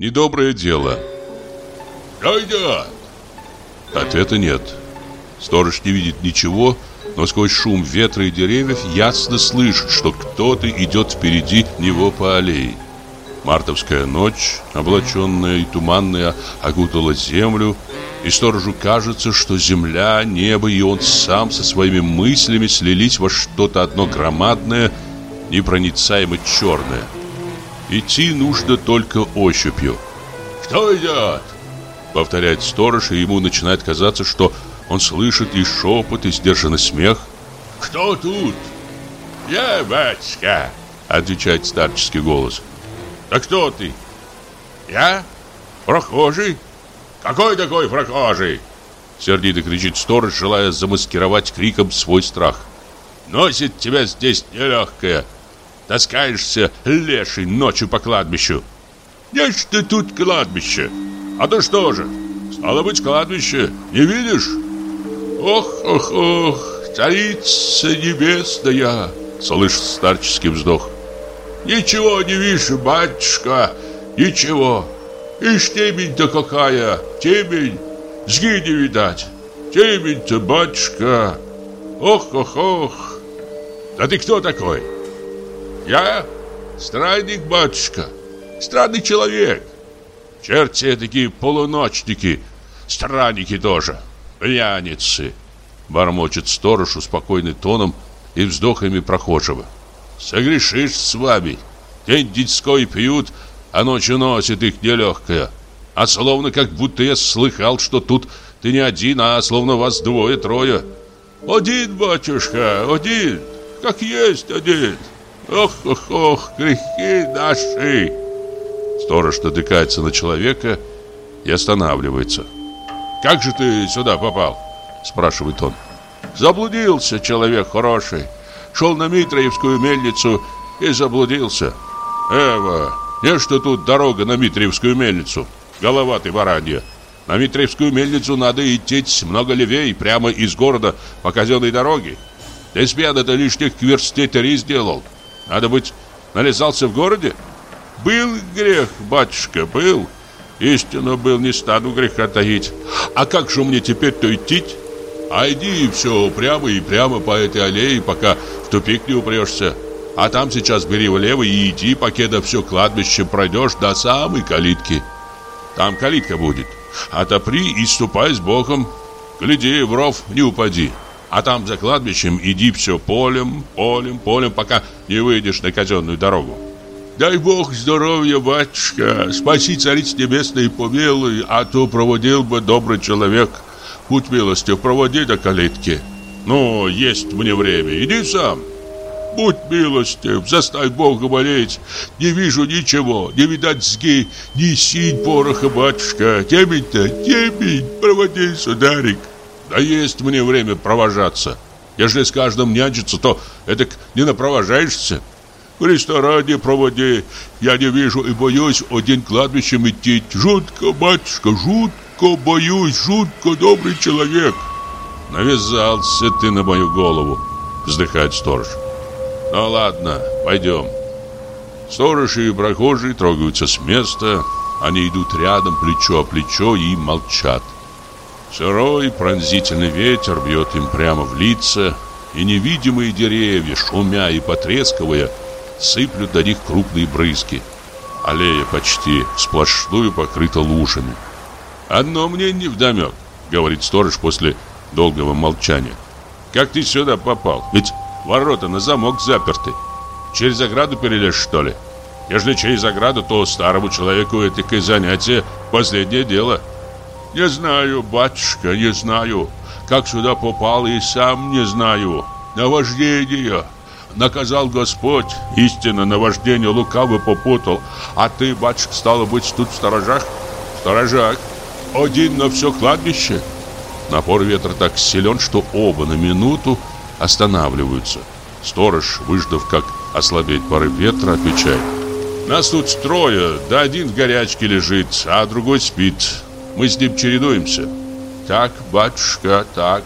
Недоброе дело. Идет? Ответа нет. Сторож не видит ничего, но сквозь шум ветра и деревьев ясно слышит, что кто-то идет впереди него по аллее. Мартовская ночь, облаченная и туманная, окутала землю, и сторожу кажется, что земля, небо и он сам со своими мыслями слились во что-то одно громадное, непроницаемо черное. Идти нужно только ощупью. «Кто идет?» Повторяет сторож, и ему начинает казаться, что он слышит и шепот, и сдержанный смех. «Кто тут?» «Я, батюшка», — отвечает старческий голос. «Да кто ты?» «Я? Прохожий?» «Какой такой прохожий?» Сердито кричит сторож, желая замаскировать криком свой страх. «Носит тебя здесь нелегкое. Таскаешься, леший, ночью по кладбищу». «Нет, что тут кладбище. А то что же? Стало быть, кладбище. Не видишь?» «Ох, ох, ох, царица небесная!» Слышит старческий вздох. «Ничего не вижу, батюшка, ничего. Ишь, темень-то какая, темень, сги не видать. Темень-то, батюшка, ох, ох, ох. Да ты кто такой? Я странник, батюшка, странный человек. Черти такие полуночники, странники тоже, пьяницы. Бормочет сторож спокойным тоном и вздохами прохожего. Согрешишь с вами, день детской пьют, а ночью носит их нелегкая. А словно как будто я слыхал, что тут ты не один, а словно вас двое-трое. Один, батюшка, один, как есть один. Ох, ох, ох, грехи наши. Сторож натыкается на человека и останавливается. «Как же ты сюда попал?» Спрашивает он. «Заблудился человек хороший. Шел на Митроевскую мельницу и заблудился. Эва, не что тут дорога на Митриевскую мельницу. Голова ты баранья. На Митриевскую мельницу надо идти много левее, прямо из города по казенной дороге. Ты с то лишних к версте три сделал. Надо быть, нализался в городе? Был грех, батюшка, был. Истинно был, не стану греха таить. А как же мне теперь-то идти? А иди все прямо и прямо по этой аллее, пока в тупик не упрешься. А там сейчас бери влево и иди, покеда все кладбище пройдешь до самой калитки. Там калитка будет. Отопри и ступай с Богом. Гляди, в ров не упади. А там за кладбищем иди все полем, полем, полем, пока не выйдешь на казенную дорогу. Дай Бог здоровья, батюшка, спаси цариц небесной помилуй, а то проводил бы добрый человек. Будь милостив, проводи до калитки. Ну, есть мне время, иди сам. Будь милостив, заставь Бога молить. Не вижу ничего, не видать сги, ни синь пороха, батюшка. Темень-то, темень, проводи, сударик. Да есть мне время провожаться. Если с каждым нянчиться, то это не напровожаешься. Христа ради проводи. Я не вижу и боюсь один кладбищем идти. Жутко, батюшка, жутко боюсь, жутко добрый человек. Навязался ты на мою голову, вздыхает сторож. Ну ладно, пойдем. Сторож и прохожие трогаются с места. Они идут рядом, плечо о плечо и молчат. Сырой пронзительный ветер бьет им прямо в лица, и невидимые деревья, шумя и потрескивая, сыплют до них крупные брызги. Аллея почти сплошную покрыта лужами. «Одно мне не вдомек», — говорит сторож после долгого молчания. «Как ты сюда попал? Ведь Ворота на замок заперты. Через ограду перелез, что ли? Если через ограду, то старому человеку это занятие последнее дело. Не знаю, батюшка, не знаю. Как сюда попал, и сам не знаю. Наваждение. Наказал Господь. Истинно, наваждение лукавый попутал. А ты, батюшка, стало быть, тут в сторожах? В сторожах. Один на все кладбище. Напор ветра так силен, что оба на минуту останавливаются. Сторож, выждав, как ослабеет порыв ветра, отвечает. Нас тут трое, да один в горячке лежит, а другой спит. Мы с ним чередуемся. Так, батюшка, так.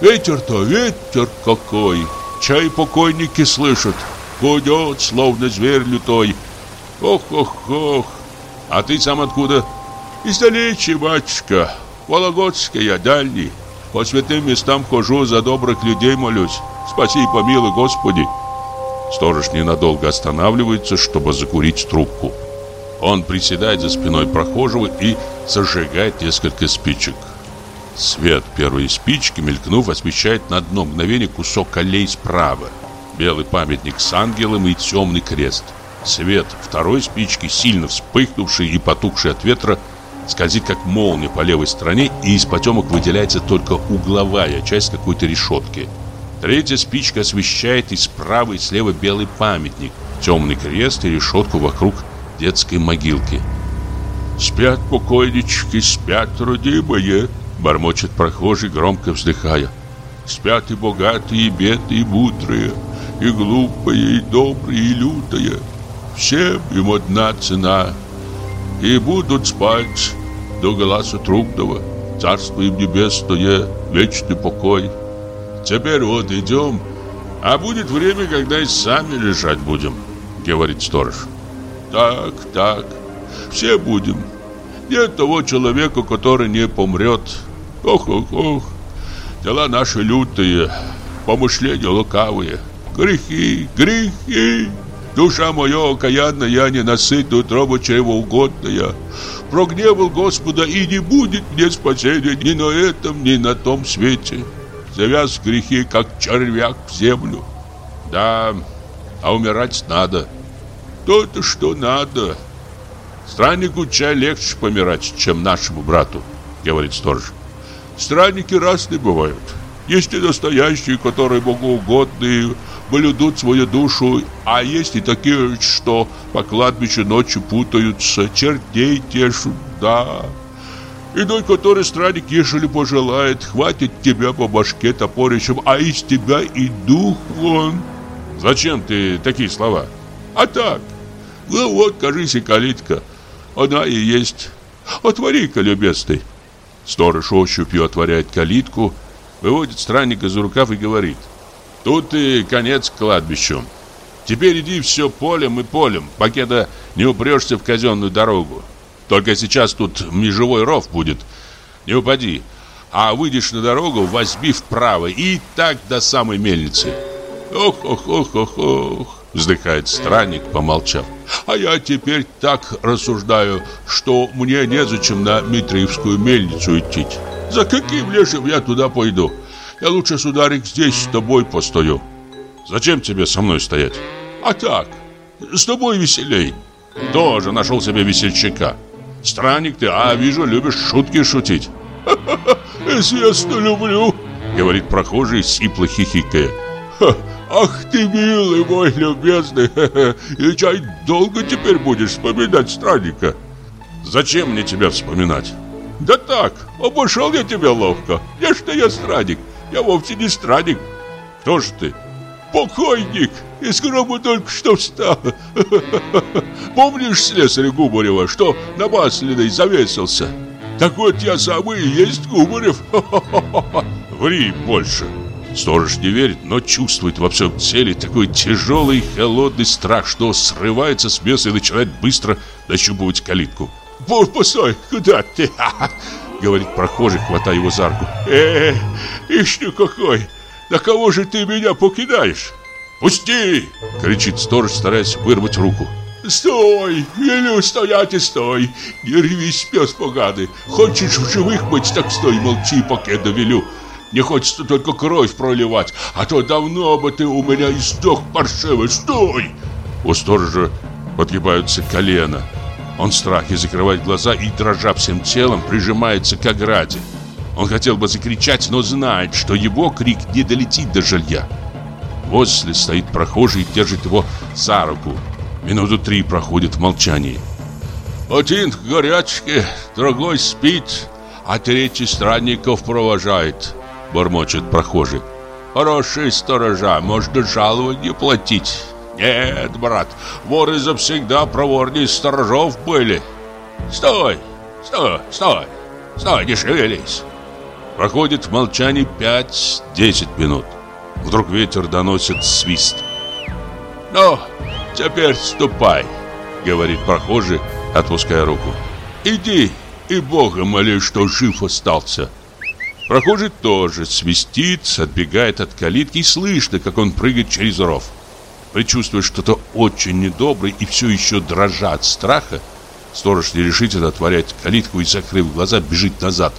Ветер-то, ветер какой. Чай покойники слышат. Гудет, словно зверь лютой. Ох, ох, ох. А ты сам откуда? Издалече, батюшка. Вологодская, я дальний. По святым местам хожу, за добрых людей молюсь. Спаси и помилуй, Господи. Сторож ненадолго останавливается, чтобы закурить трубку. Он приседает за спиной прохожего и зажигает несколько спичек. Свет первой спички, мелькнув, освещает на одно мгновение кусок аллей справа. Белый памятник с ангелом и темный крест. Свет второй спички, сильно вспыхнувший и потухший от ветра, скользит как молния по левой стороне, и из потемок выделяется только угловая часть какой-то решетки. Третья спичка освещает и справа, и слева белый памятник, темный крест и решетку вокруг детской могилки. «Спят покойнички, спят родимые», — бормочет прохожий, громко вздыхая. «Спят и богатые, и бедные, и мудрые, и глупые, и добрые, и лютые. Всем им одна цена. И будут спать до глаза трубного. Царство им небесное, вечный покой. Теперь вот идем, а будет время, когда и сами лежать будем», — говорит сторож. Так, так, все будем. Нет того человека, который не помрет. Ох, ох, ох. Дела наши лютые, помышления лукавые. Грехи, грехи. Душа моя окаянная, ненасытная, утроба чревоугодная. Прогневал Господа, и не будет мне спасения ни на этом, ни на том свете. Завяз грехи, как червяк в землю. Да, а умирать надо. То-то, что надо. Страннику чай легче помирать, чем нашему брату, говорит сторож. Странники разные бывают. Есть и настоящие, которые богоугодные, блюдут свою душу, а есть и такие, что по кладбищу ночью путаются, чертей тешут, да. Иной, который странник, ежели пожелает, хватит тебя по башке топорищем, а из тебя и дух вон. Зачем ты такие слова? А так, ну вот, кажись, и калитка. Она и есть. Отвори-ка, любезный. Сторож ощупью отворяет калитку, выводит странника за рукав и говорит. Тут и конец кладбищу. Теперь иди все полем и полем, покеда не упрешься в казенную дорогу. Только сейчас тут межевой ров будет. Не упади. А выйдешь на дорогу, возьми вправо и так до самой мельницы. Ох-ох-ох-ох-ох. Вздыхает странник, помолчав. А я теперь так рассуждаю, что мне незачем на Митриевскую мельницу идти. За каким лешим я туда пойду? Я лучше, сударик, здесь с тобой постою. Зачем тебе со мной стоять? А так, с тобой веселей. Тоже нашел себе весельчака. Странник ты, а вижу, любишь шутки шутить. Известно, люблю, говорит прохожий, сипло хихикая. Ах ты, милый мой любезный, и чай долго теперь будешь вспоминать странника? Зачем мне тебя вспоминать? Да так, обошел я тебя ловко. Я что я странник, я вовсе не странник. Кто же ты? Покойник, из гроба только что встал. Помнишь слесаря Губарева, что на Масляной завесился? Так вот я самый и есть Губарев. Ври больше. Сторож не верит, но чувствует во всем теле такой тяжелый холодный страх, что срывается с места и начинает быстро нащупывать калитку. «Постой, куда ты?» — говорит прохожий, хватая его за руку. «Э, ишь ты какой! На кого же ты меня покидаешь?» «Пусти!» — кричит сторож, стараясь вырвать руку. «Стой! Велю стоять и стой! Не ревись, пес поганый! Хочешь в живых быть, так стой, молчи, пока довелю!» Не хочется только кровь проливать, а то давно бы ты у меня издох паршивый. Стой!» У сторожа подгибаются колено. Он в страхе закрывает глаза и, дрожа всем телом, прижимается к ограде. Он хотел бы закричать, но знает, что его крик не долетит до жилья. Возле стоит прохожий и держит его за руку. Минуту три проходит в молчании. «Один в горячке, другой спит, а третий странников провожает», Бормочет прохожий. Хорошие сторожа, можно жалование платить? Нет, брат, воры завсегда проворнее сторожов были. Стой, стой, стой, стой, не шевелись. Проходит в молчании 5-10 минут. Вдруг ветер доносит свист. Ну, теперь ступай, говорит прохожий отпуская руку. «Иди и Бога моли, что жив остался». Прохожий тоже свистит, отбегает от калитки и слышно, как он прыгает через ров. Предчувствуя что-то очень недоброе и все еще дрожа от страха, сторож нерешительно отворяет калитку и, закрыв глаза, бежит назад.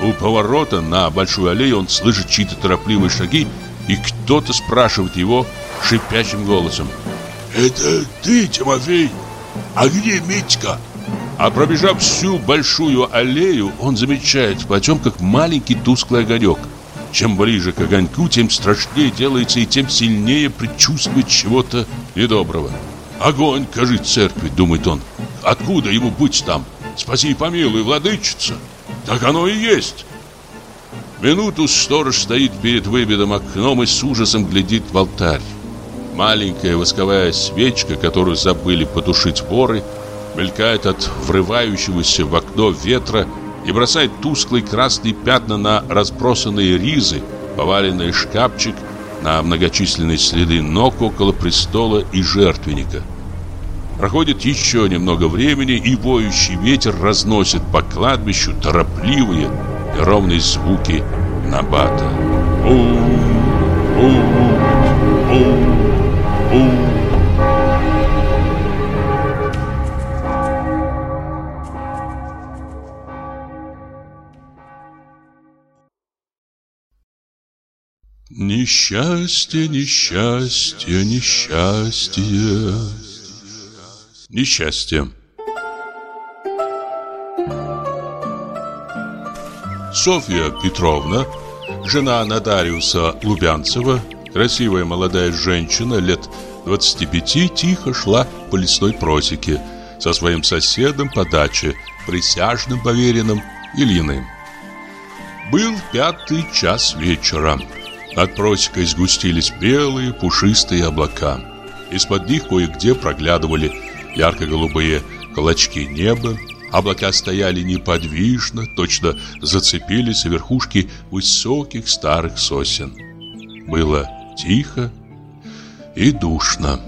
У поворота на большую аллею он слышит чьи-то торопливые шаги, и кто-то спрашивает его шипящим голосом. «Это ты, Тимофей? А где Митька?» А пробежав всю большую аллею, он замечает в потемках маленький тусклый огонек. Чем ближе к огоньку, тем страшнее делается и тем сильнее предчувствует чего-то недоброго. «Огонь, кажи церкви», — думает он. «Откуда ему быть там? Спаси и помилуй, владычица!» «Так оно и есть!» Минуту сторож стоит перед выбитым окном и с ужасом глядит в алтарь. Маленькая восковая свечка, которую забыли потушить воры, мелькает от врывающегося в окно ветра и бросает тусклые красные пятна на разбросанные ризы, поваленный шкафчик, на многочисленные следы ног около престола и жертвенника. Проходит еще немного времени, и воющий ветер разносит по кладбищу торопливые и ровные звуки набата. У-у-у-у-у Несчастье, несчастье, несчастье. Несчастье. Софья Петровна, жена нотариуса Лубянцева, красивая молодая женщина лет 25, тихо шла по лесной просеке со своим соседом по даче, присяжным поверенным Ильиным. Был пятый час вечера. Над просекой сгустились белые пушистые облака. Из-под них кое-где проглядывали ярко-голубые клочки неба. Облака стояли неподвижно, точно зацепились верхушки высоких старых сосен. Было тихо и душно.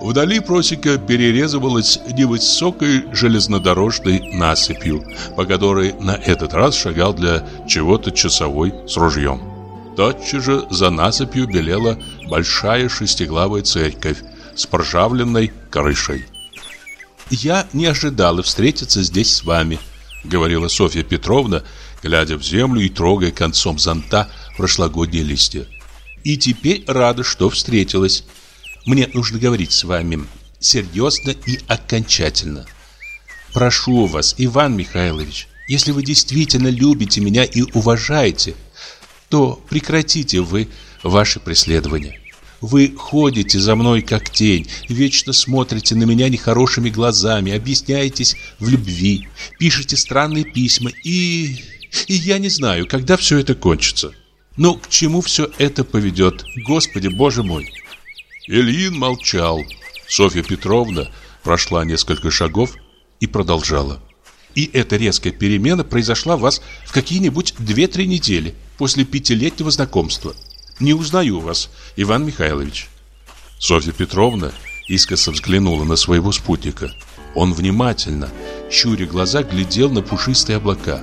Вдали просека перерезывалась невысокой железнодорожной насыпью, по которой на этот раз шагал для чего-то часовой с ружьем. Тотчас же за насыпью белела большая шестиглавая церковь с поржавленной крышей. «Я не ожидала встретиться здесь с вами», — говорила Софья Петровна, глядя в землю и трогая концом зонта прошлогодние листья. «И теперь рада, что встретилась. Мне нужно говорить с вами серьезно и окончательно. Прошу вас, Иван Михайлович, если вы действительно любите меня и уважаете, то прекратите вы ваши преследования. Вы ходите за мной как тень, вечно смотрите на меня нехорошими глазами, объясняетесь в любви, пишете странные письма и... И я не знаю, когда все это кончится. Но к чему все это поведет, Господи Боже мой? Ильин молчал. Софья Петровна прошла несколько шагов и продолжала. И эта резкая перемена произошла у вас в какие-нибудь две-три недели после пятилетнего знакомства. Не узнаю вас, Иван Михайлович. Софья Петровна искоса взглянула на своего спутника. Он внимательно, щуря глаза, глядел на пушистые облака.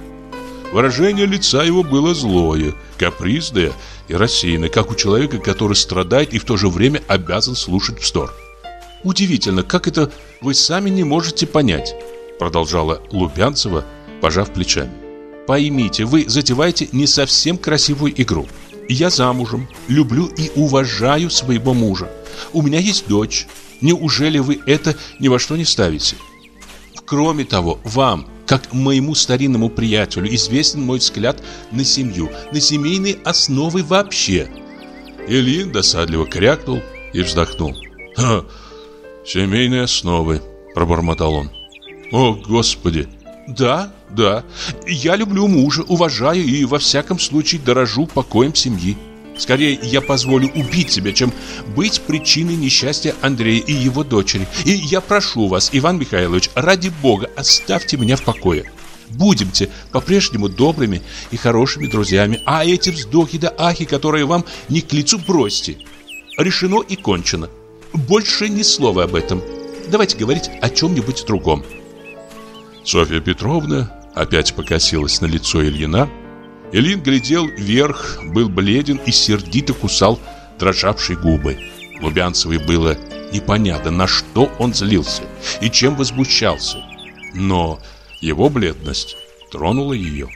Выражение лица его было злое, капризное и рассеянное, как у человека, который страдает и в то же время обязан слушать вздор. «Удивительно, как это вы сами не можете понять», продолжала Лубянцева, пожав плечами. Поймите, вы затеваете не совсем красивую игру. Я замужем, люблю и уважаю своего мужа. У меня есть дочь. Неужели вы это ни во что не ставите? Кроме того, вам, как моему старинному приятелю, известен мой взгляд на семью, на семейные основы вообще. Ильин досадливо крякнул и вздохнул. «Ха, семейные основы», – пробормотал он. «О, Господи!» Да, да. Я люблю мужа, уважаю и во всяком случае дорожу покоем семьи. Скорее, я позволю убить себя, чем быть причиной несчастья Андрея и его дочери. И я прошу вас, Иван Михайлович, ради бога, оставьте меня в покое. Будемте по-прежнему добрыми и хорошими друзьями, а эти вздохи да ахи, которые вам не к лицу, бросьте. Решено и кончено. Больше ни слова об этом. Давайте говорить о чем-нибудь другом. Софья Петровна опять покосилась на лицо Ильина. Ильин глядел вверх, был бледен и сердито кусал дрожавшие губы. Лубянцевой было непонятно, на что он злился и чем возмущался. Но его бледность тронула ее.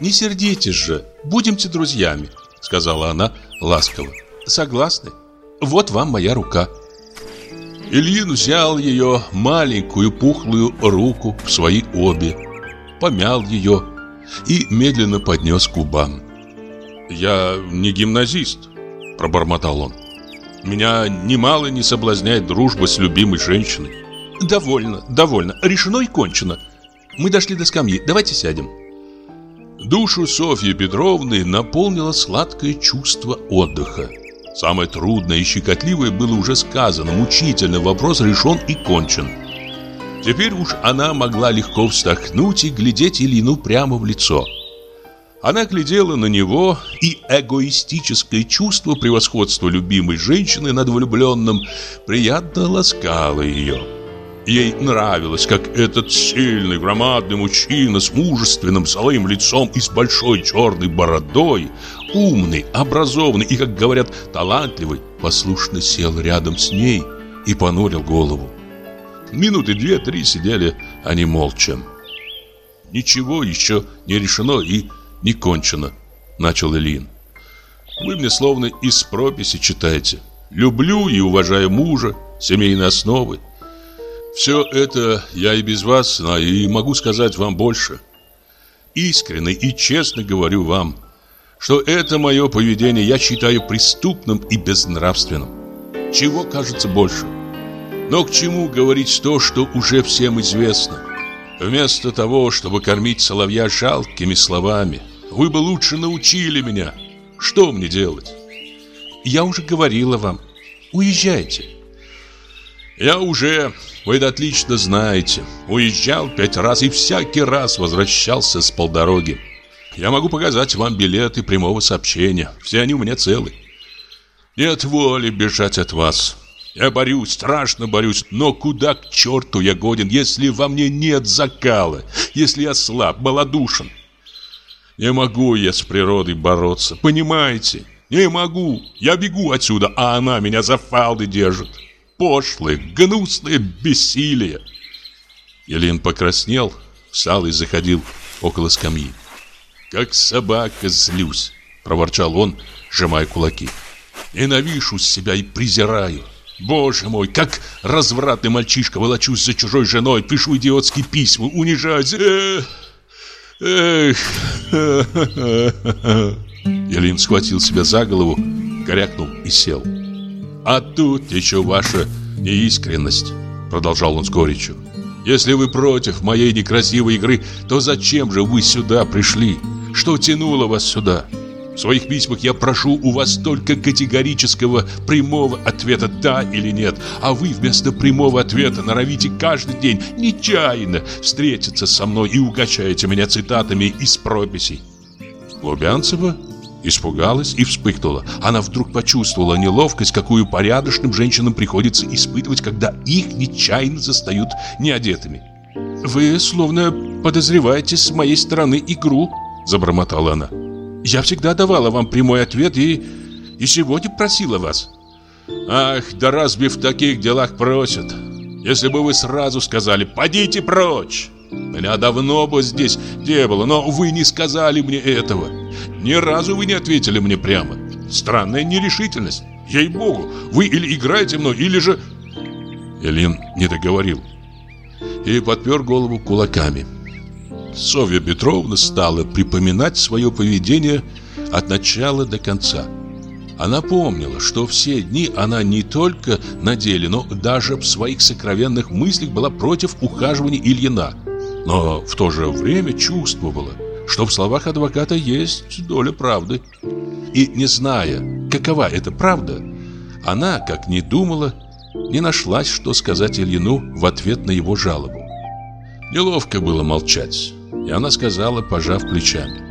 «Не сердитесь же, будемте друзьями», — сказала она ласково. «Согласны? Вот вам моя рука». Ильин взял ее маленькую пухлую руку в свои обе, помял ее и медленно поднес к губам. «Я не гимназист», — пробормотал он. «Меня немало не соблазняет дружба с любимой женщиной». «Довольно, довольно, решено и кончено. Мы дошли до скамьи, давайте сядем». Душу Софьи Петровны наполнило сладкое чувство отдыха. Самое трудное и щекотливое было уже сказано, мучительный вопрос решен и кончен. Теперь уж она могла легко вздохнуть и глядеть Ильину прямо в лицо. Она глядела на него, и эгоистическое чувство превосходства любимой женщины над влюбленным приятно ласкало ее. Ей нравилось, как этот сильный, громадный мужчина с мужественным злым лицом и с большой черной бородой, умный, образованный и, как говорят, талантливый, послушно сел рядом с ней и понурил голову. Минуты две-три сидели они молча. «Ничего еще не решено и не кончено», — начал Ильин. «Вы мне словно из прописи читаете. Люблю и уважаю мужа, семейные основы. Все это я и без вас знаю, и могу сказать вам больше. Искренне и честно говорю вам, что это мое поведение я считаю преступным и безнравственным. Чего кажется больше? Но к чему говорить то, что уже всем известно? Вместо того, чтобы кормить соловья жалкими словами, вы бы лучше научили меня, что мне делать. Я уже говорила вам, уезжайте. Я уже, вы это отлично знаете, уезжал пять раз и всякий раз возвращался с полдороги. Я могу показать вам билеты прямого сообщения, все они у меня целы. Нет воли бежать от вас. Я борюсь, страшно борюсь, но куда к черту я годен, если во мне нет закала, если я слаб, малодушен? Не могу я с природой бороться, понимаете? Не могу. Я бегу отсюда, а она меня за фалды держит пошлое, гнусное бессилие. Елен покраснел, встал и заходил около скамьи. «Как собака злюсь!» – проворчал он, сжимая кулаки. «Ненавижу себя и презираю. Боже мой, как развратный мальчишка волочусь за чужой женой, пишу идиотские письма, унижаюсь. Эх. Елин схватил себя за голову, корякнул и сел. А тут еще ваша неискренность, продолжал он с горечью. Если вы против моей некрасивой игры, то зачем же вы сюда пришли? Что тянуло вас сюда? В своих письмах я прошу у вас только категорического прямого ответа «да» или «нет», а вы вместо прямого ответа норовите каждый день нечаянно встретиться со мной и угощаете меня цитатами из прописей. Лубянцева Испугалась и вспыхнула. Она вдруг почувствовала неловкость, какую порядочным женщинам приходится испытывать, когда их нечаянно застают неодетыми. «Вы словно подозреваете с моей стороны игру», – забормотала она. «Я всегда давала вам прямой ответ и, и сегодня просила вас». «Ах, да разве в таких делах просят? Если бы вы сразу сказали «Подите прочь!» Меня давно бы здесь не было, но вы не сказали мне этого. Ни разу вы не ответили мне прямо. Странная нерешительность. Ей-богу, вы или играете мной, или же... Элин не договорил и подпер голову кулаками. Софья Петровна стала припоминать свое поведение от начала до конца. Она помнила, что все дни она не только на деле, но даже в своих сокровенных мыслях была против ухаживания Ильина – но в то же время чувствовала, что в словах адвоката есть доля правды. И не зная, какова эта правда, она, как ни думала, не нашлась, что сказать Ильину в ответ на его жалобу. Неловко было молчать, и она сказала, пожав плечами.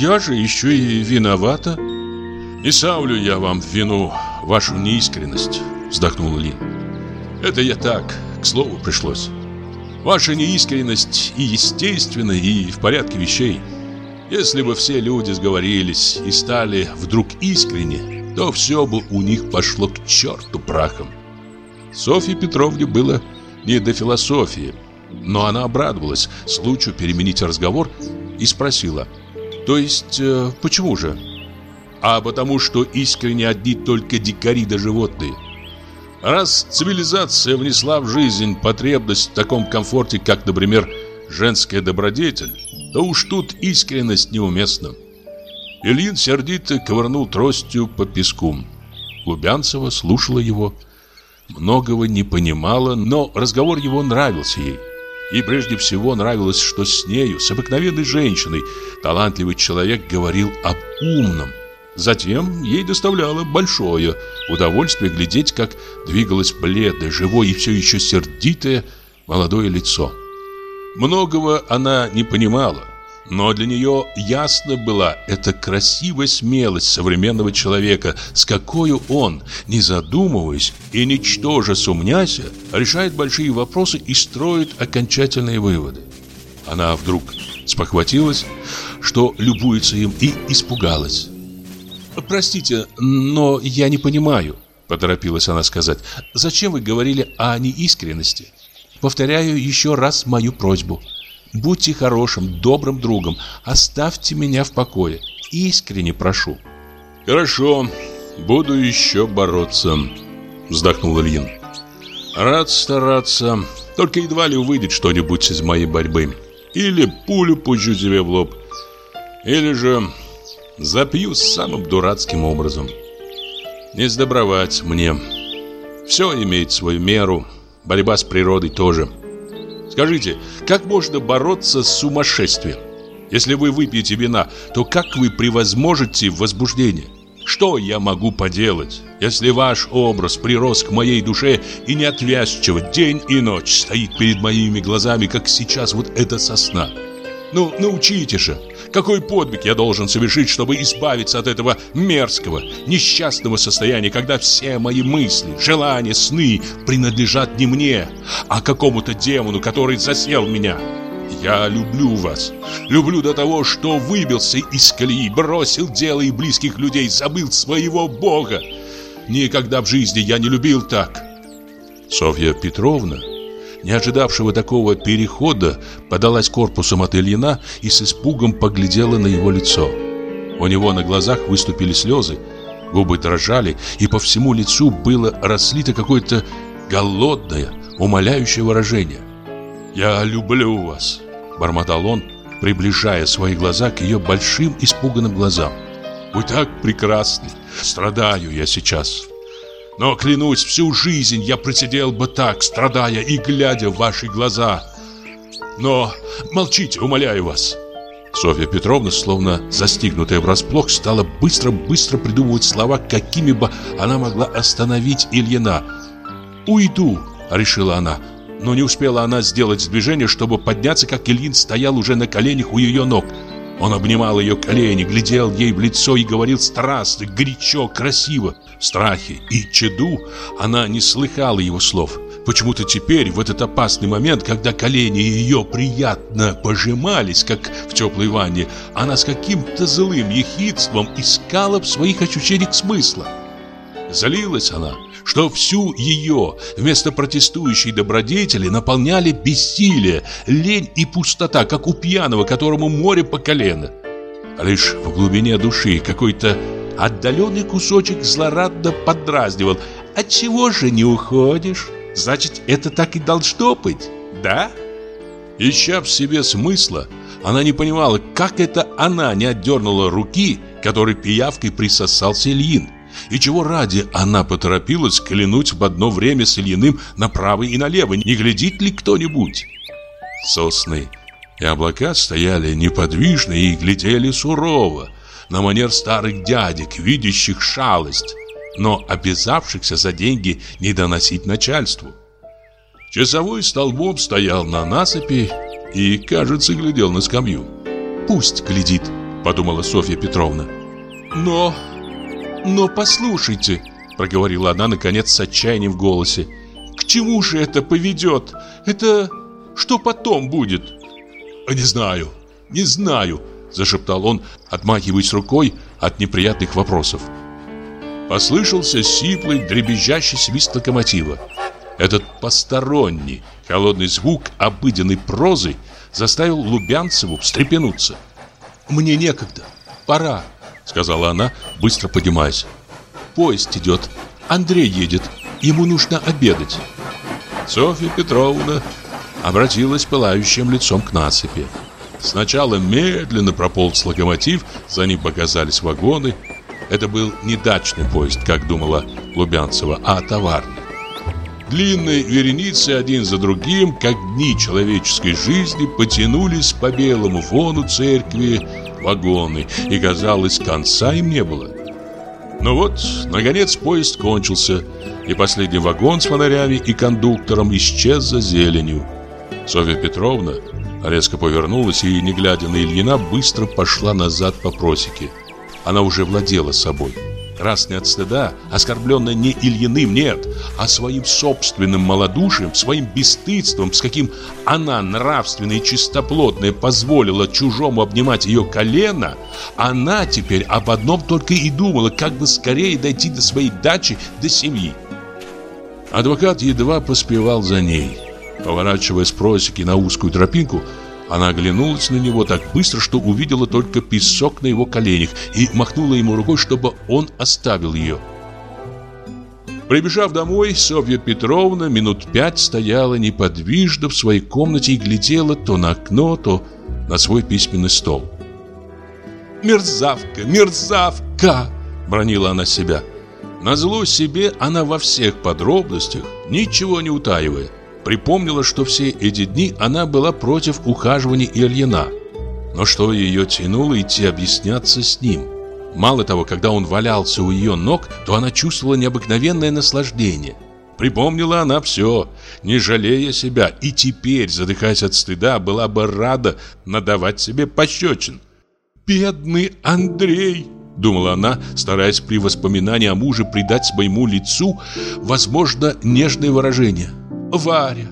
«Я же еще и виновата». «Не ставлю я вам в вину вашу неискренность», — вздохнул Лин. «Это я так, к слову пришлось. Ваша неискренность и естественна, и в порядке вещей. Если бы все люди сговорились и стали вдруг искренни, то все бы у них пошло к черту прахом. Софье Петровне было не до философии, но она обрадовалась случаю переменить разговор и спросила, «То есть, э, почему же?» «А потому что искренне одни только дикари да животные». Раз цивилизация внесла в жизнь потребность в таком комфорте, как, например, женская добродетель, то уж тут искренность неуместна. Ильин сердито ковырнул тростью по песку. Лубянцева слушала его, многого не понимала, но разговор его нравился ей. И прежде всего нравилось, что с нею, с обыкновенной женщиной, талантливый человек говорил об умном, Затем ей доставляло большое удовольствие глядеть, как двигалось бледное, живое и все еще сердитое молодое лицо. Многого она не понимала, но для нее ясно была эта красивая смелость современного человека, с какой он, не задумываясь и ничтоже сумняся, решает большие вопросы и строит окончательные выводы. Она вдруг спохватилась, что любуется им, и испугалась. «Простите, но я не понимаю», — поторопилась она сказать. «Зачем вы говорили о неискренности? Повторяю еще раз мою просьбу. Будьте хорошим, добрым другом. Оставьте меня в покое. Искренне прошу». «Хорошо, буду еще бороться», — вздохнул Ильин. «Рад стараться, только едва ли выйдет что-нибудь из моей борьбы. Или пулю пущу себе в лоб, или же Запью самым дурацким образом. Не сдобровать мне. Все имеет свою меру. Борьба с природой тоже. Скажите, как можно бороться с сумасшествием? Если вы выпьете вина, то как вы превозможете возбуждение? Что я могу поделать, если ваш образ прирос к моей душе и неотвязчиво день и ночь стоит перед моими глазами, как сейчас вот эта сосна? Ну, научите же, какой подвиг я должен совершить, чтобы избавиться от этого мерзкого, несчастного состояния, когда все мои мысли, желания, сны принадлежат не мне, а какому-то демону, который засел меня? Я люблю вас. Люблю до того, что выбился из колеи, бросил дело и близких людей, забыл своего Бога. Никогда в жизни я не любил так. Софья Петровна не ожидавшего такого перехода, подалась корпусом от Ильина и с испугом поглядела на его лицо. У него на глазах выступили слезы, губы дрожали, и по всему лицу было раслито какое-то голодное, умоляющее выражение. «Я люблю вас», — бормотал он, приближая свои глаза к ее большим испуганным глазам. «Вы так прекрасны! Страдаю я сейчас!» Но, клянусь, всю жизнь я просидел бы так, страдая и глядя в ваши глаза. Но молчите, умоляю вас. Софья Петровна, словно застигнутая врасплох, стала быстро-быстро придумывать слова, какими бы она могла остановить Ильина. «Уйду», — решила она, но не успела она сделать движение, чтобы подняться, как Ильин стоял уже на коленях у ее ног. Он обнимал ее колени, глядел ей в лицо и говорил страстно, горячо, красиво. В страхе и чаду она не слыхала его слов. Почему-то теперь, в этот опасный момент, когда колени ее приятно пожимались, как в теплой ванне, она с каким-то злым ехидством искала в своих ощущениях смысла. Залилась она, что всю ее вместо протестующей добродетели наполняли бессилие, лень и пустота, как у пьяного, которому море по колено. Лишь в глубине души какой-то отдаленный кусочек злорадно подразнивал. «Отчего же не уходишь? Значит, это так и должно быть, да?» Ища в себе смысла, она не понимала, как это она не отдернула руки, которой пиявкой присосался Ильин. И чего ради она поторопилась клянуть в одно время с Ильиным направо и налево, не глядит ли кто-нибудь? Сосны и облака стояли неподвижно и глядели сурово, на манер старых дядек, видящих шалость, но обязавшихся за деньги не доносить начальству. Часовой столбом стоял на насыпи и, кажется, глядел на скамью. «Пусть глядит», — подумала Софья Петровна. «Но «Но послушайте», — проговорила она, наконец, с отчаянием в голосе, «к чему же это поведет? Это Что потом будет? Не знаю, не знаю, зашептал он, отмахиваясь рукой от неприятных вопросов. Послышался сиплый, дребезжащий свист локомотива. Этот посторонний, холодный звук обыденной прозы заставил Лубянцеву встрепенуться. «Мне некогда, пора», — сказала она, быстро поднимаясь. «Поезд идет, Андрей едет, ему нужно обедать». Софья Петровна обратилась пылающим лицом к насыпи. Сначала медленно прополз локомотив, за ним показались вагоны. Это был не дачный поезд, как думала Лубянцева, а товарный. Длинные вереницы один за другим, как дни человеческой жизни, потянулись по белому фону церкви вагоны, и, казалось, конца им не было. Но вот, наконец, поезд кончился, и последний вагон с фонарями и кондуктором исчез за зеленью. Софья Петровна резко повернулась и, не глядя на Ильина, быстро пошла назад по просеке. Она уже владела собой. Не от стыда, оскорбленная не Ильиным, нет, а своим собственным малодушием, своим бесстыдством, с каким она, нравственная и чистоплотная, позволила чужому обнимать ее колено, она теперь об одном только и думала, как бы скорее дойти до своей дачи, до семьи. Адвокат едва поспевал за ней. Поворачивая с просеки на узкую тропинку, она оглянулась на него так быстро, что увидела только песок на его коленях и махнула ему рукой, чтобы он оставил ее. Прибежав домой, Софья Петровна минут пять стояла неподвижно в своей комнате и глядела то на окно, то на свой письменный стол. «Мерзавка, мерзавка!» – бронила она себя. Назло себе она во всех подробностях, ничего не утаивая, Припомнила, что все эти дни она была против ухаживания Ильина. Но что ее тянуло идти объясняться с ним? Мало того, когда он валялся у ее ног, то она чувствовала необыкновенное наслаждение. Припомнила она все, не жалея себя, и теперь, задыхаясь от стыда, была бы рада надавать себе пощечин. «Бедный Андрей!» — думала она, стараясь при воспоминании о муже придать своему лицу, возможно, нежное выражение. Варя,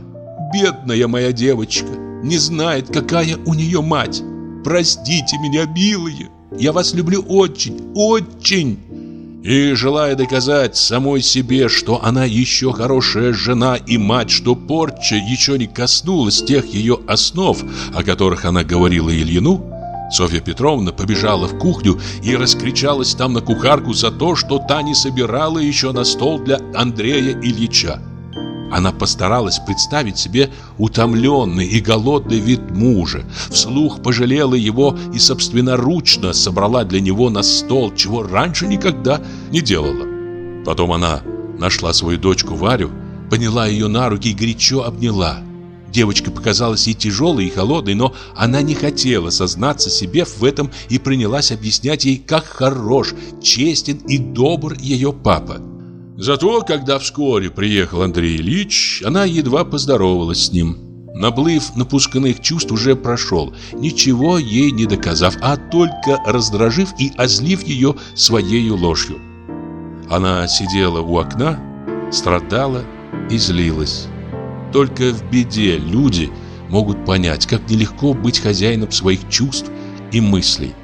бедная моя девочка, не знает, какая у нее мать. Простите меня, милые, я вас люблю очень, очень. И желая доказать самой себе, что она еще хорошая жена и мать, что порча еще не коснулась тех ее основ, о которых она говорила Ильину, Софья Петровна побежала в кухню и раскричалась там на кухарку за то, что та не собирала еще на стол для Андрея Ильича. Она постаралась представить себе утомленный и голодный вид мужа, вслух пожалела его и собственноручно собрала для него на стол, чего раньше никогда не делала. Потом она нашла свою дочку Варю, поняла ее на руки и горячо обняла. Девочка показалась ей тяжелой и холодной, но она не хотела сознаться себе в этом и принялась объяснять ей, как хорош, честен и добр ее папа. Зато, когда вскоре приехал Андрей Ильич, она едва поздоровалась с ним. Наплыв напусканных чувств уже прошел, ничего ей не доказав, а только раздражив и озлив ее своей ложью. Она сидела у окна, страдала и злилась. Только в беде люди могут понять, как нелегко быть хозяином своих чувств и мыслей.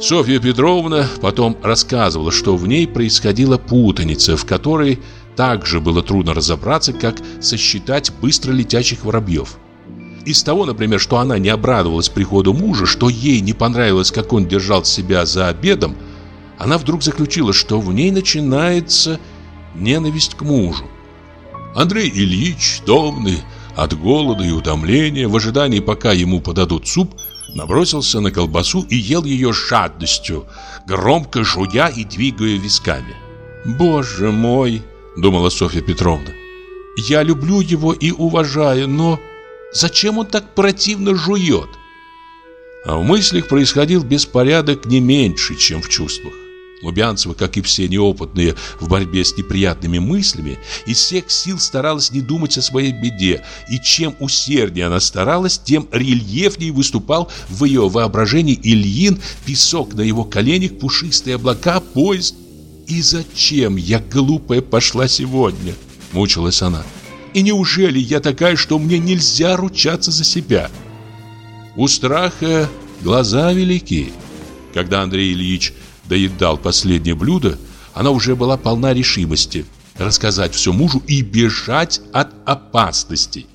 Софья Петровна потом рассказывала, что в ней происходила путаница, в которой также было трудно разобраться, как сосчитать быстро летящих воробьев. Из того, например, что она не обрадовалась приходу мужа, что ей не понравилось, как он держал себя за обедом, она вдруг заключила, что в ней начинается ненависть к мужу. Андрей Ильич, томный, от голода и утомления, в ожидании, пока ему подадут суп, набросился на колбасу и ел ее жадностью, громко жуя и двигая висками. «Боже мой!» — думала Софья Петровна. «Я люблю его и уважаю, но зачем он так противно жует?» А в мыслях происходил беспорядок не меньше, чем в чувствах. Лубянцева, как и все неопытные в борьбе с неприятными мыслями, из всех сил старалась не думать о своей беде, и чем усерднее она старалась, тем рельефнее выступал в ее воображении Ильин, песок на его коленях, пушистые облака, поезд. «И зачем я, глупая, пошла сегодня?» – мучилась она. И неужели я такая, что мне нельзя ручаться за себя? У страха глаза велики. Когда Андрей Ильич доедал последнее блюдо, она уже была полна решимости рассказать все мужу и бежать от опасностей.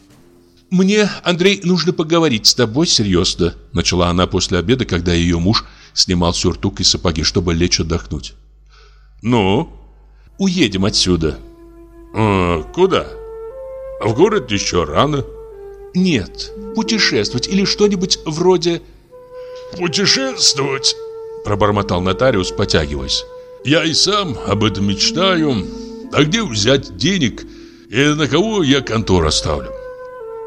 «Мне, Андрей, нужно поговорить с тобой серьезно», начала она после обеда, когда ее муж снимал сюртук и сапоги, чтобы лечь отдохнуть. «Ну?» «Уедем отсюда». «А, куда? В город еще рано». «Нет, путешествовать или что-нибудь вроде...» «Путешествовать?» Пробормотал нотариус, потягиваясь. «Я и сам об этом мечтаю. А где взять денег и на кого я контор оставлю?»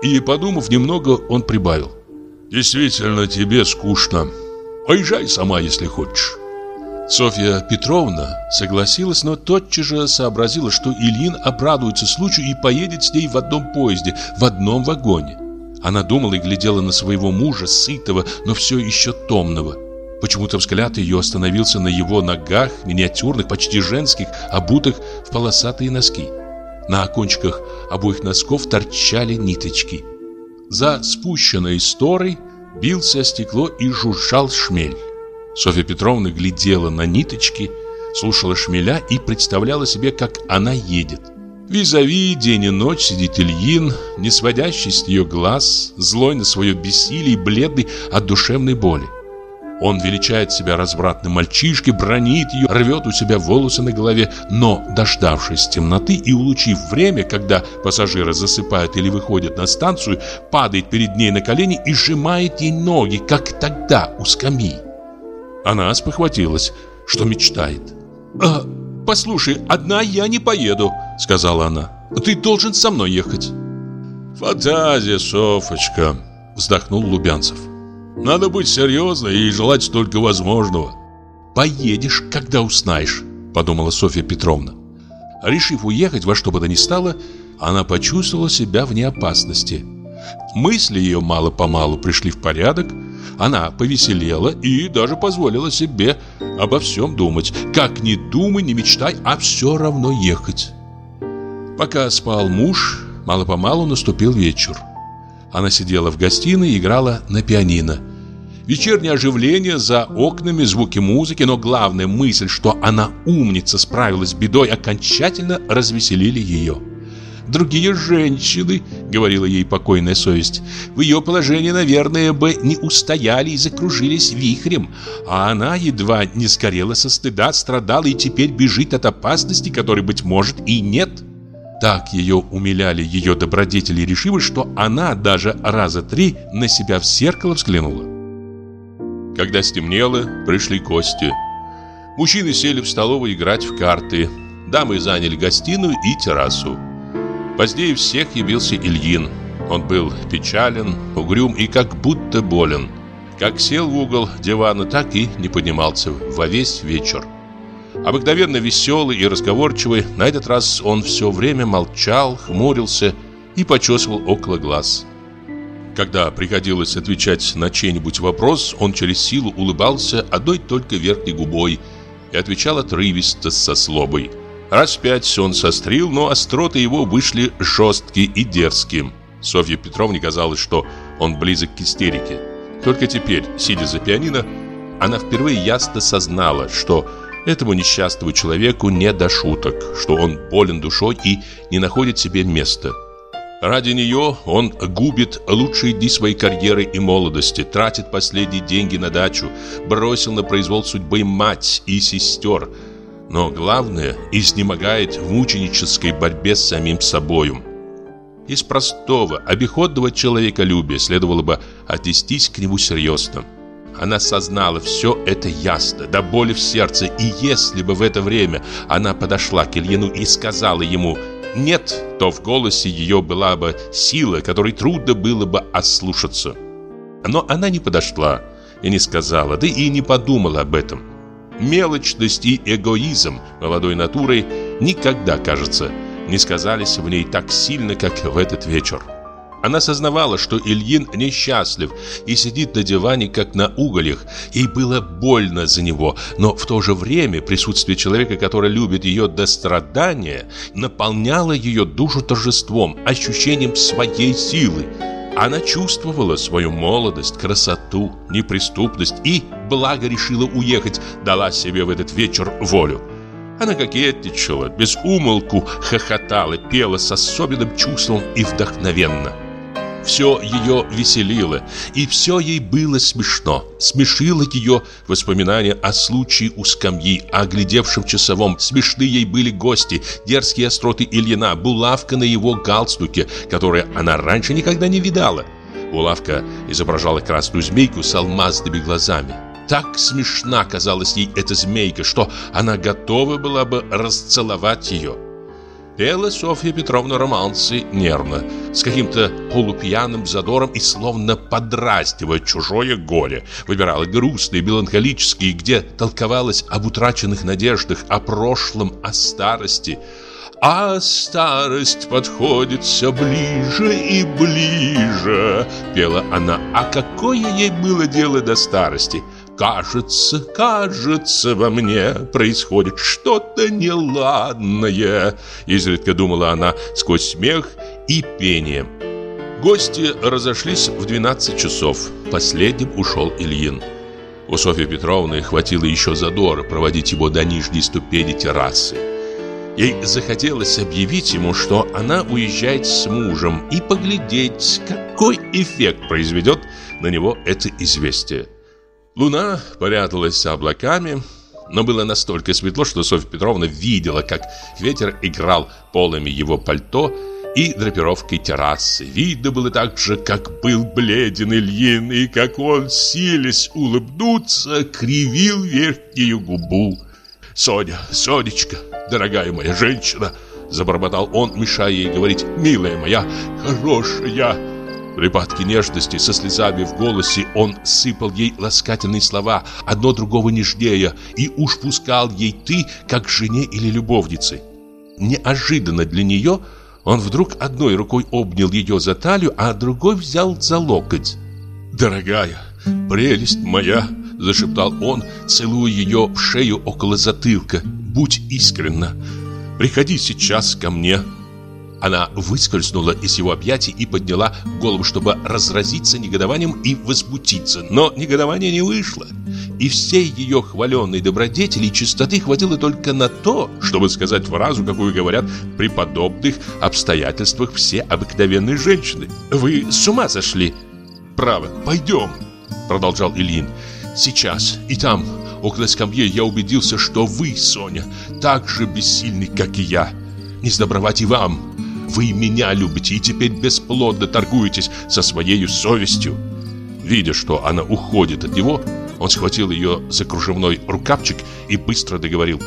И, подумав немного, он прибавил. «Действительно, тебе скучно. Поезжай сама, если хочешь». Софья Петровна согласилась, но тотчас же сообразила, что Ильин обрадуется случаю и поедет с ней в одном поезде, в одном вагоне. Она думала и глядела на своего мужа, сытого, но все еще томного. Почему-то взгляд ее остановился на его ногах, миниатюрных, почти женских, обутых в полосатые носки. На кончиках обоих носков торчали ниточки. За спущенной сторой бился стекло и жужжал шмель. Софья Петровна глядела на ниточки, слушала шмеля и представляла себе, как она едет. Визави день и ночь сидит Ильин, не сводящий с нее глаз, злой на свое бессилие и бледный от душевной боли. Он величает себя развратным мальчишкой, бронит ее, рвет у себя волосы на голове, но, дождавшись темноты и улучив время, когда пассажиры засыпают или выходят на станцию, падает перед ней на колени и сжимает ей ноги, как тогда у скамьи. Она спохватилась, что мечтает. «А, послушай, одна я не поеду», — сказала она. «Ты должен со мной ехать». «Фантазия, Софочка», — вздохнул Лубянцев. Надо быть серьезной и желать только возможного. Поедешь, когда узнаешь, подумала Софья Петровна. Решив уехать во что бы то ни стало, она почувствовала себя вне опасности. Мысли ее мало-помалу пришли в порядок, она повеселела и даже позволила себе обо всем думать. Как ни думай, не мечтай, а все равно ехать. Пока спал муж, мало-помалу наступил вечер. Она сидела в гостиной и играла на пианино. Вечернее оживление за окнами, звуки музыки, но главная мысль, что она умница, справилась с бедой, окончательно развеселили ее. «Другие женщины», — говорила ей покойная совесть, «в ее положении, наверное, бы не устояли и закружились вихрем, а она едва не сгорела со стыда, страдала и теперь бежит от опасности, которой, быть может, и нет». Так ее умиляли ее добродетели, решившись, что она даже раза три на себя в зеркало взглянула. Когда стемнело, пришли гости. Мужчины сели в столовую играть в карты. Дамы заняли гостиную и террасу. Позднее всех явился Ильин. Он был печален, угрюм и как будто болен. Как сел в угол дивана, так и не поднимался во весь вечер. Обыкновенно веселый и разговорчивый, на этот раз он все время молчал, хмурился и почесывал около глаз. Когда приходилось отвечать на чей-нибудь вопрос, он через силу улыбался одной только верхней губой и отвечал отрывисто со слобой. Раз пять он сострил, но остроты его вышли жесткие и дерзкие. Софье Петровне казалось, что он близок к истерике. Только теперь, сидя за пианино, она впервые ясно сознала, что этому несчастному человеку не до шуток, что он болен душой и не находит себе места. Ради нее он губит лучшие дни своей карьеры и молодости, тратит последние деньги на дачу, бросил на произвол судьбы мать и сестер. Но главное, изнемогает в мученической борьбе с самим собою. Из простого, обиходного человеколюбия следовало бы отнестись к нему серьезно. Она сознала все это ясно, до боли в сердце, и если бы в это время она подошла к Ильину и сказала ему – нет, то в голосе ее была бы сила, которой трудно было бы ослушаться. Но она не подошла и не сказала, да и не подумала об этом. Мелочность и эгоизм молодой натурой никогда, кажется, не сказались в ней так сильно, как в этот вечер. Она сознавала, что Ильин несчастлив и сидит на диване, как на угольях. Ей было больно за него, но в то же время присутствие человека, который любит ее до страдания, наполняло ее душу торжеством, ощущением своей силы. Она чувствовала свою молодость, красоту, неприступность и, благо решила уехать, дала себе в этот вечер волю. Она кокетничала, без умолку хохотала, пела с особенным чувством и вдохновенно. Все ее веселило, и все ей было смешно. Смешило ее воспоминания о случае у скамьи, о глядевшем часовом. Смешны ей были гости, дерзкие остроты Ильина, булавка на его галстуке, которую она раньше никогда не видала. Булавка изображала красную змейку с алмазными глазами. Так смешна казалась ей эта змейка, что она готова была бы расцеловать ее. Пела Софья Петровна романсы нервно, с каким-то полупьяным задором и словно подраздивая чужое горе. Выбирала грустные, меланхолические, где толковалось об утраченных надеждах, о прошлом, о старости. А старость подходит все ближе и ближе, пела она. А какое ей было дело до старости? Кажется, кажется, во мне происходит что-то неладное, изредка думала она сквозь смех и пение. Гости разошлись в 12 часов. Последним ушел Ильин. У Софьи Петровны хватило еще задора проводить его до нижней ступени террасы. Ей захотелось объявить ему, что она уезжает с мужем и поглядеть, какой эффект произведет на него это известие. Луна пряталась облаками, но было настолько светло, что Софья Петровна видела, как ветер играл полами его пальто и драпировкой террасы. Видно было также, как был бледен Ильин, и как он, силясь улыбнуться, кривил верхнюю губу. «Соня, Сонечка, дорогая моя женщина!» Забормотал он, мешая ей говорить «Милая моя, хорошая!» Припадке нежности, со слезами в голосе, он сыпал ей ласкательные слова, одно другого нежнее, и уж пускал ей «ты», как жене или любовнице. Неожиданно для нее он вдруг одной рукой обнял ее за талию, а другой взял за локоть. «Дорогая, прелесть моя!» – зашептал он, целуя ее в шею около затылка. «Будь искренна, приходи сейчас ко мне». Она выскользнула из его объятий и подняла голову, чтобы разразиться негодованием и возмутиться. Но негодование не вышло. И всей ее хваленной добродетели и чистоты хватило только на то, чтобы сказать фразу, какую говорят при подобных обстоятельствах все обыкновенные женщины. «Вы с ума сошли?» «Право, пойдем», — продолжал Ильин. «Сейчас и там, около скамьи, я убедился, что вы, Соня, так же бессильны, как и я. Не сдобровать и вам. Вы меня любите и теперь бесплодно торгуетесь со своей совестью. Видя, что она уходит от него, он схватил ее за кружевной рукавчик и быстро договорил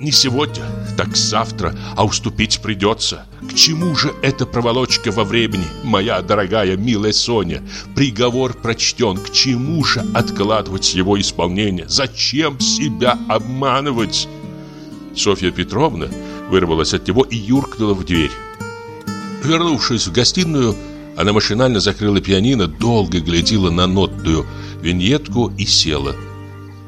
«Не сегодня, так завтра, а уступить придется. К чему же эта проволочка во времени, моя дорогая, милая Соня? Приговор прочтен, к чему же откладывать его исполнение? Зачем себя обманывать?» Софья Петровна вырвалась от него и юркнула в дверь. Вернувшись в гостиную, она машинально закрыла пианино, долго глядела на нотную виньетку и села.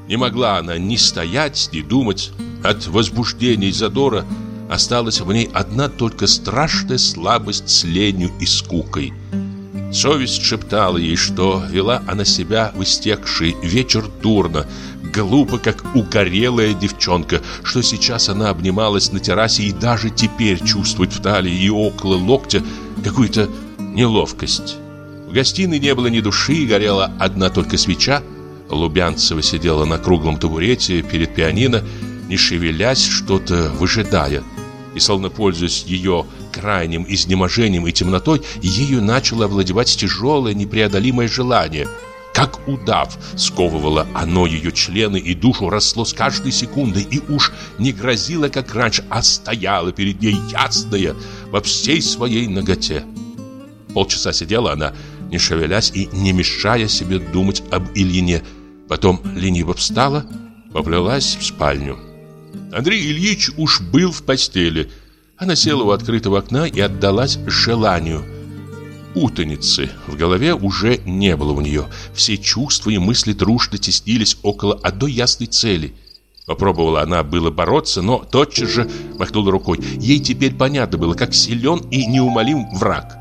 Не могла она ни стоять, ни думать. От возбуждения и задора осталась в ней одна только страшная слабость с ленью и скукой. Совесть шептала ей, что вела она себя в истекший вечер дурно, глупо, как угорелая девчонка, что сейчас она обнималась на террасе и даже теперь чувствует в талии и около локтя какую-то неловкость. В гостиной не было ни души, горела одна только свеча. Лубянцева сидела на круглом табурете перед пианино, не шевелясь, что-то выжидая. И, словно пользуясь ее крайним изнеможением и темнотой, ею начало овладевать тяжелое непреодолимое желание – как удав, сковывало оно ее члены и душу, росло с каждой секундой и уж не грозило, как раньше, а стояло перед ней ясное во всей своей ноготе. Полчаса сидела она, не шевелясь и не мешая себе думать об Ильине. Потом лениво встала, поплелась в спальню. Андрей Ильич уж был в постели. Она села у открытого окна и отдалась желанию – Путаницы в голове уже не было у нее. Все чувства и мысли дружно теснились около одной ясной цели. Попробовала она было бороться, но тотчас же махнула рукой. Ей теперь понятно было, как силен и неумолим враг.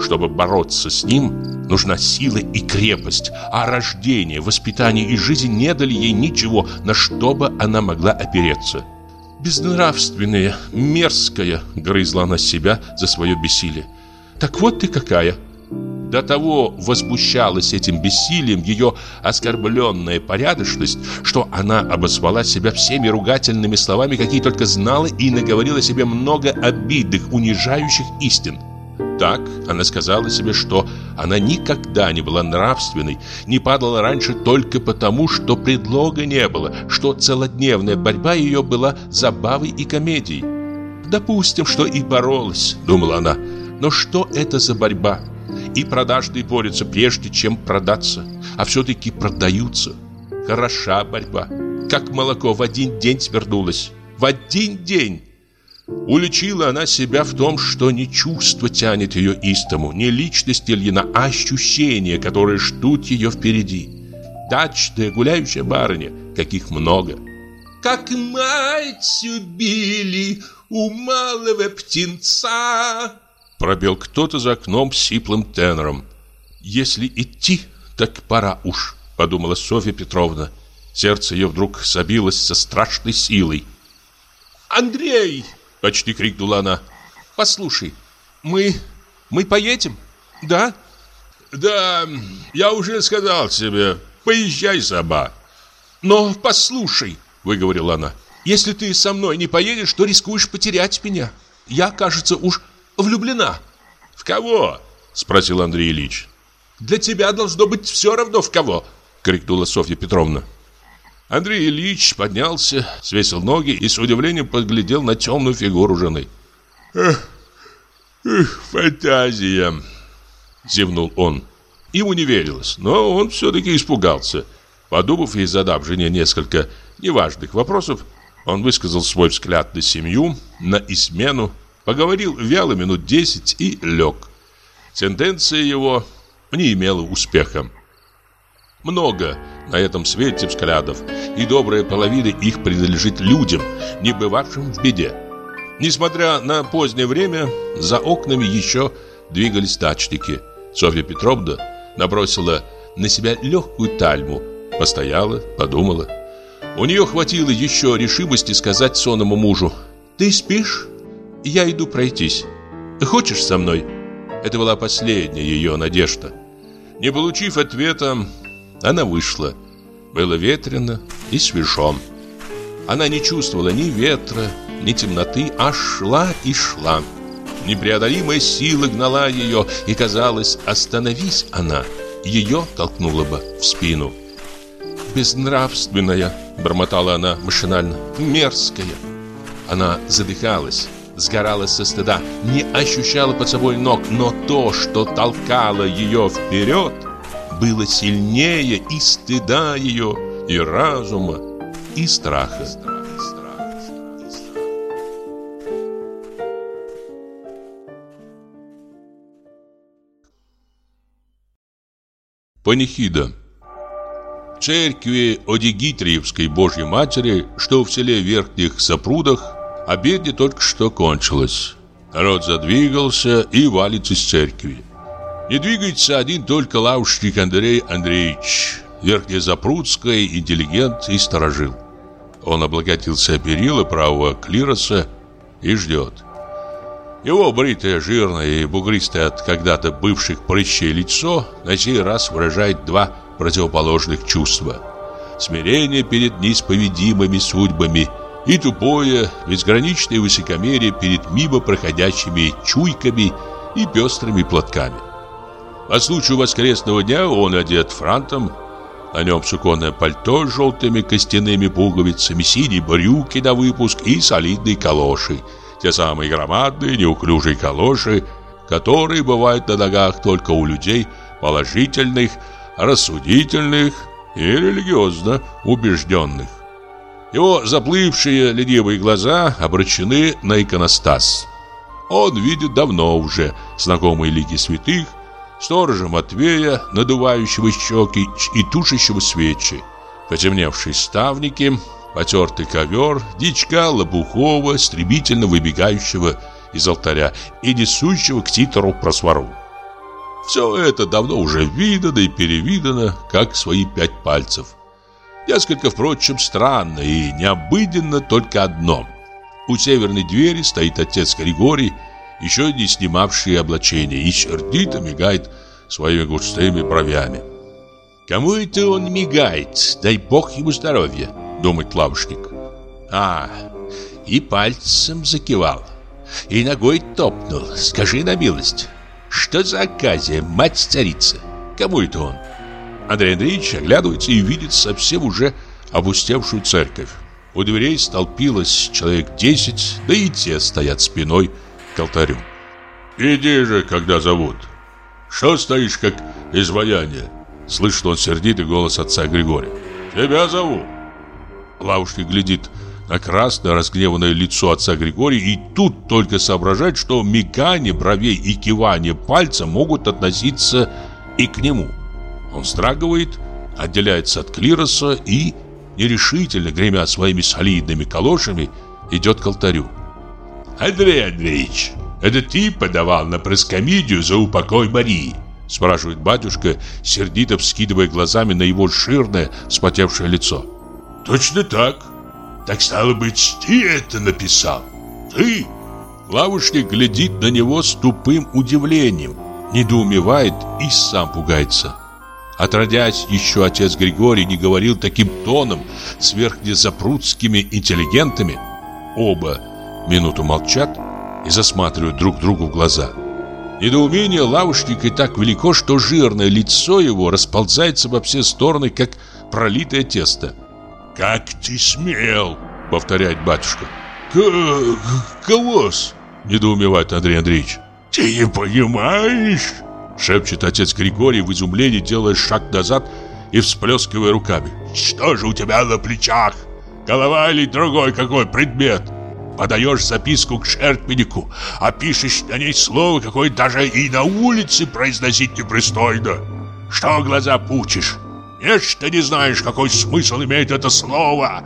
Чтобы бороться с ним, нужна сила и крепость, а рождение, воспитание и жизнь не дали ей ничего, на что бы она могла опереться. «Безнравственная, мерзкая», — грызла она себя за свое бессилие. «Так вот ты какая!» До того возмущалась этим бессилием ее оскорбленная порядочность, что она обозвала себя всеми ругательными словами, какие только знала, и наговорила себе много обидных, унижающих истин. Так она сказала себе, что она никогда не была нравственной, не падала раньше только потому, что предлога не было, что целодневная борьба ее была забавой и комедией. «Допустим, что и боролась», — думала она, — «но что это за борьба?» И продажные борются прежде, чем продаться, а все-таки продаются. Хороша борьба, как молоко в один день свернулось. В один день! Уличила она себя в том, что не чувство тянет ее истому, не личность Ильина, а ощущения, которые ждут ее впереди. Дачная гуляющая барыня, каких много. Как мать убили у малого птенца, Пробил кто-то за окном сиплым тенором. «Если идти, так пора уж», — подумала Софья Петровна. Сердце ее вдруг забилось со страшной силой. «Андрей!» — почти крикнула она. «Послушай, мы... мы поедем? Да?» «Да, я уже сказал тебе, поезжай сама». «Но послушай», — выговорила она, «если ты со мной не поедешь, то рискуешь потерять меня. Я, кажется, уж влюблена». «В кого?» – спросил Андрей Ильич. «Для тебя должно быть все равно в кого!» – крикнула Софья Петровна. Андрей Ильич поднялся, свесил ноги и с удивлением поглядел на темную фигуру жены. «Эх, эх фантазия!» – зевнул он. Ему не верилось, но он все-таки испугался. Подумав и задав жене несколько неважных вопросов, он высказал свой взгляд на семью, на измену, Поговорил вяло минут десять и лег. Сентенция его не имела успеха. Много на этом свете взглядов, и добрая половина их принадлежит людям, не бывавшим в беде. Несмотря на позднее время, за окнами еще двигались дачники. Софья Петровна набросила на себя легкую тальму, постояла, подумала. У нее хватило еще решимости сказать сонному мужу «Ты спишь?» Я иду пройтись. Хочешь со мной?» Это была последняя ее надежда. Не получив ответа, она вышла. Было ветрено и свежо. Она не чувствовала ни ветра, ни темноты, а шла и шла. Непреодолимая сила гнала ее, и казалось, остановись она, ее толкнула бы в спину. «Безнравственная», — бормотала она машинально, — «мерзкая». Она задыхалась сгорала со стыда, не ощущала под собой ног, но то, что толкало ее вперед, было сильнее и стыда ее, и разума, и страха. Панихида В церкви Одигитриевской Божьей Матери, что в селе Верхних Сапрудах, Обедня только что кончилась. Народ задвигался и валит из церкви. Не двигается один только лавушник Андрей Андреевич, верхнезапрудский интеллигент и сторожил. Он облаготился перила правого клироса и ждет. Его бритое, жирное и бугристое от когда-то бывших прыщей лицо на сей раз выражает два противоположных чувства. Смирение перед неисповедимыми судьбами – и тупое, безграничное высокомерие перед мимо проходящими чуйками и пестрыми платками. По случаю воскресного дня он одет франтом, на нем суконное пальто с желтыми костяными пуговицами, синие брюки на выпуск и солидные калоши. Те самые громадные, неуклюжие калоши, которые бывают на ногах только у людей положительных, рассудительных и религиозно убежденных. Его заплывшие ленивые глаза обращены на иконостас. Он видит давно уже знакомые лики святых, сторожа Матвея, надувающего щеки и тушащего свечи, потемневшие ставники, потертый ковер, дичка Лопухова, стремительно выбегающего из алтаря и несущего к титру просвору. Все это давно уже видано и перевидано, как свои пять пальцев. Несколько, впрочем, странно и необыденно только одно. У северной двери стоит отец Григорий, еще не снимавший облачение, и сердито мигает своими густыми бровями. «Кому это он мигает? Дай бог ему здоровья!» — думает лавушник. «А, и пальцем закивал, и ногой топнул. Скажи на милость, что за оказия, мать-царица? Кому это он?» Андрей Андреевич оглядывается и видит совсем уже опустевшую церковь. У дверей столпилось человек десять, да и те стоят спиной к алтарю. «Иди же, когда зовут. Что стоишь, как изваяние?» Слышит он сердитый голос отца Григория. «Тебя зову». Лавушник глядит на красное разгневанное лицо отца Григория и тут только соображает, что мигание бровей и кивание пальца могут относиться и к нему. Он страгивает, отделяется от клироса и, нерешительно гремя своими солидными калошами, идет к алтарю. «Андрей Андреевич, это ты подавал на проскомидию за упокой Марии?» Спрашивает батюшка, сердито вскидывая глазами на его жирное, вспотевшее лицо. «Точно так. Так стало быть, ты это написал? Ты?» Лавушник глядит на него с тупым удивлением, недоумевает и сам пугается. Отродясь, еще отец Григорий не говорил таким тоном с верхнезапрудскими интеллигентами. Оба минуту молчат и засматривают друг другу в глаза. Недоумение лавушника так велико, что жирное лицо его расползается во все стороны, как пролитое тесто. «Как ты смел!» — повторяет батюшка. «Кого-с?» — недоумевает Андрей Андреевич. «Ты не понимаешь?» — шепчет отец Григорий в изумлении, делая шаг назад и всплескивая руками. «Что же у тебя на плечах? Голова или другой какой предмет?» Подаешь записку к шерпенику, а пишешь на ней слово, какое даже и на улице произносить непристойно. Что глаза пучишь? Нечто не знаешь, какой смысл имеет это слово.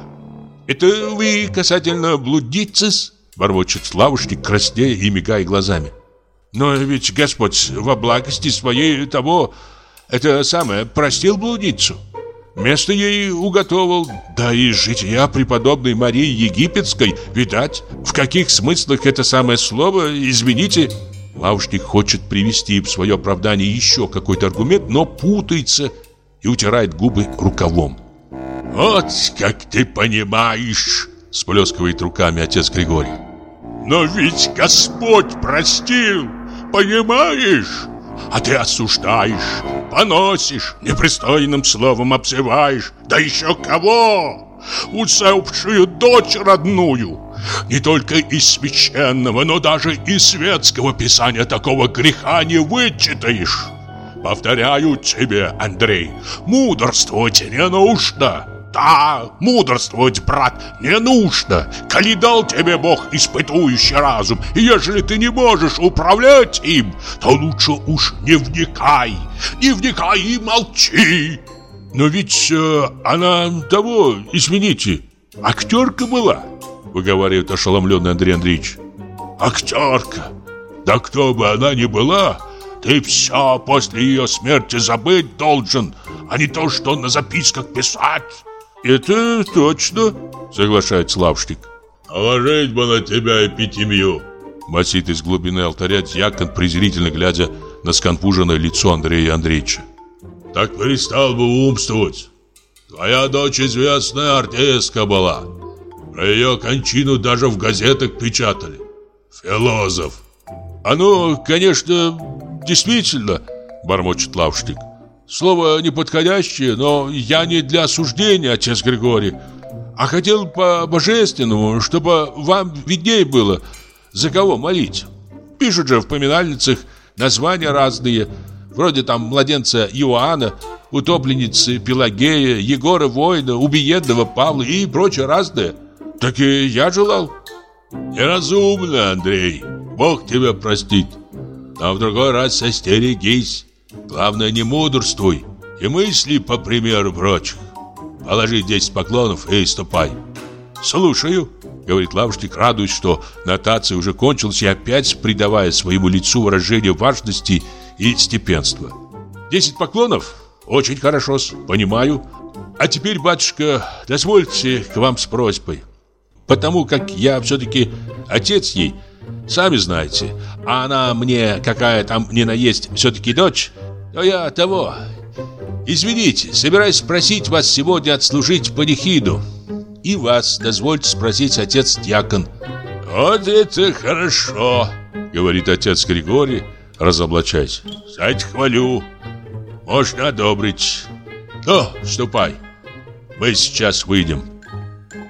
Это вы касательно блудицис? Бормочет Славушник, краснея и мигая глазами. Но ведь Господь во благости своей того, это самое, простил блудницу. Место ей уготовил, да и жития преподобной Марии Египетской, видать, в каких смыслах это самое слово, извините. Лавушник хочет привести в свое оправдание еще какой-то аргумент, но путается и утирает губы рукавом. «Вот как ты понимаешь!» – сплескивает руками отец Григорий. «Но ведь Господь простил, понимаешь?» А ты осуждаешь, поносишь, непристойным словом обзываешь. Да еще кого? Усопшую дочь родную. Не только из священного, но даже из светского писания такого греха не вычитаешь. Повторяю тебе, Андрей, мудрствовать не нужно. Да, мудрствовать, брат, не нужно. Коли дал тебе Бог испытующий разум, и ежели ты не можешь управлять им, то лучше уж не вникай. Не вникай и молчи. Но ведь э, она того, извините, актерка была, выговаривает ошеломленный Андрей Андреевич. Актерка? Да кто бы она ни была, ты все после ее смерти забыть должен, а не то, что на записках писать. «Это точно», — соглашается лавшник. «Положить бы на тебя эпитемию», — басит из глубины алтаря дьякон, презрительно глядя на сконфуженное лицо Андрея Андреевича. «Так перестал бы умствовать. Твоя дочь известная артистка была. Про ее кончину даже в газетах печатали. Философ». «Оно, конечно, действительно», — бормочет лавшник. Слово неподходящее, но я не для осуждения, отец Григорий, а хотел по-божественному, чтобы вам виднее было, за кого молить. Пишут же в поминальницах названия разные, вроде там младенца Иоанна, утопленницы Пелагея, Егора Воина, убиенного Павла и прочее разное. Так и я желал. Неразумно, Андрей, Бог тебя простит. Но в другой раз остерегись. Главное, не мудрствуй и мысли по примеру прочих. Положи 10 поклонов и ступай. Слушаю, говорит лавочник, радуясь, что нотация уже кончилась и опять придавая своему лицу выражение важности и степенства. Десять поклонов? Очень хорошо, понимаю. А теперь, батюшка, дозвольте к вам с просьбой. Потому как я все-таки отец ей, сами знаете, а она мне какая там не наесть все-таки дочь, то я того. Извините, собираюсь спросить вас сегодня отслужить панихиду. И вас дозвольте спросить отец-дьякон. Вот это хорошо, говорит отец Григорий, разоблачаясь. Сать хвалю. Можно одобрить. Ну, ступай. Мы сейчас выйдем.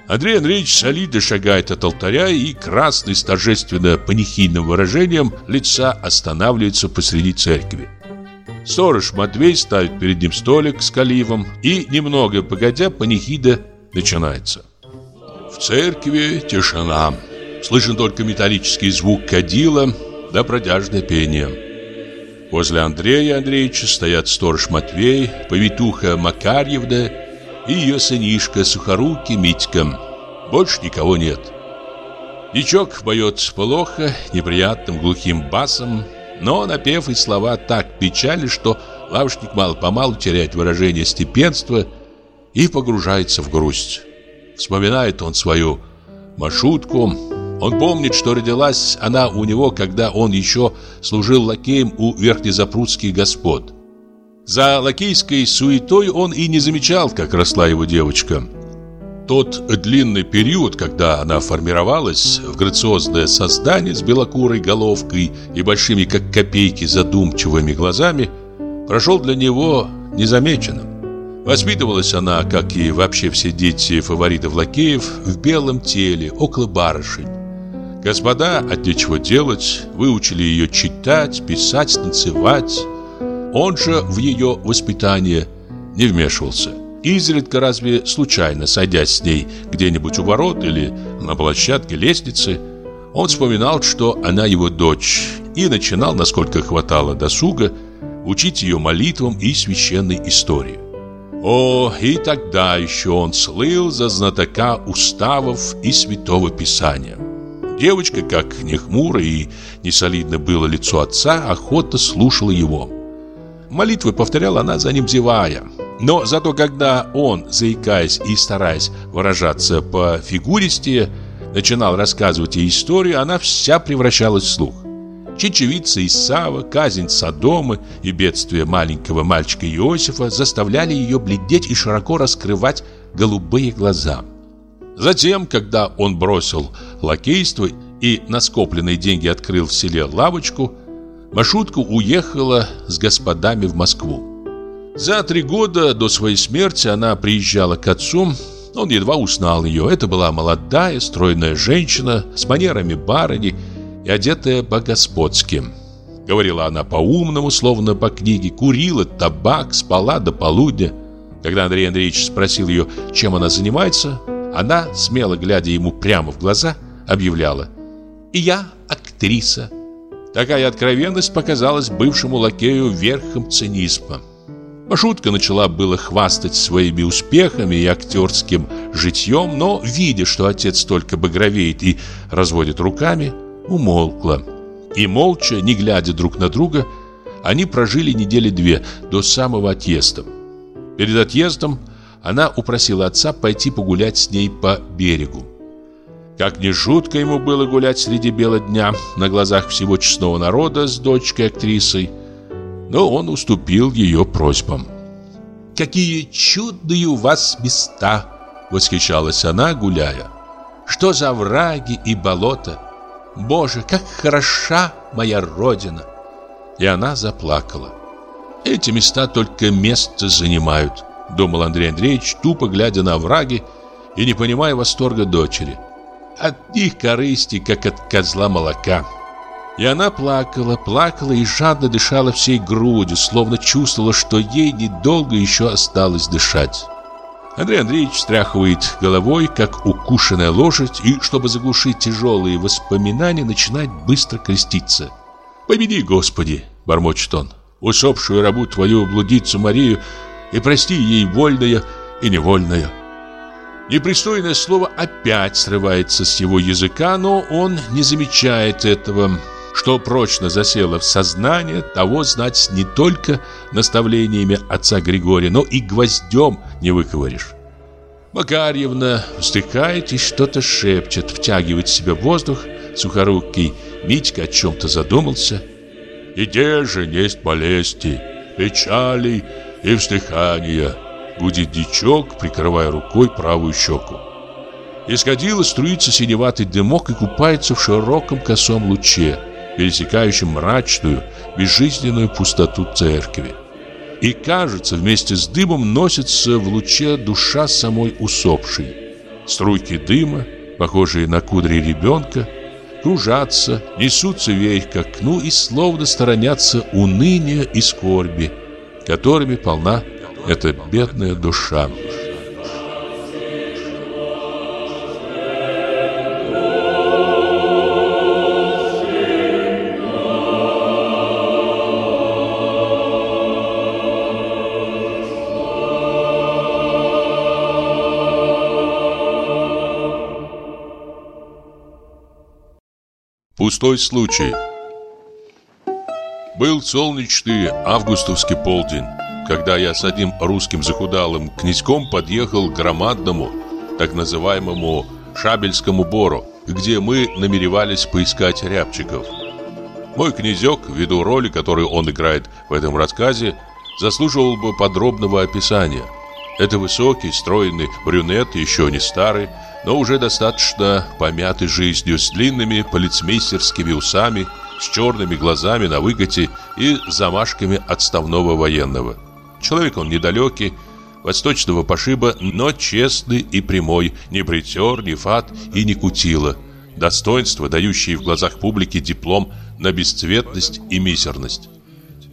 Андрей Андреевич солидно шагает от алтаря и красный с торжественно панихидным выражением лица останавливается посреди церкви. Сторож Матвей ставит перед ним столик с каливом, и немного погодя панихида начинается. В церкви тишина. Слышен только металлический звук кадила да протяжное пение. Возле Андрея Андреевича стоят сторож Матвей, повитуха Макарьевна и ее сынишка Сухорукий Митька. Больше никого нет. Дичок поет плохо, неприятным глухим басом, но напев и слова так печали, что лавочник мало-помалу теряет выражение степенства и погружается в грусть. Вспоминает он свою маршрутку, он помнит, что родилась она у него, когда он еще служил лакеем у верхнезапрудских господ. За лакейской суетой он и не замечал, как росла его девочка. Тот длинный период, когда она формировалась в грациозное создание с белокурой головкой и большими, как копейки, задумчивыми глазами, прошел для него незамеченным. Воспитывалась она, как и вообще все дети фаворитов лакеев, в белом теле, около барышень. Господа от нечего делать выучили ее читать, писать, танцевать. Он же в ее воспитание не вмешивался. Изредка разве случайно, садясь с ней где-нибудь у ворот или на площадке лестницы, он вспоминал, что она его дочь, и начинал, насколько хватало досуга, учить ее молитвам и священной истории. О, и тогда еще он слыл за знатока уставов и святого писания. Девочка, как не хмуро и не солидно было лицо отца, охотно слушала его. Молитвы повторяла она за ним зевая. Но зато когда он, заикаясь и стараясь выражаться по фигуристе, начинал рассказывать ей историю, она вся превращалась в слух. Чечевица Исава, казнь Содома и бедствие маленького мальчика Иосифа заставляли ее бледеть и широко раскрывать голубые глаза. Затем, когда он бросил лакейство и на скопленные деньги открыл в селе лавочку, маршрутка уехала с господами в Москву. За три года до своей смерти она приезжала к отцу, он едва узнал ее. Это была молодая, стройная женщина с манерами барыни и одетая по-господски. Говорила она по-умному, словно по книге, курила табак, спала до полудня. Когда Андрей Андреевич спросил ее, чем она занимается, она, смело глядя ему прямо в глаза, объявляла «И я актриса». Такая откровенность показалась бывшему лакею верхом цинизма. Машутка начала было хвастать своими успехами и актерским житьем, но, видя, что отец только багровеет и разводит руками, умолкла. И молча, не глядя друг на друга, они прожили недели две до самого отъезда. Перед отъездом она упросила отца пойти погулять с ней по берегу. Как ни жутко ему было гулять среди бела дня на глазах всего честного народа с дочкой-актрисой, но он уступил ее просьбам. «Какие чудные у вас места!» — восхищалась она, гуляя. «Что за враги и болота! Боже, как хороша моя родина!» И она заплакала. Эти места только место занимают. Думал Андрей Андреевич, тупо глядя на враги и не понимая восторга дочери. От них корысти, как от козла молока. И она плакала, плакала и жадно дышала всей грудью, словно чувствовала, что ей недолго еще осталось дышать. Андрей Андреевич встряхивает головой, как укушенная лошадь, и, чтобы заглушить тяжелые воспоминания, начинает быстро креститься. «Победи, Господи!» – бормочет он. усопшую рабу твою блудицу Марию и прости ей вольное и невольное. Непристойное слово опять срывается с его языка, но он не замечает этого. Что прочно засело в сознание, того знать не только наставлениями отца Григория, но и гвоздем не выковыришь. Макарьевна вздыхает и что-то шепчет, втягивает в себя воздух. Сухорукий Митька о чем-то задумался. «И где же есть болезни, печали и вздыхания?» Гудит дичок, прикрывая рукой правую щеку. Из кадила струится синеватый дымок и купается в широком косом луче, пересекающем мрачную, безжизненную пустоту церкви. И кажется, вместе с дымом носится в луче душа самой усопшей. Струйки дыма, похожие на кудри ребенка, кружатся, несутся вверх к окну и словно сторонятся уныния и скорби, которыми полна эта бедная душа. Пустой случай. Был солнечный августовский полдень, когда я с одним русским захудалым князьком подъехал к громадному, так называемому Шабельскому бору, где мы намеревались поискать рябчиков. Мой князек, ввиду роли, которую он играет в этом рассказе, заслуживал бы подробного описания. Это высокий, стройный брюнет, еще не старый, но уже достаточно помятый жизнью, с длинными полицмейстерскими усами, с черными глазами на выкате и замашками отставного военного. Человек он недалекий, восточного пошиба, но честный и прямой, не притер, не фат и не кутила. Достоинство, дающее в глазах публики диплом на бесцветность и мизерность.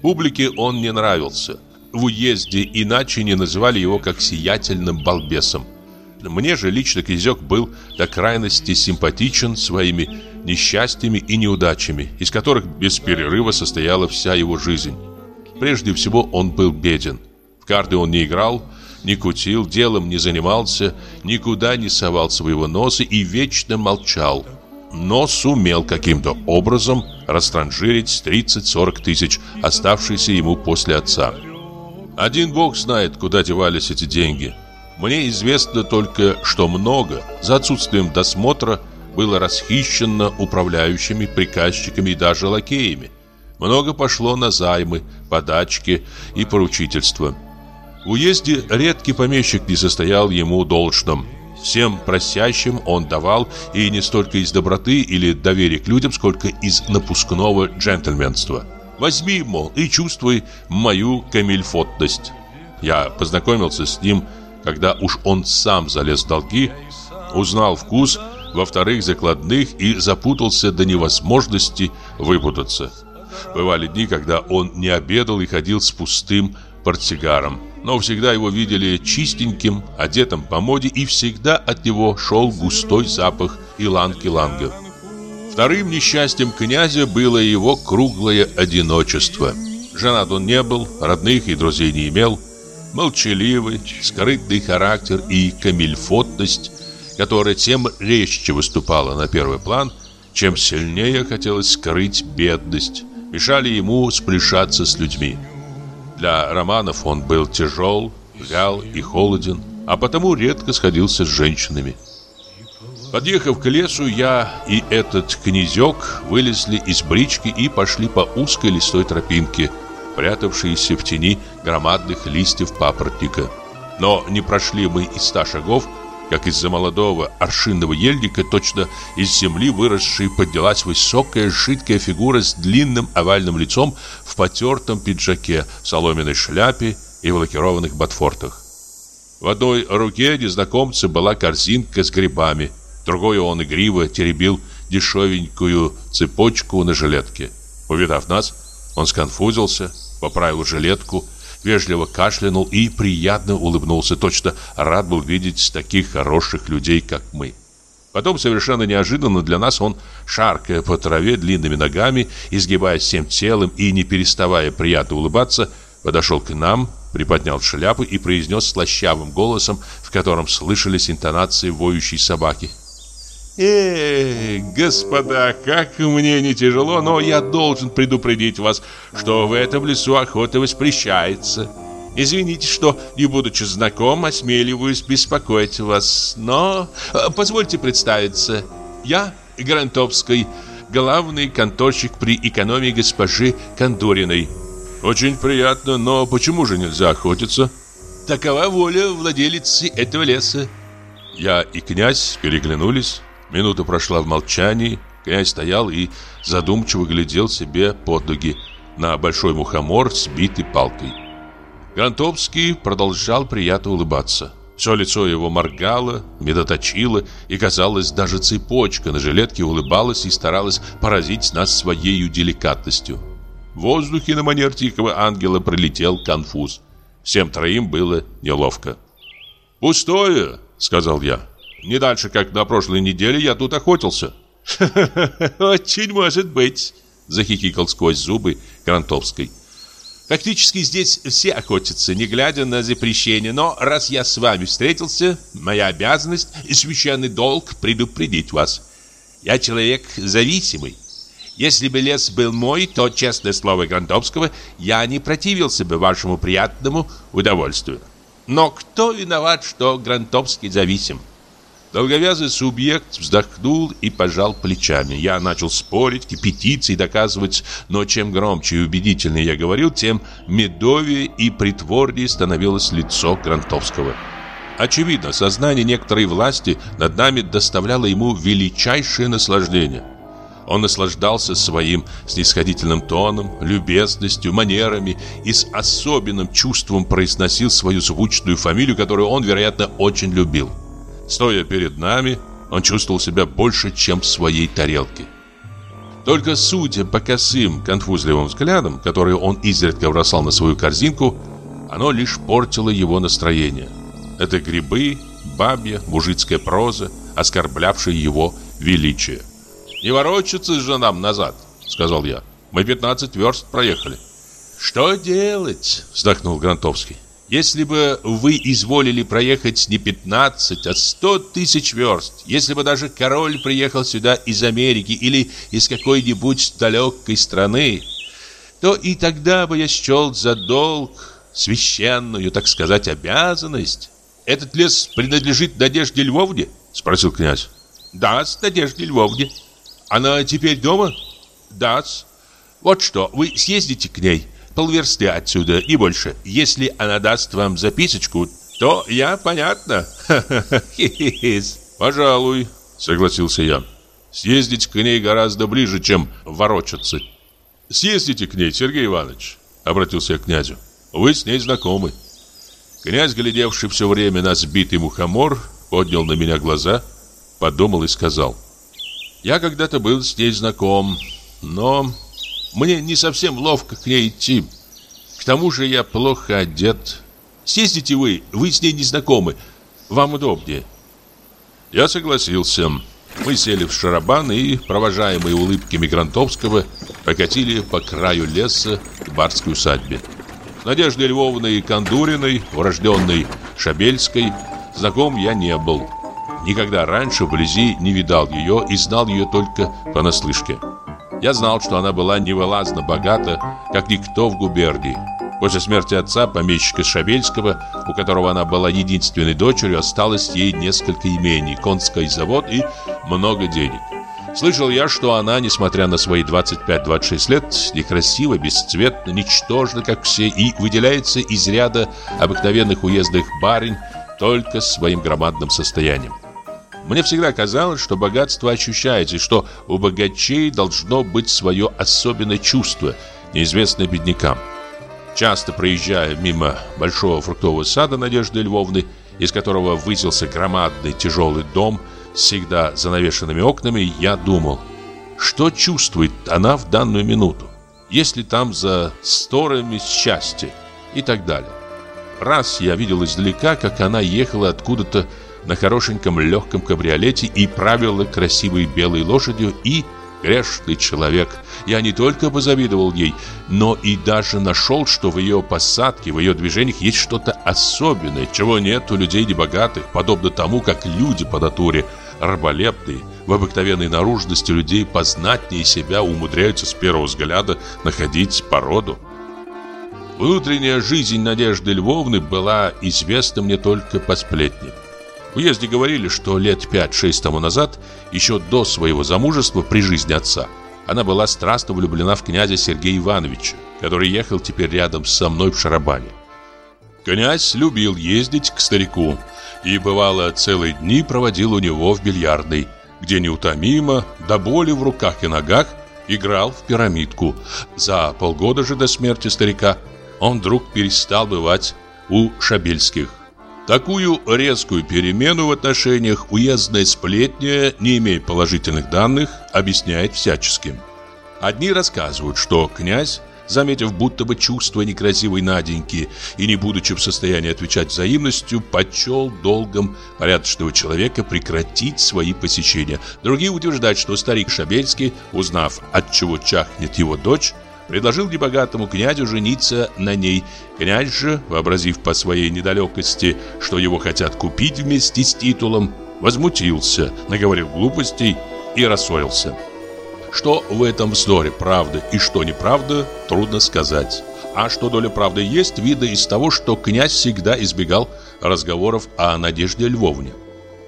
Публике он не нравился. В уезде иначе не называли его как сиятельным балбесом. Мне же лично князек был до крайности симпатичен своими несчастьями и неудачами, из которых без перерыва состояла вся его жизнь. Прежде всего он был беден. В карты он не играл, не кутил, делом не занимался, никуда не совал своего носа и вечно молчал. Но сумел каким-то образом растранжирить 30-40 тысяч, оставшиеся ему после отца. Один бог знает, куда девались эти деньги – мне известно только, что много, за отсутствием досмотра, было расхищено управляющими, приказчиками и даже лакеями. Много пошло на займы, подачки и поручительства. В уезде редкий помещик не состоял ему должным. Всем просящим он давал и не столько из доброты или доверия к людям, сколько из напускного джентльменства. Возьми, мол, и чувствуй мою камильфотность. Я познакомился с ним когда уж он сам залез в долги, узнал вкус во-вторых, закладных и запутался до невозможности выпутаться. Бывали дни, когда он не обедал и ходил с пустым портсигаром. Но всегда его видели чистеньким, одетым по моде, и всегда от него шел густой запах иланг-иланга. Вторым несчастьем князя было его круглое одиночество. Женат он не был, родных и друзей не имел – молчаливый, скрытный характер и камильфотность, которая тем резче выступала на первый план, чем сильнее хотелось скрыть бедность, мешали ему сплешаться с людьми. Для романов он был тяжел, вял и холоден, а потому редко сходился с женщинами. Подъехав к лесу, я и этот князек вылезли из брички и пошли по узкой листой тропинке – прятавшиеся в тени громадных листьев папоротника. Но не прошли мы и ста шагов, как из-за молодого аршинного ельника, точно из земли выросшей, поднялась высокая жидкая фигура с длинным овальным лицом в потертом пиджаке, соломенной шляпе и в лакированных ботфортах. В одной руке незнакомца была корзинка с грибами, другой он игриво теребил дешевенькую цепочку на жилетке. Увидав нас, он сконфузился, поправил жилетку, вежливо кашлянул и приятно улыбнулся. Точно рад был видеть таких хороших людей, как мы. Потом, совершенно неожиданно для нас, он, шаркая по траве длинными ногами, изгибаясь всем телом и не переставая приятно улыбаться, подошел к нам, приподнял шляпу и произнес слащавым голосом, в котором слышались интонации воющей собаки. «Эй, господа, как мне не тяжело, но я должен предупредить вас, что в этом лесу охота воспрещается». Извините, что, не будучи знаком, осмеливаюсь беспокоить вас, но э, позвольте представиться. Я Грантовский, главный конторщик при экономии госпожи Кондориной. Очень приятно, но почему же нельзя охотиться? Такова воля владелицы этого леса. Я и князь переглянулись. Минута прошла в молчании. Князь стоял и задумчиво глядел себе под ноги на большой мухомор, сбитый палкой. Грантовский продолжал приятно улыбаться. Все лицо его моргало, медоточило, и, казалось, даже цепочка на жилетке улыбалась и старалась поразить нас своей деликатностью. В воздухе на манер тихого ангела пролетел конфуз. Всем троим было неловко. «Пустое», — сказал я. «Не дальше, как на прошлой неделе я тут охотился». «Очень может быть», — захихикал сквозь зубы Грантовской. Фактически здесь все охотятся, не глядя на запрещение. Но раз я с вами встретился, моя обязанность и священный долг предупредить вас. Я человек зависимый. Если бы лес был мой, то, честное слово Грандовского, я не противился бы вашему приятному удовольствию. Но кто виноват, что Грантовский зависим? Долговязый субъект вздохнул и пожал плечами. Я начал спорить, кипятиться и доказывать, но чем громче и убедительнее я говорил, тем медовее и притворнее становилось лицо Грантовского. Очевидно, сознание некоторой власти над нами доставляло ему величайшее наслаждение. Он наслаждался своим снисходительным тоном, любезностью, манерами и с особенным чувством произносил свою звучную фамилию, которую он, вероятно, очень любил. Стоя перед нами, он чувствовал себя больше, чем в своей тарелке. Только судя по косым, конфузливым взглядам, которые он изредка бросал на свою корзинку, оно лишь портило его настроение. Это грибы, бабья, мужицкая проза, оскорблявшая его величие. «Не ворочаться же нам назад», — сказал я. «Мы 15 верст проехали». «Что делать?» — вздохнул Грантовский. Если бы вы изволили проехать не 15, а 100 тысяч верст, если бы даже король приехал сюда из Америки или из какой-нибудь далекой страны, то и тогда бы я счел за долг, священную, так сказать, обязанность. Этот лес принадлежит Надежде Львовне? Спросил князь. Да, с Надежде Львовне. Она теперь дома? Да. -с. Вот что, вы съездите к ней полверсты отсюда, и больше. Если она даст вам записочку, то я, понятно. Пожалуй, согласился я. Съездить к ней гораздо ближе, чем ворочаться. Съездите к ней, Сергей Иванович, обратился я к князю. Вы с ней знакомы. Князь, глядевший все время на сбитый мухомор, поднял на меня глаза, подумал и сказал. Я когда-то был с ней знаком, но мне не совсем ловко к ней идти. К тому же я плохо одет. Съездите вы, вы с ней не знакомы. Вам удобнее. Я согласился. Мы сели в шарабан и, провожаемые улыбками Грантовского, покатили по краю леса к барской усадьбе. Надеждой Львовной Кондуриной, урожденной Шабельской, знаком я не был. Никогда раньше вблизи не видал ее и знал ее только понаслышке. Я знал, что она была невылазно богата, как никто в губернии. После смерти отца, помещика Шабельского, у которого она была единственной дочерью, осталось ей несколько имений, конский завод и много денег. Слышал я, что она, несмотря на свои 25-26 лет, некрасива, бесцветна, ничтожна, как все, и выделяется из ряда обыкновенных уездных барынь только своим громадным состоянием. Мне всегда казалось, что богатство ощущается, и что у богачей должно быть свое особенное чувство, неизвестное беднякам. Часто проезжая мимо большого фруктового сада Надежды Львовны, из которого высился громадный тяжелый дом всегда занавешенными окнами, я думал, что чувствует она в данную минуту, есть ли там за сторами счастье и так далее. Раз я видел издалека, как она ехала откуда-то на хорошеньком легком кабриолете и правила красивой белой лошадью и грешный человек. Я не только позавидовал ей, но и даже нашел, что в ее посадке, в ее движениях есть что-то особенное, чего нет у людей небогатых, подобно тому, как люди по натуре раболепные, в обыкновенной наружности людей познатнее себя умудряются с первого взгляда находить породу. Внутренняя жизнь Надежды Львовны была известна мне только по сплетне. В уезде говорили, что лет 5-6 тому назад, еще до своего замужества при жизни отца, она была страстно влюблена в князя Сергея Ивановича, который ехал теперь рядом со мной в Шарабане. Князь любил ездить к старику и, бывало, целые дни проводил у него в бильярдной, где неутомимо, до боли в руках и ногах, играл в пирамидку. За полгода же до смерти старика он вдруг перестал бывать у Шабельских. Такую резкую перемену в отношениях уездная сплетня, не имея положительных данных, объясняет всяческим. Одни рассказывают, что князь, заметив будто бы чувство некрасивой Наденьки и не будучи в состоянии отвечать взаимностью, почел долгом порядочного человека прекратить свои посещения. Другие утверждают, что старик Шабельский, узнав, от чего чахнет его дочь, предложил небогатому князю жениться на ней. Князь же, вообразив по своей недалекости, что его хотят купить вместе с титулом, возмутился, наговорил глупостей и рассорился. Что в этом вздоре правда и что неправда, трудно сказать. А что доля правды есть, видно из того, что князь всегда избегал разговоров о Надежде Львовне.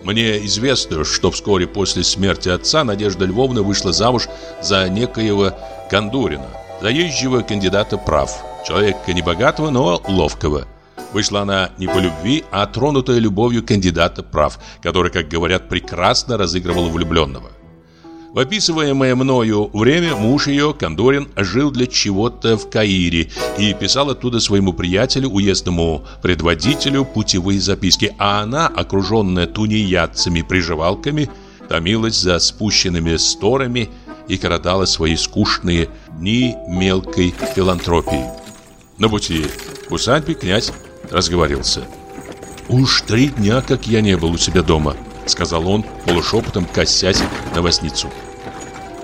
Мне известно, что вскоре после смерти отца Надежда Львовна вышла замуж за некоего Кондурина, заезжего кандидата прав, человека небогатого, но ловкого. Вышла она не по любви, а тронутая любовью кандидата прав, который, как говорят, прекрасно разыгрывал влюбленного. В описываемое мною время муж ее, Кондорин, жил для чего-то в Каире и писал оттуда своему приятелю, уездному предводителю, путевые записки, а она, окруженная тунеядцами-приживалками, томилась за спущенными сторами и коротала свои скучные дни мелкой филантропии. На пути к усадьбе князь разговорился. «Уж три дня, как я не был у себя дома», — сказал он, полушепотом косясь на возницу.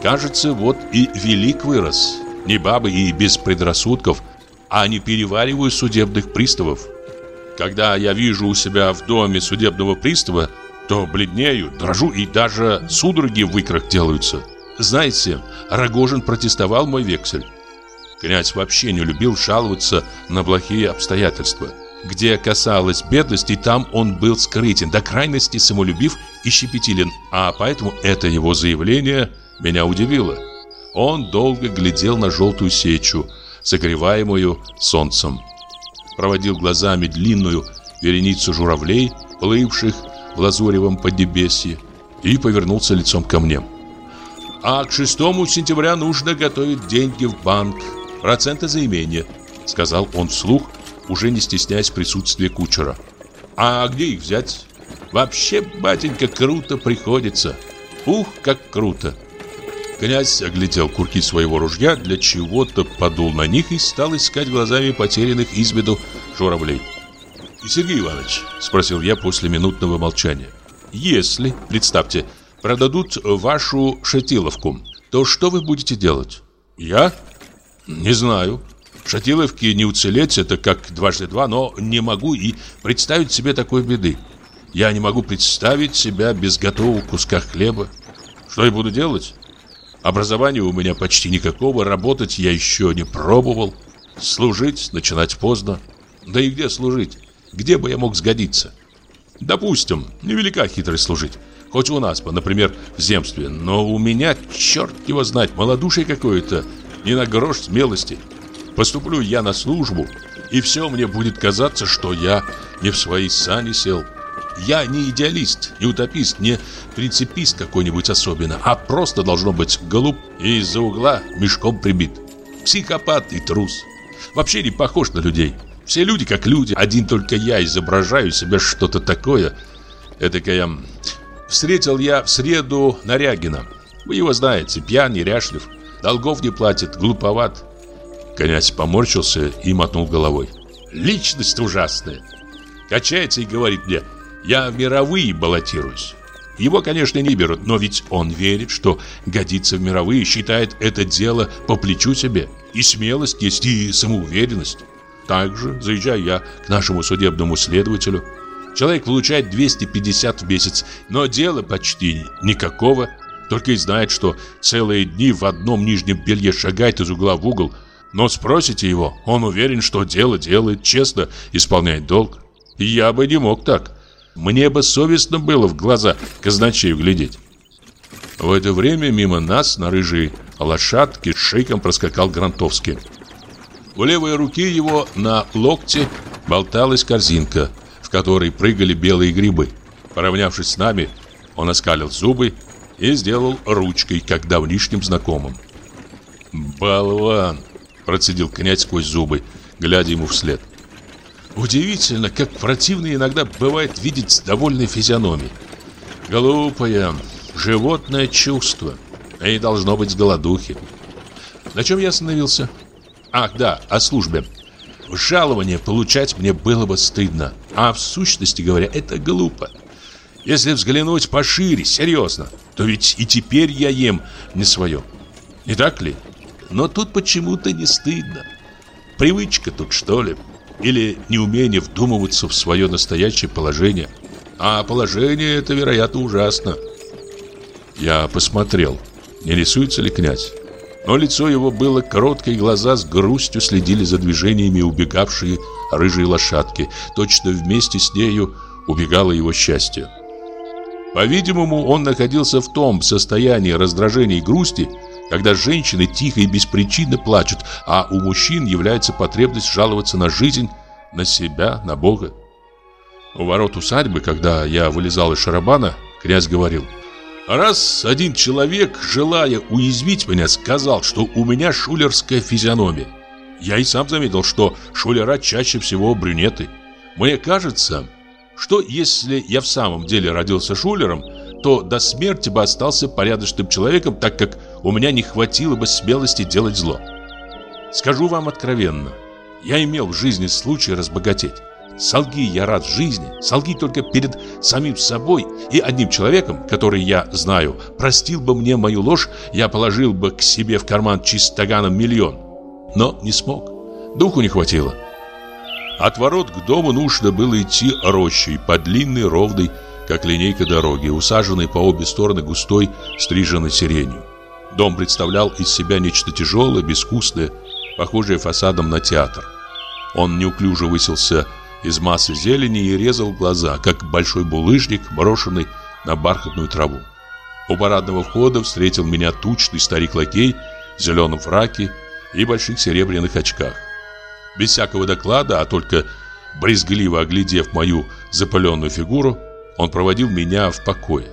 «Кажется, вот и велик вырос. Не бабы и без предрассудков, а не перевариваю судебных приставов. Когда я вижу у себя в доме судебного пристава, то бледнею, дрожу и даже судороги в икрах делаются. Знаете, Рогожин протестовал мой вексель. Князь вообще не любил жаловаться на плохие обстоятельства. Где касалось бедности, там он был скрытен, до крайности самолюбив и щепетилен, а поэтому это его заявление меня удивило. Он долго глядел на желтую сечу, согреваемую солнцем. Проводил глазами длинную вереницу журавлей, плывших в лазуревом поднебесье, и повернулся лицом ко мне. А к 6 сентября нужно готовить деньги в банк. Проценты за имение, сказал он вслух, уже не стесняясь присутствия кучера. А где их взять? Вообще, батенька, круто приходится. Ух, как круто. Князь оглядел курки своего ружья, для чего-то подул на них и стал искать глазами потерянных из виду журавлей. «Сергей Иванович», — спросил я после минутного молчания, — «если, представьте, продадут вашу шатиловку, то что вы будете делать? Я? Не знаю. Шатиловки не уцелеть, это как дважды два, но не могу и представить себе такой беды. Я не могу представить себя без готового куска хлеба. Что я буду делать? Образования у меня почти никакого, работать я еще не пробовал. Служить начинать поздно. Да и где служить? Где бы я мог сгодиться? Допустим, невелика хитрость служить. Хоть у нас, например, в земстве. Но у меня, черт его знать, малодушие какое-то. Не на грош смелости. Поступлю я на службу, и все мне будет казаться, что я не в свои сани сел. Я не идеалист, не утопист, не принципист какой-нибудь особенно, а просто должно быть голуб и из-за угла мешком прибит. Психопат и трус. Вообще не похож на людей. Все люди как люди, один только я изображаю себе что-то такое. Этакая Встретил я в среду Нарягина. Вы его знаете, пьян, неряшлив. Долгов не платит, глуповат. Князь поморщился и мотнул головой. Личность ужасная. Качается и говорит мне, Я в мировые баллотируюсь. Его, конечно, не берут, но ведь он верит, что годится в мировые, считает это дело по плечу себе. И смелость есть, и самоуверенность. Также заезжаю я к нашему судебному следователю. Человек получает 250 в месяц, но дела почти никакого. Только и знает, что целые дни в одном нижнем белье шагает из угла в угол. Но спросите его, он уверен, что дело делает, честно исполняет долг. Я бы не мог так. Мне бы совестно было в глаза казначею глядеть. В это время мимо нас на рыжей лошадке шейком проскакал Грантовский. В левой руке его на локте болталась корзинка, которой прыгали белые грибы. Поравнявшись с нами, он оскалил зубы и сделал ручкой, как давнишним знакомым. «Болван!» – процедил князь сквозь зубы, глядя ему вслед. Удивительно, как противно иногда бывает видеть довольной физиономии. Глупое, животное чувство. И должно быть голодухи. На чем я остановился? Ах, да, о службе. Жалование получать мне было бы стыдно. А в сущности говоря, это глупо. Если взглянуть пошире, серьезно, то ведь и теперь я ем не свое. Не так ли? Но тут почему-то не стыдно. Привычка тут, что ли? или неумение вдумываться в свое настоящее положение. А положение это, вероятно, ужасно. Я посмотрел, не рисуется ли князь. Но лицо его было короткое, и глаза с грустью следили за движениями убегавшей рыжей лошадки. Точно вместе с нею убегало его счастье. По-видимому, он находился в том состоянии раздражения и грусти, когда женщины тихо и беспричинно плачут, а у мужчин является потребность жаловаться на жизнь, на себя, на Бога. У ворот усадьбы, когда я вылезал из шарабана, князь говорил, «Раз один человек, желая уязвить меня, сказал, что у меня шулерская физиономия, я и сам заметил, что шулера чаще всего брюнеты. Мне кажется, что если я в самом деле родился шулером, то до смерти бы остался порядочным человеком, так как у меня не хватило бы смелости делать зло. Скажу вам откровенно, я имел в жизни случай разбогатеть. Солги я рад жизни, солги только перед самим собой и одним человеком, который я знаю, простил бы мне мою ложь, я положил бы к себе в карман чистоганом миллион. Но не смог, духу не хватило. От ворот к дому нужно было идти рощей по длинной, ровной, как линейка дороги, усаженной по обе стороны густой, стриженной сиренью. Дом представлял из себя нечто тяжелое, безвкусное, похожее фасадом на театр. Он неуклюже высился из массы зелени и резал глаза, как большой булыжник, брошенный на бархатную траву. У парадного входа встретил меня тучный старик-лакей в зеленом фраке и больших серебряных очках. Без всякого доклада, а только брезгливо оглядев мою запаленную фигуру, он проводил меня в покое.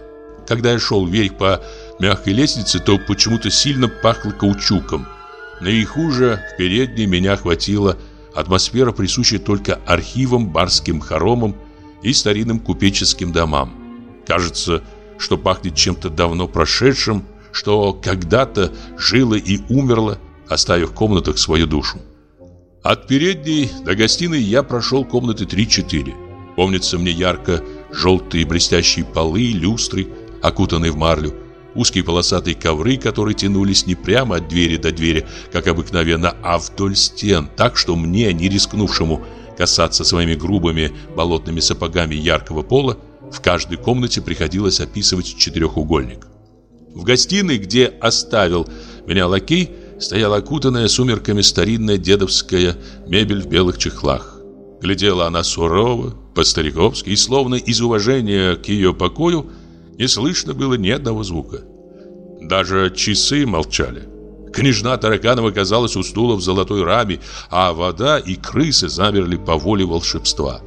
Когда я шел вверх по мягкой лестнице, то почему-то сильно пахло каучуком. Наверху же, в передней, меня хватила атмосфера, присущая только архивам, барским хоромам и старинным купеческим домам. Кажется, что пахнет чем-то давно прошедшим, что когда-то жило и умерло, оставив в комнатах свою душу. От передней до гостиной я прошел комнаты 3-4. Помнится мне ярко желтые блестящие полы, люстры, окутанные в марлю, узкие полосатые ковры, которые тянулись не прямо от двери до двери, как обыкновенно, а вдоль стен, так что мне, не рискнувшему касаться своими грубыми болотными сапогами яркого пола, в каждой комнате приходилось описывать четырехугольник. В гостиной, где оставил меня лакей, стояла окутанная сумерками старинная дедовская мебель в белых чехлах. Глядела она сурово, по-стариковски, и словно из уважения к ее покою не слышно было ни одного звука. Даже часы молчали. Княжна Тараканова казалась у стула в золотой раме, а вода и крысы замерли по воле волшебства.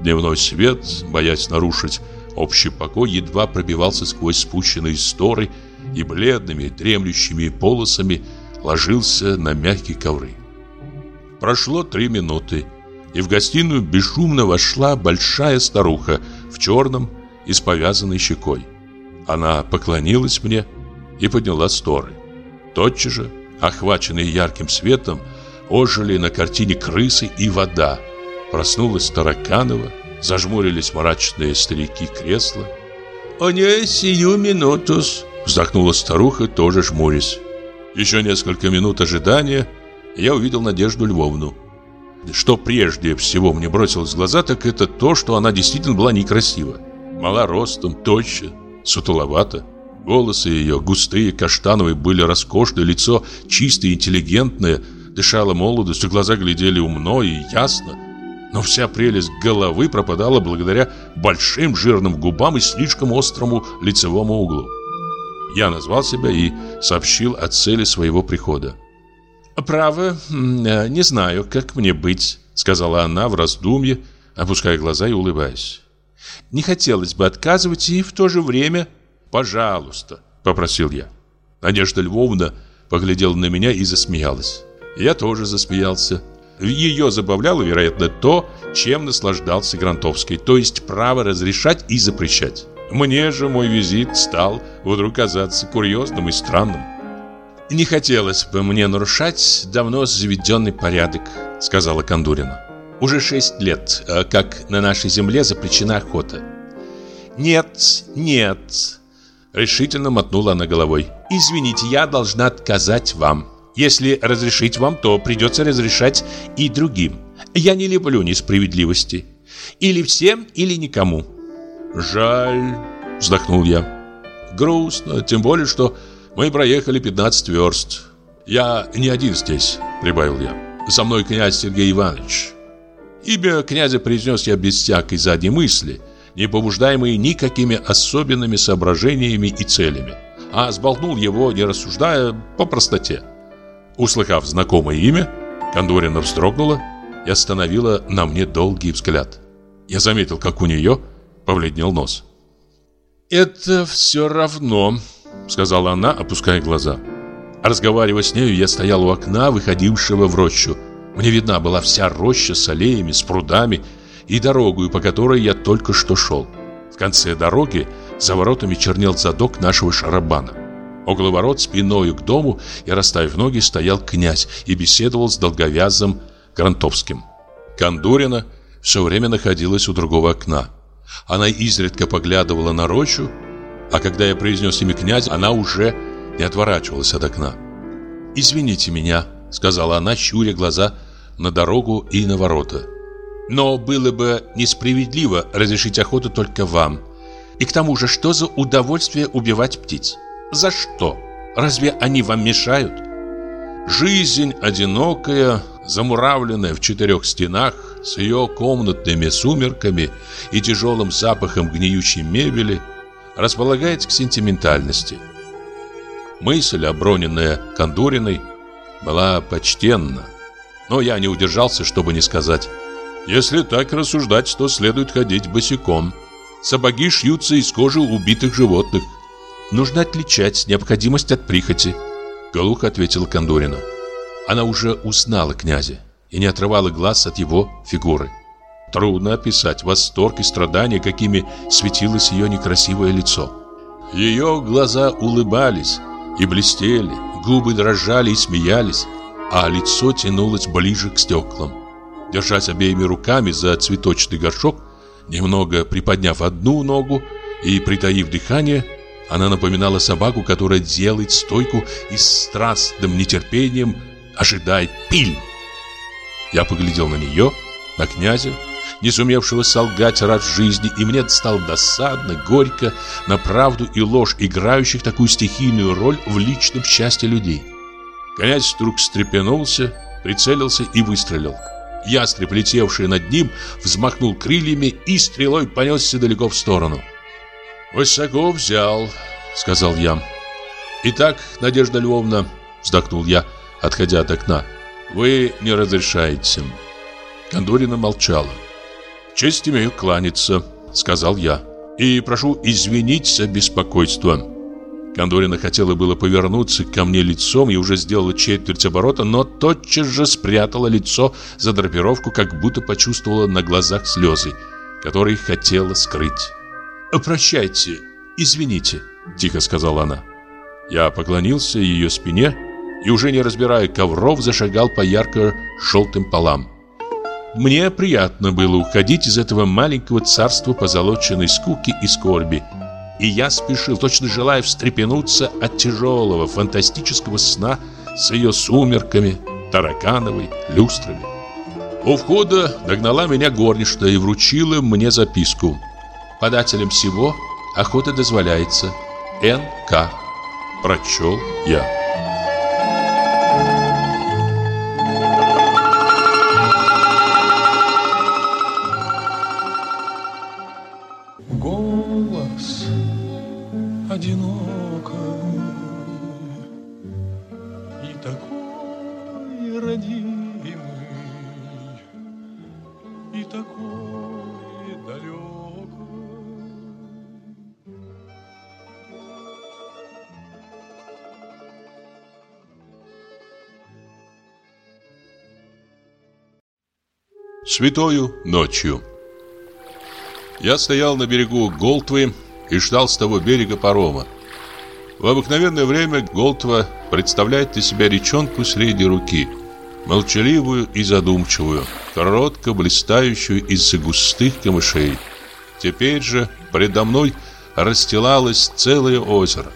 Дневной свет, боясь нарушить общий покой, едва пробивался сквозь спущенные сторы и бледными, дремлющими полосами ложился на мягкие ковры. Прошло три минуты, и в гостиную бесшумно вошла большая старуха в черном и с повязанной щекой. Она поклонилась мне и подняла сторы. Тотчас же, охваченные ярким светом, ожили на картине крысы и вода. Проснулась Тараканова Зажмурились мрачные старики кресла. «О не сию минутус!» Вздохнула старуха, тоже жмурясь. Еще несколько минут ожидания, я увидел Надежду Львовну. Что прежде всего мне бросилось в глаза, так это то, что она действительно была некрасива. Мала ростом, тоща, сутуловата. Волосы ее, густые, каштановые, были роскошны, лицо чистое, интеллигентное, дышало молодостью, глаза глядели умно и ясно. Но вся прелесть головы пропадала благодаря большим жирным губам и слишком острому лицевому углу. Я назвал себя и сообщил о цели своего прихода. «Право, э, не знаю, как мне быть», — сказала она в раздумье, опуская глаза и улыбаясь. «Не хотелось бы отказывать и в то же время...» «Пожалуйста», — попросил я. Надежда Львовна поглядела на меня и засмеялась. Я тоже засмеялся. Ее забавляло, вероятно, то, чем наслаждался Грантовский, то есть право разрешать и запрещать. Мне же мой визит стал вдруг казаться курьезным и странным. «Не хотелось бы мне нарушать давно заведенный порядок», — сказала Кондурина. «Уже шесть лет, э, как на нашей земле запрещена охота». «Нет, нет», — решительно мотнула она головой. «Извините, я должна отказать вам. Если разрешить вам, то придется разрешать и другим. Я не люблю несправедливости. Или всем, или никому». «Жаль», — вздохнул я. «Грустно, тем более, что мы проехали 15 верст. Я не один здесь», — прибавил я. «Со мной князь Сергей Иванович». Имя князя произнес я без всякой задней мысли, не побуждаемой никакими особенными соображениями и целями, а сболтнул его, не рассуждая, по простоте. Услыхав знакомое имя, Кондорина вздрогнула и остановила на мне долгий взгляд. Я заметил, как у нее Побледнел нос. «Это все равно», — сказала она, опуская глаза. Разговаривая с нею, я стоял у окна, выходившего в рощу. Мне видна была вся роща с аллеями, с прудами и дорогой, по которой я только что шел. В конце дороги за воротами чернел задок нашего шарабана. Около ворот спиною к дому и расставив ноги стоял князь и беседовал с долговязым Грантовским. Кондурина все время находилась у другого окна. Она изредка поглядывала на рощу, а когда я произнес имя князя, она уже не отворачивалась от окна. «Извините меня», — сказала она, щуря глаза на дорогу и на ворота. «Но было бы несправедливо разрешить охоту только вам. И к тому же, что за удовольствие убивать птиц? За что? Разве они вам мешают?» Жизнь одинокая, замуравленная в четырех стенах, с ее комнатными сумерками и тяжелым запахом гниющей мебели, располагает к сентиментальности. Мысль, оброненная Кондуриной, была почтенна, но я не удержался, чтобы не сказать. Если так рассуждать, то следует ходить босиком. Сапоги шьются из кожи убитых животных. Нужно отличать необходимость от прихоти, глухо ответила Кондурина. Она уже узнала князя и не отрывала глаз от его фигуры. Трудно описать восторг и страдания, какими светилось ее некрасивое лицо. Ее глаза улыбались и блестели, губы дрожали и смеялись, а лицо тянулось ближе к стеклам. Держась обеими руками за цветочный горшок, немного приподняв одну ногу и притаив дыхание, она напоминала собаку, которая делает стойку и с страстным нетерпением ожидает пиль. Я поглядел на нее, на князя, не сумевшего солгать раз в жизни, и мне стало досадно, горько на правду и ложь, играющих такую стихийную роль в личном счастье людей. Князь вдруг встрепенулся, прицелился и выстрелил. Ястреб, летевший над ним, взмахнул крыльями и стрелой понесся далеко в сторону. «Высоко взял», — сказал я. «Итак, Надежда Львовна», — вздохнул я, отходя от окна, — «вы не разрешаете». Кондорина молчала. «Честь имею кланяться», — сказал я. «И прошу извинить за беспокойство». Кондорина хотела было повернуться ко мне лицом и уже сделала четверть оборота, но тотчас же спрятала лицо за драпировку, как будто почувствовала на глазах слезы, которые хотела скрыть. «Прощайте, извините», — тихо сказала она. Я поклонился ее спине и, уже не разбирая ковров, зашагал по ярко-желтым полам. Мне приятно было уходить из этого маленького царства позолоченной скуки и скорби. И я спешил, точно желая встрепенуться от тяжелого фантастического сна с ее сумерками, таракановой, люстрами. У входа догнала меня горничная и вручила мне записку. Подателем всего охота дозволяется. Н.К. Прочел я. Святою ночью Я стоял на берегу Голтвы и ждал с того берега парома. В обыкновенное время Голтва представляет из себя речонку средней руки, молчаливую и задумчивую, коротко блистающую из-за густых камышей. Теперь же предо мной расстилалось целое озеро.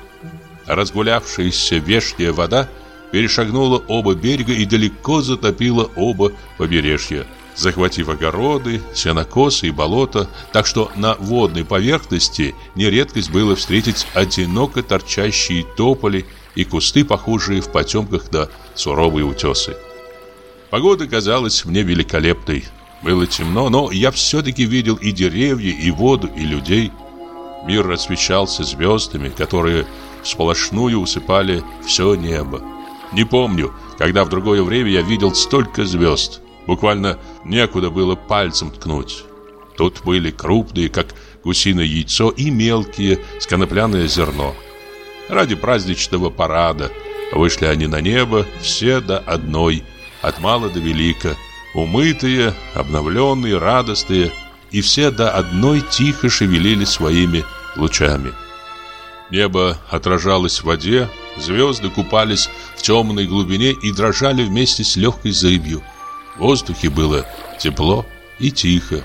Разгулявшаяся вешняя вода перешагнула оба берега и далеко затопила оба побережья захватив огороды, сенокосы и болота, так что на водной поверхности нередкость было встретить одиноко торчащие тополи и кусты, похожие в потемках на суровые утесы. Погода казалась мне великолепной. Было темно, но я все-таки видел и деревья, и воду, и людей. Мир освещался звездами, которые сплошную усыпали все небо. Не помню, когда в другое время я видел столько звезд. Буквально некуда было пальцем ткнуть. Тут были крупные, как гусиное яйцо, и мелкие, с конопляное зерно. Ради праздничного парада вышли они на небо, все до одной, от мала до велика, умытые, обновленные, радостные, и все до одной тихо шевелили своими лучами. Небо отражалось в воде, звезды купались в темной глубине и дрожали вместе с легкой зыбью. В воздухе было тепло и тихо.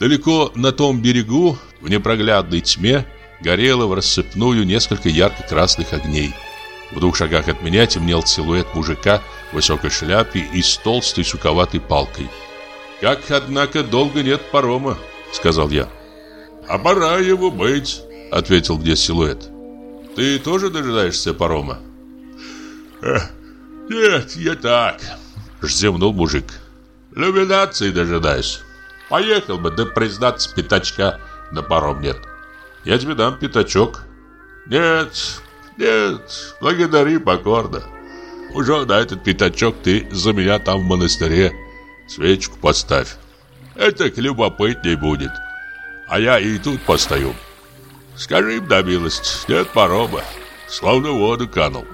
Далеко на том берегу, в непроглядной тьме, горело в рассыпную несколько ярко-красных огней. В двух шагах от меня темнел силуэт мужика в высокой шляпе и с толстой суковатой палкой. «Как, однако, долго нет парома», — сказал я. «А пора его быть», — ответил где силуэт. «Ты тоже дожидаешься парома?» «Нет, я так», Вздевнул мужик. Люминации дожидаюсь. Поехал бы, да признаться, пятачка на паром нет. Я тебе дам пятачок. Нет, нет, благодари покорно. Уже на этот пятачок ты за меня там в монастыре свечку поставь. Это любопытней будет. А я и тут постою. Скажи им на милость, нет парома. Словно воду канул.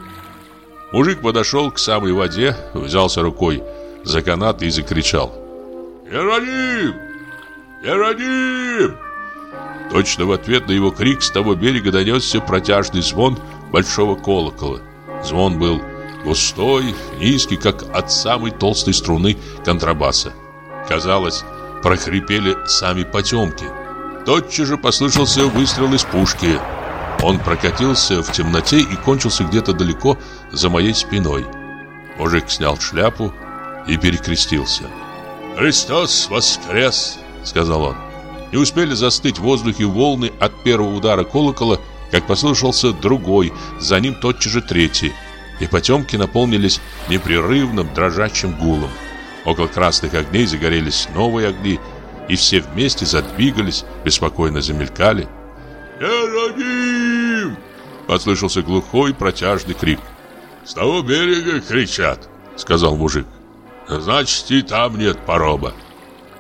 Мужик подошел к самой воде, взялся рукой за канат и закричал. «Иероним! Иероним!» Точно в ответ на его крик с того берега донесся протяжный звон большого колокола. Звон был густой, низкий, как от самой толстой струны контрабаса. Казалось, прохрипели сами потемки. Тотчас же послышался выстрел из пушки – он прокатился в темноте и кончился где-то далеко за моей спиной. Мужик снял шляпу и перекрестился. «Христос воскрес!» — сказал он. Не успели застыть в воздухе волны от первого удара колокола, как послышался другой, за ним тотчас же третий, и потемки наполнились непрерывным дрожащим гулом. Около красных огней загорелись новые огни, и все вместе задвигались, беспокойно замелькали. «Иеродим!» Послышался глухой протяжный крик. «С того берега кричат», — сказал мужик. «Значит, и там нет парома.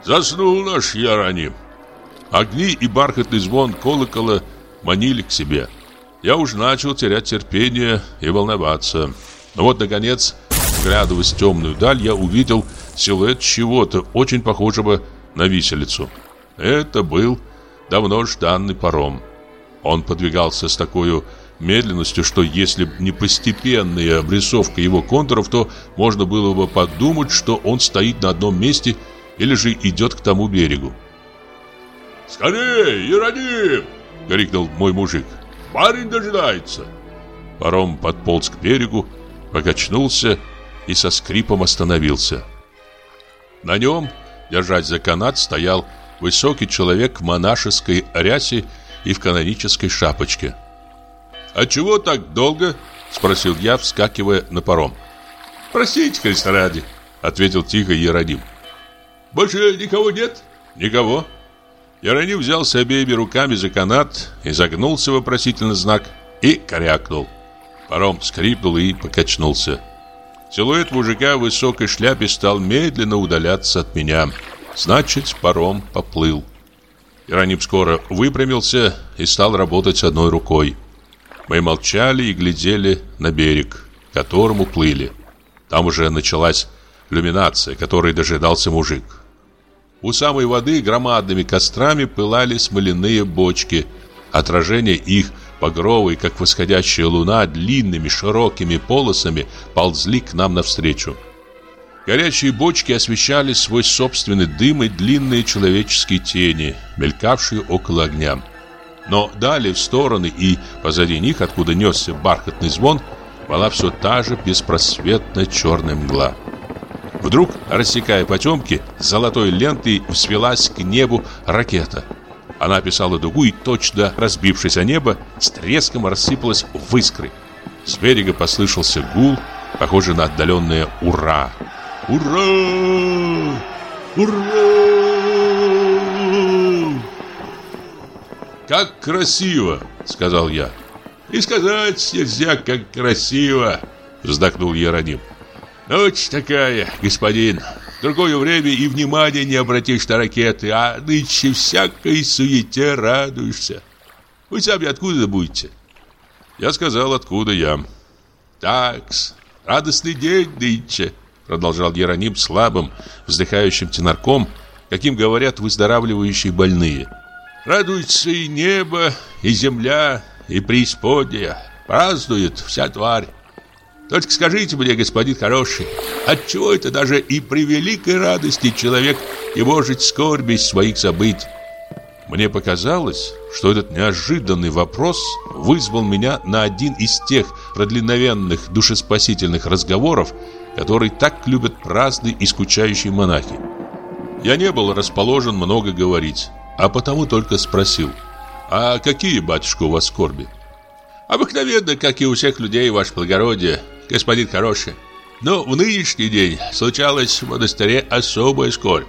Заснул наш Иероним». Огни и бархатный звон колокола манили к себе. Я уж начал терять терпение и волноваться. Но вот, наконец, вглядываясь в темную даль, я увидел силуэт чего-то, очень похожего на виселицу. Это был давно жданный паром. Он подвигался с такой медленностью, что если бы не постепенная обрисовка его контуров, то можно было бы подумать, что он стоит на одном месте или же идет к тому берегу. «Скорей, Ироним!» — крикнул мой мужик. «Парень дожидается!» Паром подполз к берегу, покачнулся и со скрипом остановился. На нем, держась за канат, стоял высокий человек в монашеской рясе и в канонической шапочке. «А чего так долго?» — спросил я, вскакивая на паром. «Простите, Христа ради», — ответил тихо Иероним. «Больше никого нет?» «Никого». Иероним взялся обеими руками за канат, изогнулся вопросительный знак и корякнул. Паром скрипнул и покачнулся. Силуэт мужика в высокой шляпе стал медленно удаляться от меня. Значит, паром поплыл. Ироним скоро выпрямился и стал работать одной рукой. Мы молчали и глядели на берег, к которому плыли. Там уже началась иллюминация, которой дожидался мужик. У самой воды громадными кострами пылали смоляные бочки. Отражение их, багровые, как восходящая луна, длинными широкими полосами ползли к нам навстречу. Горячие бочки освещали свой собственный дым и длинные человеческие тени, мелькавшие около огня. Но далее в стороны и позади них, откуда несся бархатный звон, была все та же беспросветная черная мгла. Вдруг, рассекая потемки, золотой лентой взвелась к небу ракета. Она описала дугу и, точно разбившись о небо, с треском рассыпалась в искры. С берега послышался гул, похожий на отдаленное «Ура!». «Ура! Ура!» «Как красиво!» — сказал я. «И сказать нельзя, как красиво!» — вздохнул Яроним. «Ночь такая, господин. В другое время и внимания не обратишь на ракеты, а нынче всякой суете радуешься. Вы сами откуда будете?» Я сказал, откуда я. «Такс, радостный день нынче», — продолжал Яроним слабым, вздыхающим тенарком, каким говорят выздоравливающие больные. Радуется и небо, и земля, и преисподняя. Празднует вся тварь. Только скажите мне, господин хороший, отчего это даже и при великой радости человек не может скорбить своих забыть? Мне показалось, что этот неожиданный вопрос вызвал меня на один из тех продлинновенных душеспасительных разговоров, которые так любят праздные и скучающие монахи. Я не был расположен много говорить а потому только спросил. «А какие, батюшка, у вас скорби?» «Обыкновенно, как и у всех людей, ваше благородие, господин хороший. Но в нынешний день случалась в монастыре особая скорбь.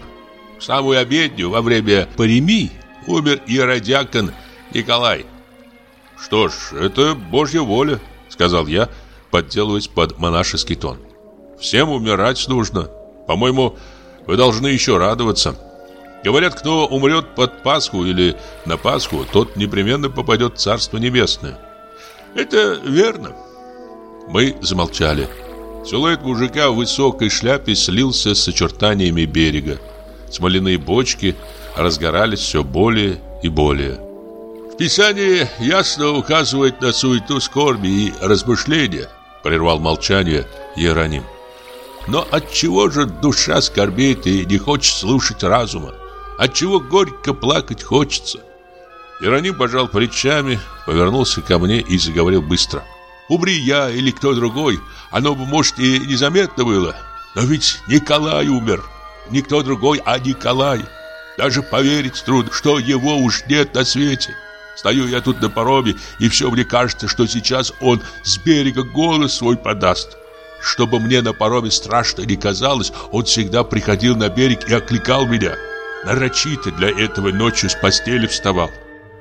В самую обедню во время пареми умер иеродиакон Николай. «Что ж, это Божья воля», — сказал я, подделываясь под монашеский тон. «Всем умирать нужно. По-моему, вы должны еще радоваться». Говорят, кто умрет под Пасху или на Пасху, тот непременно попадет в Царство Небесное. Это верно. Мы замолчали. Силуэт мужика в высокой шляпе слился с очертаниями берега. Смоляные бочки разгорались все более и более. В Писании ясно указывает на суету скорби и размышления, прервал молчание Иероним. Но от чего же душа скорбит и не хочет слушать разума? Отчего горько плакать хочется. Ироним пожал плечами, повернулся ко мне и заговорил быстро. Умри я или кто другой, оно бы, может, и незаметно было. Но ведь Николай умер. Никто другой, а Николай. Даже поверить трудно, что его уж нет на свете. Стою я тут на пароме, и все мне кажется, что сейчас он с берега голос свой подаст. Чтобы мне на пароме страшно не казалось, он всегда приходил на берег и окликал меня нарочито для этого ночью с постели вставал.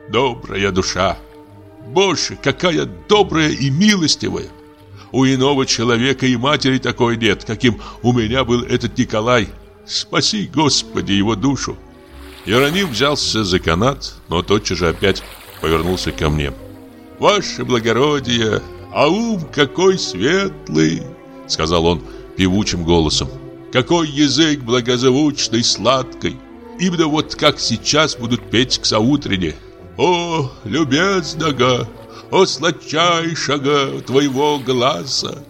Добрая душа! Боже, какая добрая и милостивая! У иного человека и матери такой нет, каким у меня был этот Николай. Спаси, Господи, его душу!» Иероним взялся за канат, но тотчас же опять повернулся ко мне. «Ваше благородие, а ум какой светлый!» Сказал он певучим голосом. «Какой язык благозвучный, сладкий! Именно вот как сейчас будут петь к заутренне. О, любезного, о, сладчайшего твоего глаза!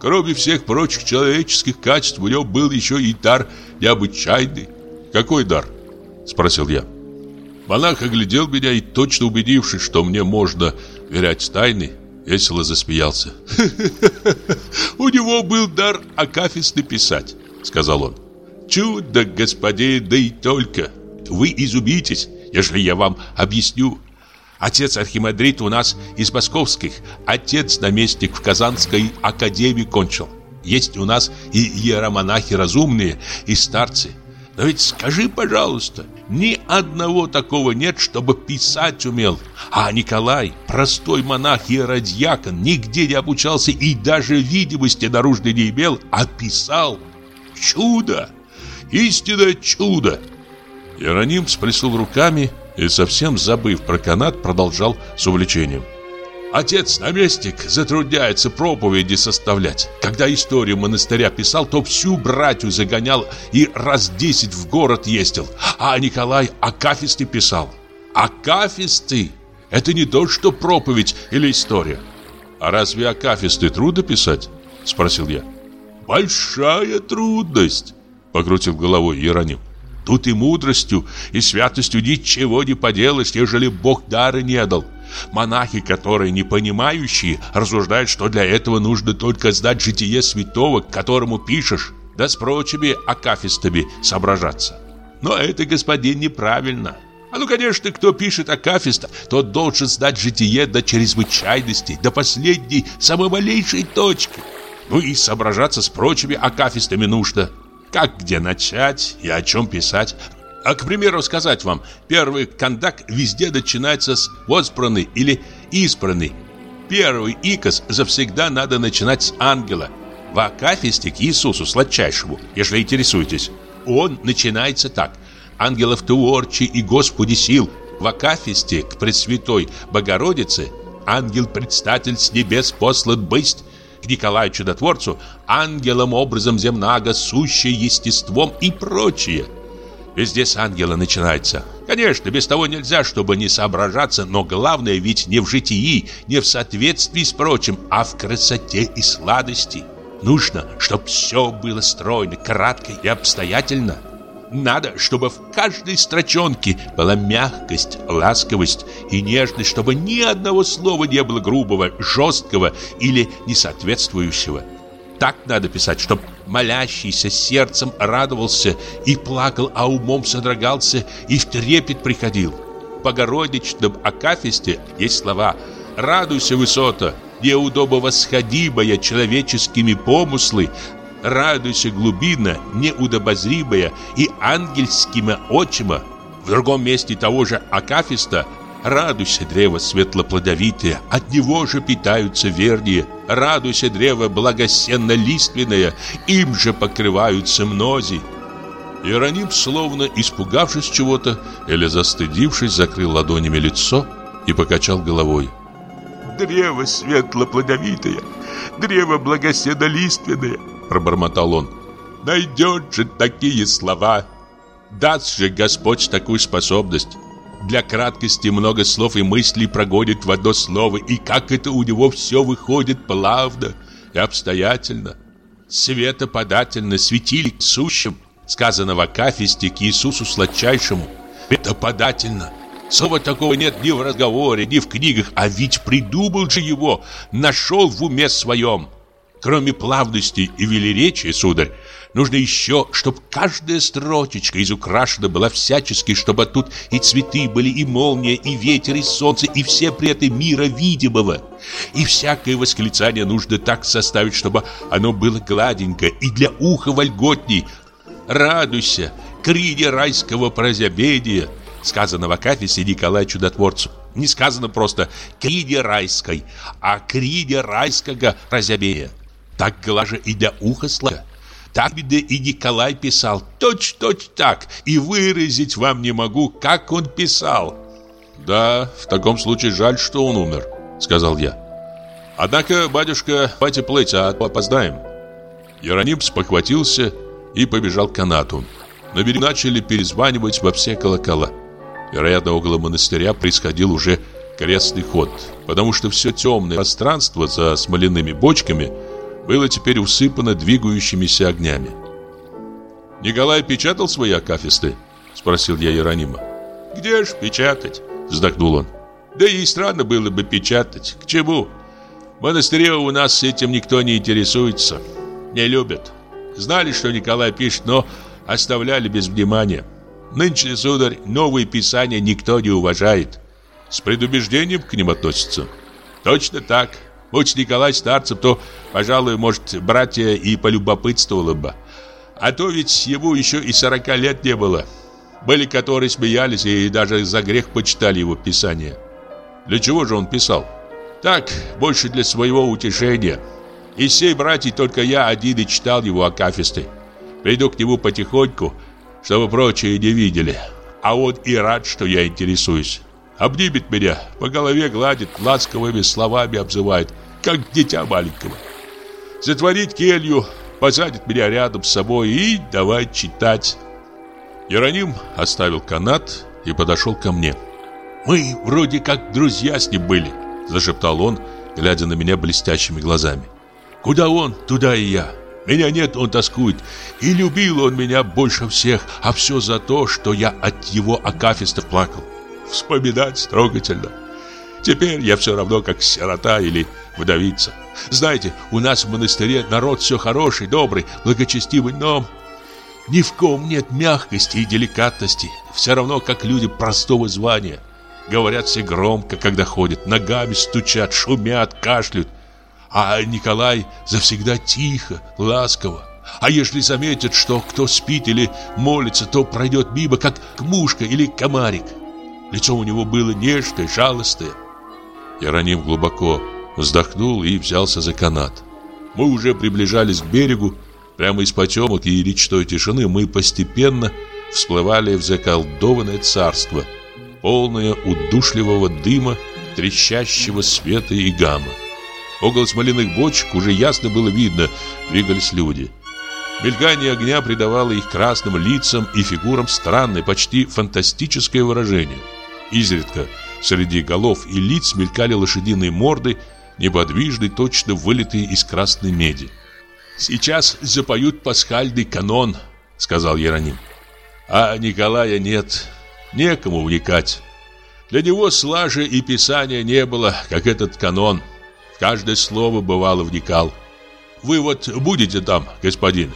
Кроме всех прочих человеческих качеств, у него был еще и дар необычайный. Какой дар? Спросил я. Монах оглядел меня и, точно убедившись, что мне можно верять тайны, весело засмеялся. «У него был дар акафисты писать», — сказал он. «Чудо, господин, да и только! Вы изумитесь, если я вам объясню. Отец архимандрит у нас из московских, отец наместник в Казанской академии кончил. Есть у нас и иеромонахи разумные, и старцы. Но ведь скажи, пожалуйста, ни одного такого нет, чтобы писать умел. А Николай, простой монах и нигде не обучался и даже видимости наружной не имел, а писал. Чудо! Истинное чудо! Иероним сплеснул руками и, совсем забыв про канат, продолжал с увлечением. Отец-наместник затрудняется проповеди составлять. Когда историю монастыря писал, то всю братью загонял и раз десять в город ездил. А Николай акафисты писал. Акафисты – это не то, что проповедь или история. А разве акафисты трудно писать? Спросил я. Большая трудность, покрутил головой Иероним. Тут и мудростью, и святостью ничего не поделаешь, ежели Бог дары не дал. Монахи, которые не понимающие, рассуждают, что для этого нужно только знать житие святого, которому пишешь, да с прочими акафистами соображаться. Но это, господин, неправильно. А ну, конечно, кто пишет акафиста, тот должен знать житие до чрезвычайности, до последней, самой малейшей точки. Ну и соображаться с прочими акафистами нужно. Как где начать и о чем писать, а, к примеру, сказать вам, первый кондак везде начинается с «возбранный» или «избранный». Первый икос завсегда надо начинать с ангела. В Акафисте к Иисусу сладчайшему, если интересуетесь. Он начинается так. «Ангелов творчи и Господи сил». В Акафисте к Пресвятой Богородице «Ангел-предстатель с небес послан бысть». Николаю Чудотворцу «Ангелом образом земнага, сущее естеством» и прочее – Везде с ангела начинается. Конечно, без того нельзя, чтобы не соображаться, но главное ведь не в житии, не в соответствии с прочим, а в красоте и сладости. Нужно, чтобы все было стройно, кратко и обстоятельно. Надо, чтобы в каждой строчонке была мягкость, ласковость и нежность, чтобы ни одного слова не было грубого, жесткого или несоответствующего. Так надо писать, чтобы молящийся сердцем радовался и плакал, а умом содрогался и в трепет приходил. В Богородичном Акафисте есть слова «Радуйся, высота, неудобо восходимая человеческими помыслы, радуйся, глубина, неудобозримая и ангельскими очима». В другом месте того же Акафиста Радуйся, древо светлоплодовитое, от него же питаются вернее. Радуйся, древо благосенно-лиственное, им же покрываются мнози. Иероним, словно испугавшись чего-то или застыдившись, закрыл ладонями лицо и покачал головой. «Древо светлоплодовитое, древо благосенно-лиственное», пробормотал он. «Найдет же такие слова, даст же Господь такую способность». Для краткости много слов и мыслей прогонит в одно слово, и как это у него все выходит плавно и обстоятельно. Светоподательно светили сущим, сказано в Акафисте к Иисусу сладчайшему. Это подательно. Слова такого нет ни в разговоре, ни в книгах, а ведь придумал же его, нашел в уме своем. Кроме плавности и велеречия, сударь, нужно еще, чтобы каждая строчечка изукрашена была всячески, чтобы тут и цветы были, и молния, и ветер, и солнце, и все при этом мира видимого. И всякое восклицание нужно так составить, чтобы оно было гладенько и для уха вольготней. «Радуйся, крине райского прозябения», сказано в Акафисе Николаю Чудотворцу. Не сказано просто «крине райской», а «крине райского прозябения». Так глаже и для уха сладко. Так беда и Николай писал, точь-точь так, и выразить вам не могу, как он писал. Да, в таком случае жаль, что он умер, сказал я. Однако, батюшка, пойте плыть, а опоздаем. Иероним спохватился и побежал к канату. На берегу начали перезванивать во все колокола. Вероятно, около монастыря происходил уже крестный ход, потому что все темное пространство за смоляными бочками – было теперь усыпано двигающимися огнями. «Николай печатал свои акафисты?» Спросил я Иеронима. Где ж печатать? Вздохнул он. Да и странно было бы печатать. К чему? В монастыре у нас этим никто не интересуется. Не любят. Знали, что Николай пишет, но оставляли без внимания. Нынче, сударь, новые писания никто не уважает. С предубеждением к ним относятся. Точно так. Будь Николай старцем, то, пожалуй, может, братья и полюбопытствовало бы. А то ведь ему еще и сорока лет не было. Были, которые смеялись и даже за грех почитали его писание. Для чего же он писал? Так, больше для своего утешения. Из всей братьев только я один и читал его акафисты. Приду к нему потихоньку, чтобы прочие не видели. А он и рад, что я интересуюсь. Обнимет меня, по голове гладит, ласковыми словами обзывает, как дитя маленького. Затворит келью, посадит меня рядом с собой и давай читать. Иероним оставил канат и подошел ко мне. «Мы вроде как друзья с ним были», – зашептал он, глядя на меня блестящими глазами. «Куда он, туда и я. Меня нет, он тоскует. И любил он меня больше всех, а все за то, что я от его акафиста плакал. Вспоминать трогательно. Теперь я все равно как сирота или вдовица. Знаете, у нас в монастыре народ все хороший, добрый, благочестивый, но ни в ком нет мягкости и деликатности. Все равно, как люди простого звания. Говорят все громко, когда ходят, ногами стучат, шумят, кашляют. А Николай завсегда тихо, ласково. А если заметят, что кто спит или молится, то пройдет мимо, как мушка или комарик. Лицо у него было нежное, жалостное. Иероним глубоко вздохнул и взялся за канат. Мы уже приближались к берегу, Прямо из потемок и речной тишины мы постепенно всплывали в заколдованное царство, полное удушливого дыма, трещащего света и гамма. Около смоляных бочек уже ясно было видно, двигались люди. Мелькание огня придавало их красным лицам и фигурам странное, почти фантастическое выражение. Изредка среди голов и лиц мелькали лошадиные морды, неподвижные, точно вылитые из красной меди. «Сейчас запоют пасхальный канон», — сказал Яроним. «А Николая нет, некому вникать. Для него слажи и писания не было, как этот канон. Каждое слово бывало вникал. Вы вот будете там, господин,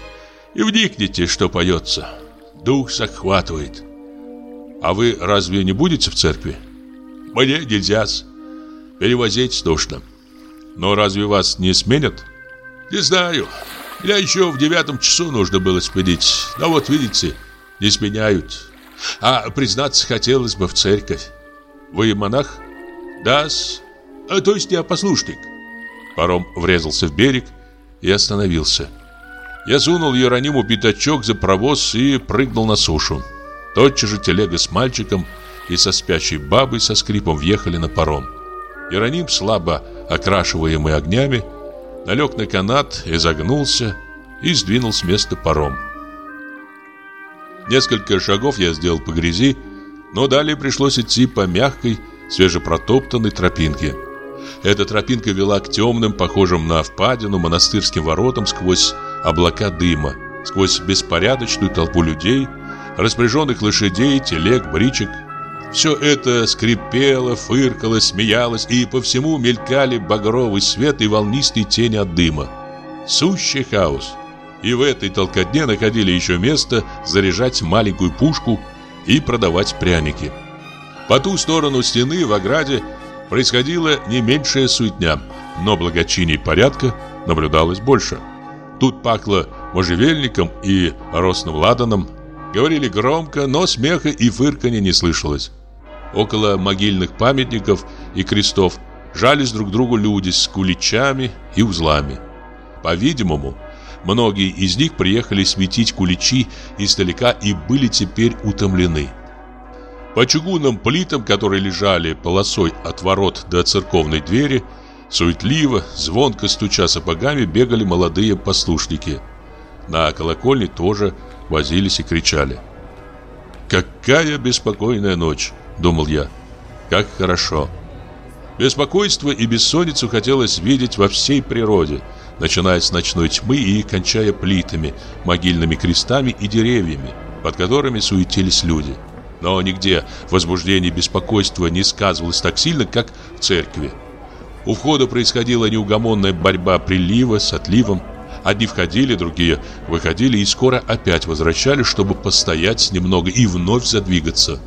и вникните, что поется. Дух захватывает. А вы разве не будете в церкви? Мне нельзя-с. Перевозить нужно. Но разве вас не сменят?» Не знаю. Меня еще в девятом часу нужно было спинить. Но вот видите, не сменяют. А признаться хотелось бы в церковь. Вы монах? Да-с. А, то есть я послушник. Паром врезался в берег и остановился. Я сунул Ерониму пятачок за провоз и прыгнул на сушу. Тотчас же телега с мальчиком и со спящей бабой со скрипом въехали на паром. Иероним, слабо окрашиваемый огнями, налег на канат, изогнулся и сдвинул с места паром. Несколько шагов я сделал по грязи, но далее пришлось идти по мягкой, свежепротоптанной тропинке. Эта тропинка вела к темным, похожим на впадину, монастырским воротам сквозь облака дыма, сквозь беспорядочную толпу людей, распряженных лошадей, телег, бричек – все это скрипело, фыркало, смеялось, и по всему мелькали багровый свет и волнистые тени от дыма. Сущий хаос. И в этой толкотне находили еще место заряжать маленькую пушку и продавать пряники. По ту сторону стены в ограде происходила не меньшая суетня, но благочиний порядка наблюдалось больше. Тут пахло можжевельником и росным ладаном, Говорили громко, но смеха и фырканья не слышалось. Около могильных памятников и крестов жались друг другу люди с куличами и узлами. По-видимому, многие из них приехали светить куличи издалека и были теперь утомлены. По чугунным плитам, которые лежали полосой от ворот до церковной двери, суетливо, звонко стуча сапогами, бегали молодые послушники. На колокольне тоже возились и кричали. «Какая беспокойная ночь!» думал я. Как хорошо. Беспокойство и бессонницу хотелось видеть во всей природе, начиная с ночной тьмы и кончая плитами, могильными крестами и деревьями. под которыми суетились люди. Но нигде возбуждение и беспокойство не сказывалось так сильно, как в церкви. У входа происходила неугомонная борьба прилива с отливом. Одни входили, другие выходили и скоро опять возвращались, чтобы постоять немного и вновь задвигаться.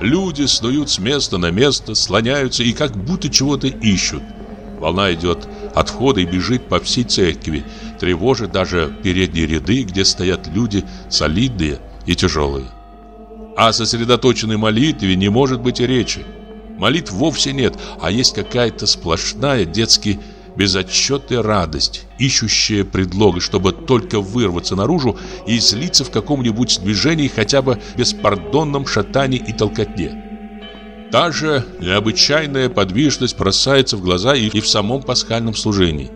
Люди снуют с места на место, слоняются и как будто чего-то ищут. Волна идет от входа и бежит по всей церкви, тревожит даже передние ряды, где стоят люди солидные и тяжелые. О сосредоточенной молитве не может быть и речи. Молитв вовсе нет, а есть какая-то сплошная детски безотчетная радость, ищущая предлога, чтобы только вырваться наружу и слиться в каком-нибудь движении, хотя бы беспардонном шатании и толкотне. Та же необычайная подвижность бросается в глаза и в самом пасхальном служении.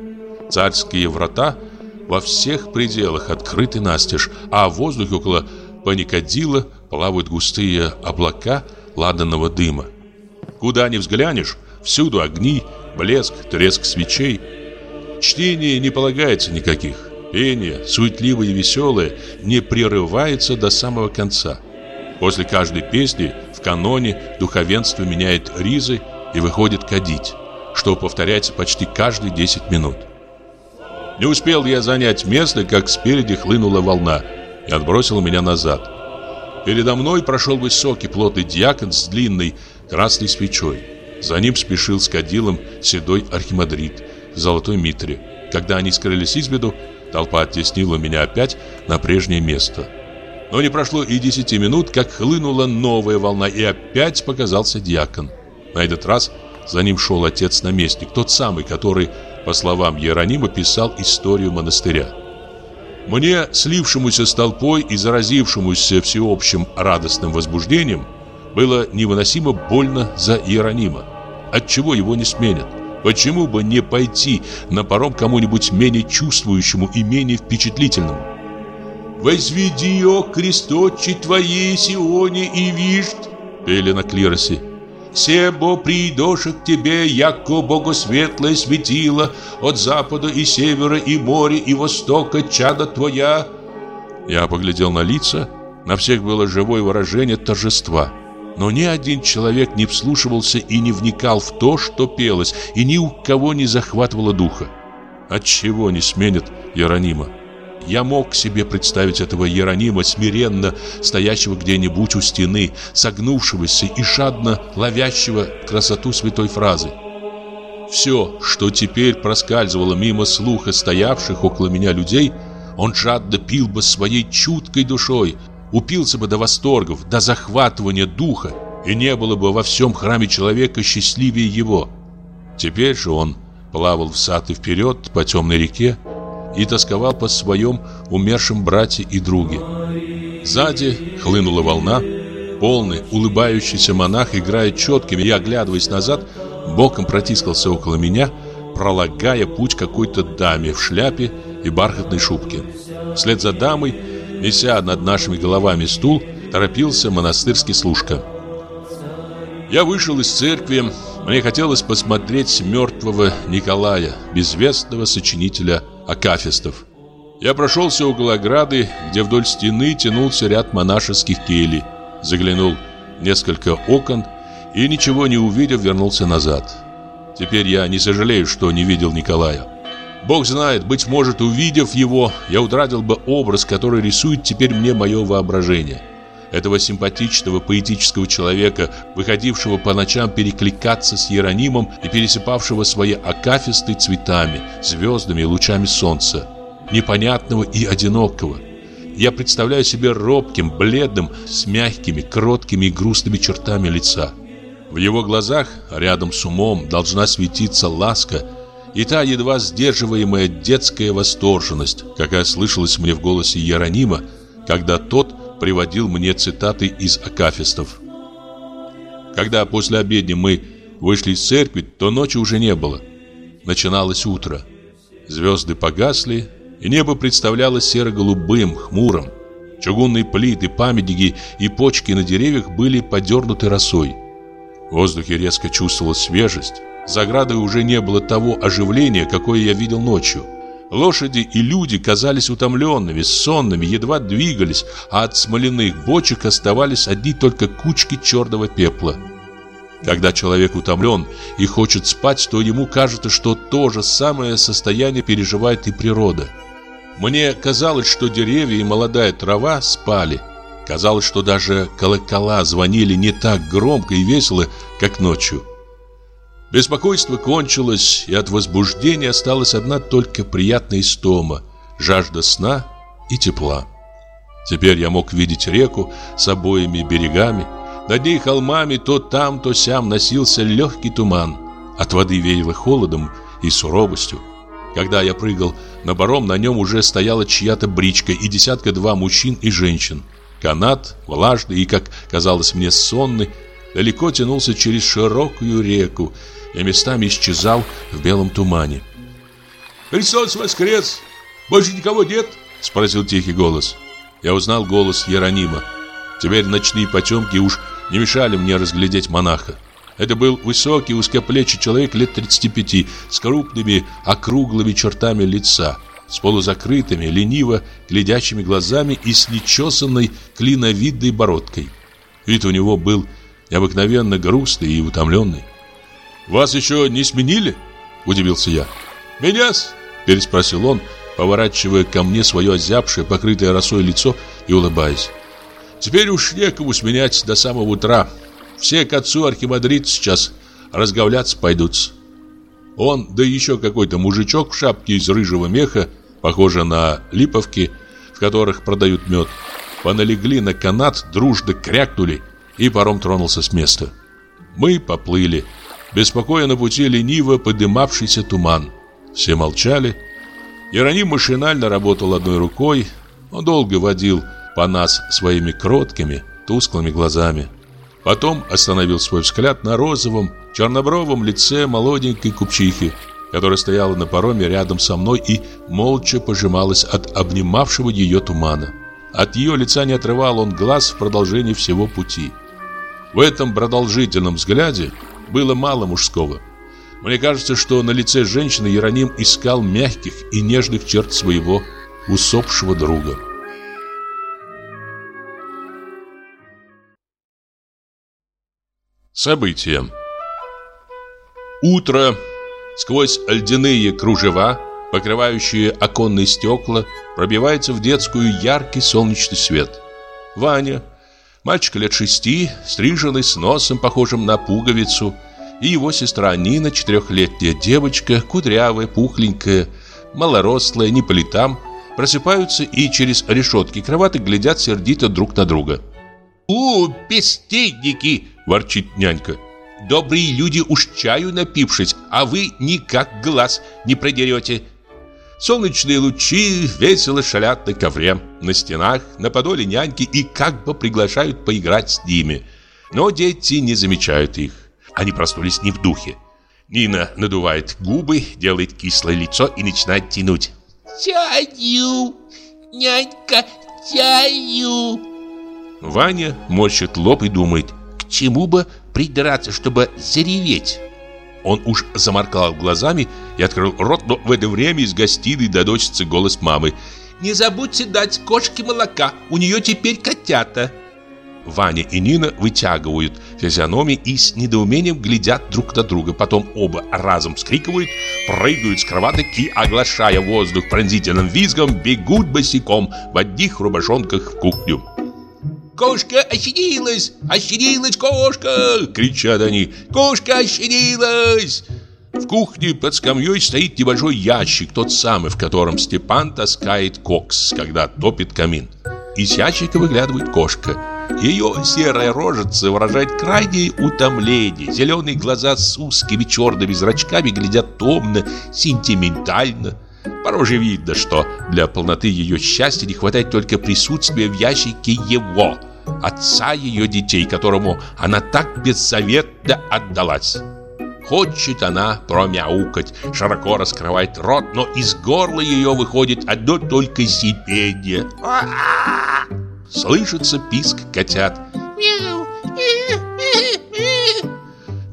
Царские врата во всех пределах открыты настежь, а в воздухе около паникадила плавают густые облака ладанного дыма. Куда ни взглянешь, всюду огни, блеск, треск свечей. Чтение не полагается никаких. Пение, суетливое и веселое, не прерывается до самого конца. После каждой песни в каноне духовенство меняет ризы и выходит кадить, что повторяется почти каждые 10 минут. Не успел я занять место, как спереди хлынула волна и отбросила меня назад. Передо мной прошел высокий плотный диакон с длинной красной свечой. За ним спешил с кадилом седой архимандрит в золотой митре. Когда они скрылись из виду, толпа оттеснила меня опять на прежнее место. Но не прошло и десяти минут, как хлынула новая волна, и опять показался диакон. На этот раз за ним шел отец-наместник, тот самый, который, по словам Иеронима, писал историю монастыря. Мне, слившемуся с толпой и заразившемуся всеобщим радостным возбуждением, было невыносимо больно за Иеронима. Отчего его не сменят? Почему бы не пойти на паром кому-нибудь менее чувствующему и менее впечатлительному? «Возведи, о кресточи твои, Сионе, и вишь!» Пели на клиросе. «Себо придоша к тебе, яко богосветлое светило, От запада и севера, и моря, и востока, чада твоя!» Я поглядел на лица, на всех было живое выражение торжества. Но ни один человек не вслушивался и не вникал в то, что пелось, и ни у кого не захватывало духа. Отчего не сменят Иеронима? Я мог себе представить этого Иеронима, смиренно стоящего где-нибудь у стены, согнувшегося и жадно ловящего красоту святой фразы. Все, что теперь проскальзывало мимо слуха стоявших около меня людей, он жадно пил бы своей чуткой душой, упился бы до восторгов, до захватывания духа, и не было бы во всем храме человека счастливее его. Теперь же он плавал взад и вперед по темной реке и тосковал по своем умершем брате и друге. Сзади хлынула волна, полный, улыбающийся монах, играя четкими и оглядываясь назад, боком протискался около меня, пролагая путь какой-то даме в шляпе и бархатной шубке. Вслед за дамой Неся над нашими головами стул, торопился монастырский служка. Я вышел из церкви. Мне хотелось посмотреть мертвого Николая, безвестного сочинителя акафистов. Я прошелся около ограды, где вдоль стены тянулся ряд монашеских келей. Заглянул несколько окон и, ничего не увидев, вернулся назад. Теперь я не сожалею, что не видел Николая. Бог знает, быть может, увидев его, я утратил бы образ, который рисует теперь мне мое воображение. Этого симпатичного поэтического человека, выходившего по ночам перекликаться с Иеронимом и пересыпавшего свои акафисты цветами, звездами и лучами солнца. Непонятного и одинокого. Я представляю себе робким, бледным, с мягкими, кроткими и грустными чертами лица. В его глазах, рядом с умом, должна светиться ласка – и та едва сдерживаемая детская восторженность, какая слышалась мне в голосе Иеронима, когда тот приводил мне цитаты из акафистов. Когда после обедни мы вышли из церкви, то ночи уже не было. Начиналось утро. Звезды погасли, и небо представлялось серо-голубым, хмурым. Чугунные плиты, памятники и почки на деревьях были подернуты росой. В воздухе резко чувствовалась свежесть. За оградой уже не было того оживления, какое я видел ночью. Лошади и люди казались утомленными, сонными, едва двигались, а от смоляных бочек оставались одни только кучки черного пепла. Когда человек утомлен и хочет спать, то ему кажется, что то же самое состояние переживает и природа. Мне казалось, что деревья и молодая трава спали. Казалось, что даже колокола звонили не так громко и весело, как ночью. Беспокойство кончилось, и от возбуждения осталась одна только приятная истома, жажда сна и тепла. Теперь я мог видеть реку с обоими берегами. Над ней холмами то там, то сям носился легкий туман. От воды веяло холодом и суровостью. Когда я прыгал на баром, на нем уже стояла чья-то бричка и десятка-два мужчин и женщин. Канат, влажный и, как казалось мне, сонный, далеко тянулся через широкую реку и местами исчезал в белом тумане. «Христос воскрес! Больше никого нет?» — спросил тихий голос. Я узнал голос Яронима. Теперь ночные потемки уж не мешали мне разглядеть монаха. Это был высокий, узкоплечий человек лет 35, с крупными, округлыми чертами лица, с полузакрытыми, лениво глядящими глазами и с нечесанной клиновидной бородкой. Вид у него был необыкновенно грустный и утомленный. «Вас еще не сменили?» – удивился я. «Меня-с?» – переспросил он, поворачивая ко мне свое озябшее, покрытое росой лицо и улыбаясь. «Теперь уж некому сменять до самого утра. Все к отцу архимандрит сейчас разговляться пойдут. Он, да еще какой-то мужичок в шапке из рыжего меха, похоже на липовки, в которых продают мед, поналегли на канат, дружно крякнули, и паром тронулся с места. Мы поплыли, беспокоя на пути лениво подымавшийся туман. Все молчали. Ироним машинально работал одной рукой, он долго водил по нас своими кроткими, тусклыми глазами. Потом остановил свой взгляд на розовом, чернобровом лице молоденькой купчихи, которая стояла на пароме рядом со мной и молча пожималась от обнимавшего ее тумана. От ее лица не отрывал он глаз в продолжении всего пути. В этом продолжительном взгляде было мало мужского. Мне кажется, что на лице женщины Иероним искал мягких и нежных черт своего усопшего друга. События Утро. Сквозь льдяные кружева, покрывающие оконные стекла, пробивается в детскую яркий солнечный свет. Ваня, мальчик лет шести, стриженный с носом, похожим на пуговицу, и его сестра Нина, четырехлетняя девочка, кудрявая, пухленькая, малорослая, не по летам, просыпаются и через решетки кровати глядят сердито друг на друга. «У, бесстыдники!» – ворчит нянька. Добрые люди уж чаю напившись, а вы никак глаз не продерете. Солнечные лучи весело шалят на ковре, на стенах, на подоле няньки и как бы приглашают поиграть с ними. Но дети не замечают их. Они проснулись не в духе. Нина надувает губы, делает кислое лицо и начинает тянуть. «Чаю! Нянька, чаю!» Ваня морщит лоб и думает, к чему бы придраться, чтобы зареветь. Он уж заморкал глазами и открыл рот, но в это время из гостиной доносится голос мамы. «Не забудьте дать кошке молока, у нее теперь котята». Ваня и Нина вытягивают физиономии и с недоумением глядят друг на друга. Потом оба разом вскрикивают, прыгают с кроваток и, оглашая воздух пронзительным визгом, бегут босиком в одних рубашонках в кухню. «Кошка ощенилась! Ощенилась кошка!» — кричат они. «Кошка ощенилась!» В кухне под скамьей стоит небольшой ящик, тот самый, в котором Степан таскает кокс, когда топит камин. Из ящика выглядывает кошка. Ее серая рожица выражает крайнее утомление. Зеленые глаза с узкими черными зрачками глядят томно, сентиментально. Порой же видно, что для полноты ее счастья не хватает только присутствия в ящике его, отца ее детей, которому она так беззаветно отдалась. Хочет она промяукать, широко раскрывает рот, но из горла ее выходит одно только сипение. Слышится писк котят.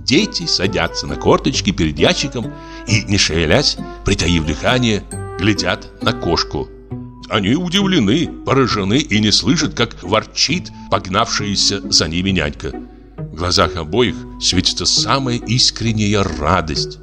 Дети садятся на корточки перед ящиком и, не шевелясь, притаив дыхание, глядят на кошку. Они удивлены, поражены и не слышат, как ворчит погнавшаяся за ними нянька. В глазах обоих светится самая искренняя радость.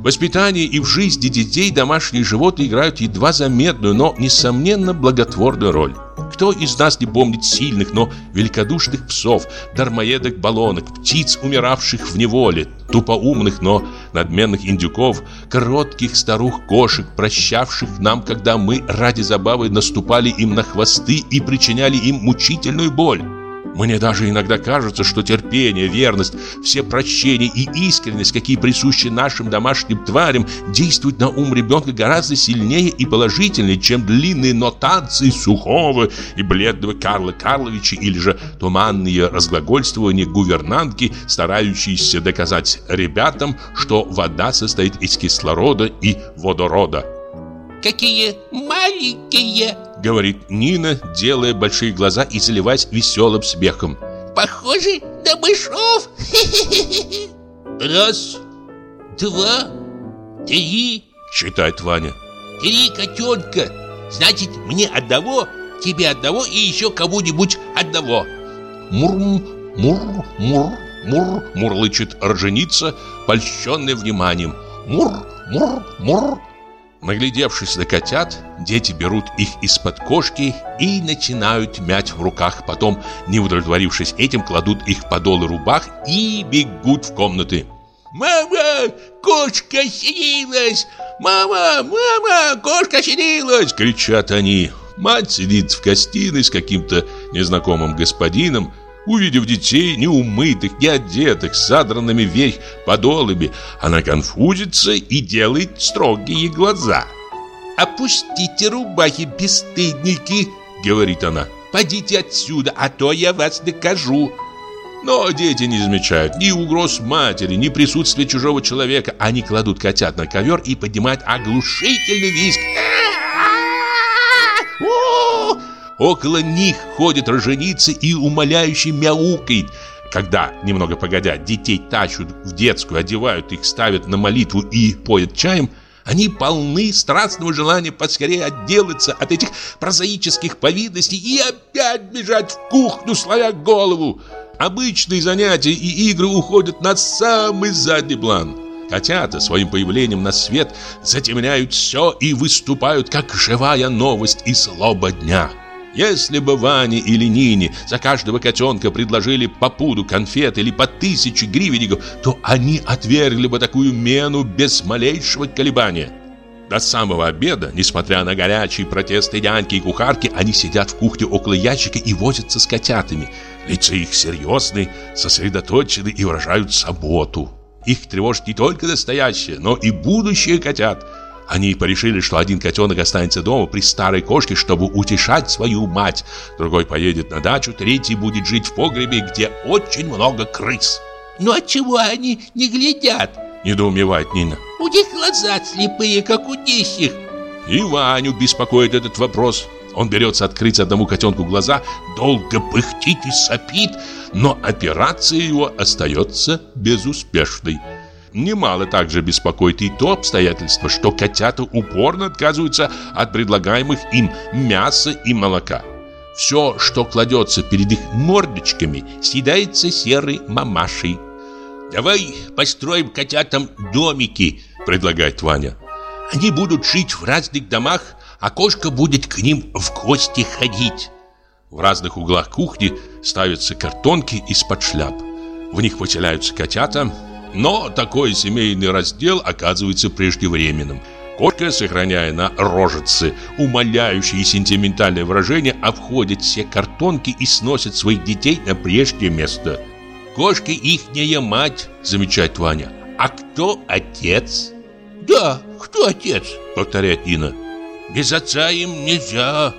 В воспитании и в жизни детей домашние животные играют едва заметную, но, несомненно, благотворную роль. Кто из нас не помнит сильных, но великодушных псов, дармоедок-баллонок, птиц, умиравших в неволе, тупоумных, но надменных индюков, коротких старух-кошек, прощавших нам, когда мы ради забавы наступали им на хвосты и причиняли им мучительную боль? Мне даже иногда кажется, что терпение, верность, все прощения и искренность, какие присущи нашим домашним тварям, действуют на ум ребенка гораздо сильнее и положительнее, чем длинные нотации сухого и бледного Карла Карловича или же туманные разглагольствования гувернантки, старающиеся доказать ребятам, что вода состоит из кислорода и водорода. «Какие маленькие!» Говорит Нина, делая большие глаза и заливаясь веселым смехом. Похожи на мышов! Раз, два, три. Считает Ваня. Три котенка! Значит, мне одного, тебе одного и еще кому-нибудь одного! Мур, мур, мур, мур Мурлычет роженица, польщенная вниманием. Мур, мур, мур Наглядевшись на котят, дети берут их из-под кошки и начинают мять в руках. Потом, не удовлетворившись этим, кладут их в подолы рубах и бегут в комнаты. «Мама, кошка селилась! Мама, мама, кошка селилась!» Кричат они. Мать сидит в гостиной с каким-то незнакомым господином, Увидев детей, неумытых, неодетых, с задранными вверх подолами, она конфузится и делает строгие глаза. «Опустите рубахи, бесстыдники!» — говорит она. «Пойдите отсюда, а то я вас накажу!» Но дети не замечают ни угроз матери, ни присутствия чужого человека. Они кладут котят на ковер и поднимают оглушительный визг. Около них ходит роженица и умоляюще мяукает. Когда, немного погодя, детей тащут в детскую, одевают их, ставят на молитву и поят чаем, они полны страстного желания поскорее отделаться от этих прозаических повинностей и опять бежать в кухню, слоя голову. Обычные занятия и игры уходят на самый задний план. Котята своим появлением на свет затемняют все и выступают, как живая новость и злоба дня. Если бы Ване или Нине за каждого котенка предложили по пуду конфет или по тысяче гривенников, то они отвергли бы такую мену без малейшего колебания. До самого обеда, несмотря на горячие протесты няньки и кухарки, они сидят в кухне около ящика и возятся с котятами. Лица их серьезные, сосредоточены и выражают заботу. Их тревожит не только настоящее, но и будущее котят – они порешили, что один котенок останется дома при старой кошке, чтобы утешать свою мать. Другой поедет на дачу, третий будет жить в погребе, где очень много крыс. «Ну отчего они не глядят?» – недоумевает Нина. «У них глаза слепые, как у нищих». И Ваню беспокоит этот вопрос. Он берется открыть одному котенку глаза, долго пыхтит и сопит, но операция его остается безуспешной. Немало также беспокоит и то обстоятельство, что котята упорно отказываются от предлагаемых им мяса и молока. Все, что кладется перед их мордочками, съедается серой мамашей. «Давай построим котятам домики», — предлагает Ваня. «Они будут жить в разных домах, а кошка будет к ним в гости ходить». В разных углах кухни ставятся картонки из-под шляп. В них поселяются котята, но такой семейный раздел оказывается преждевременным. Кошка, сохраняя на рожице умоляющее и сентиментальное выражение, обходит все картонки и сносит своих детей на прежнее место. «Кошка ихняя мать», — замечает Ваня. «А кто отец?» «Да, кто отец?» — повторяет Нина. «Без отца им нельзя»,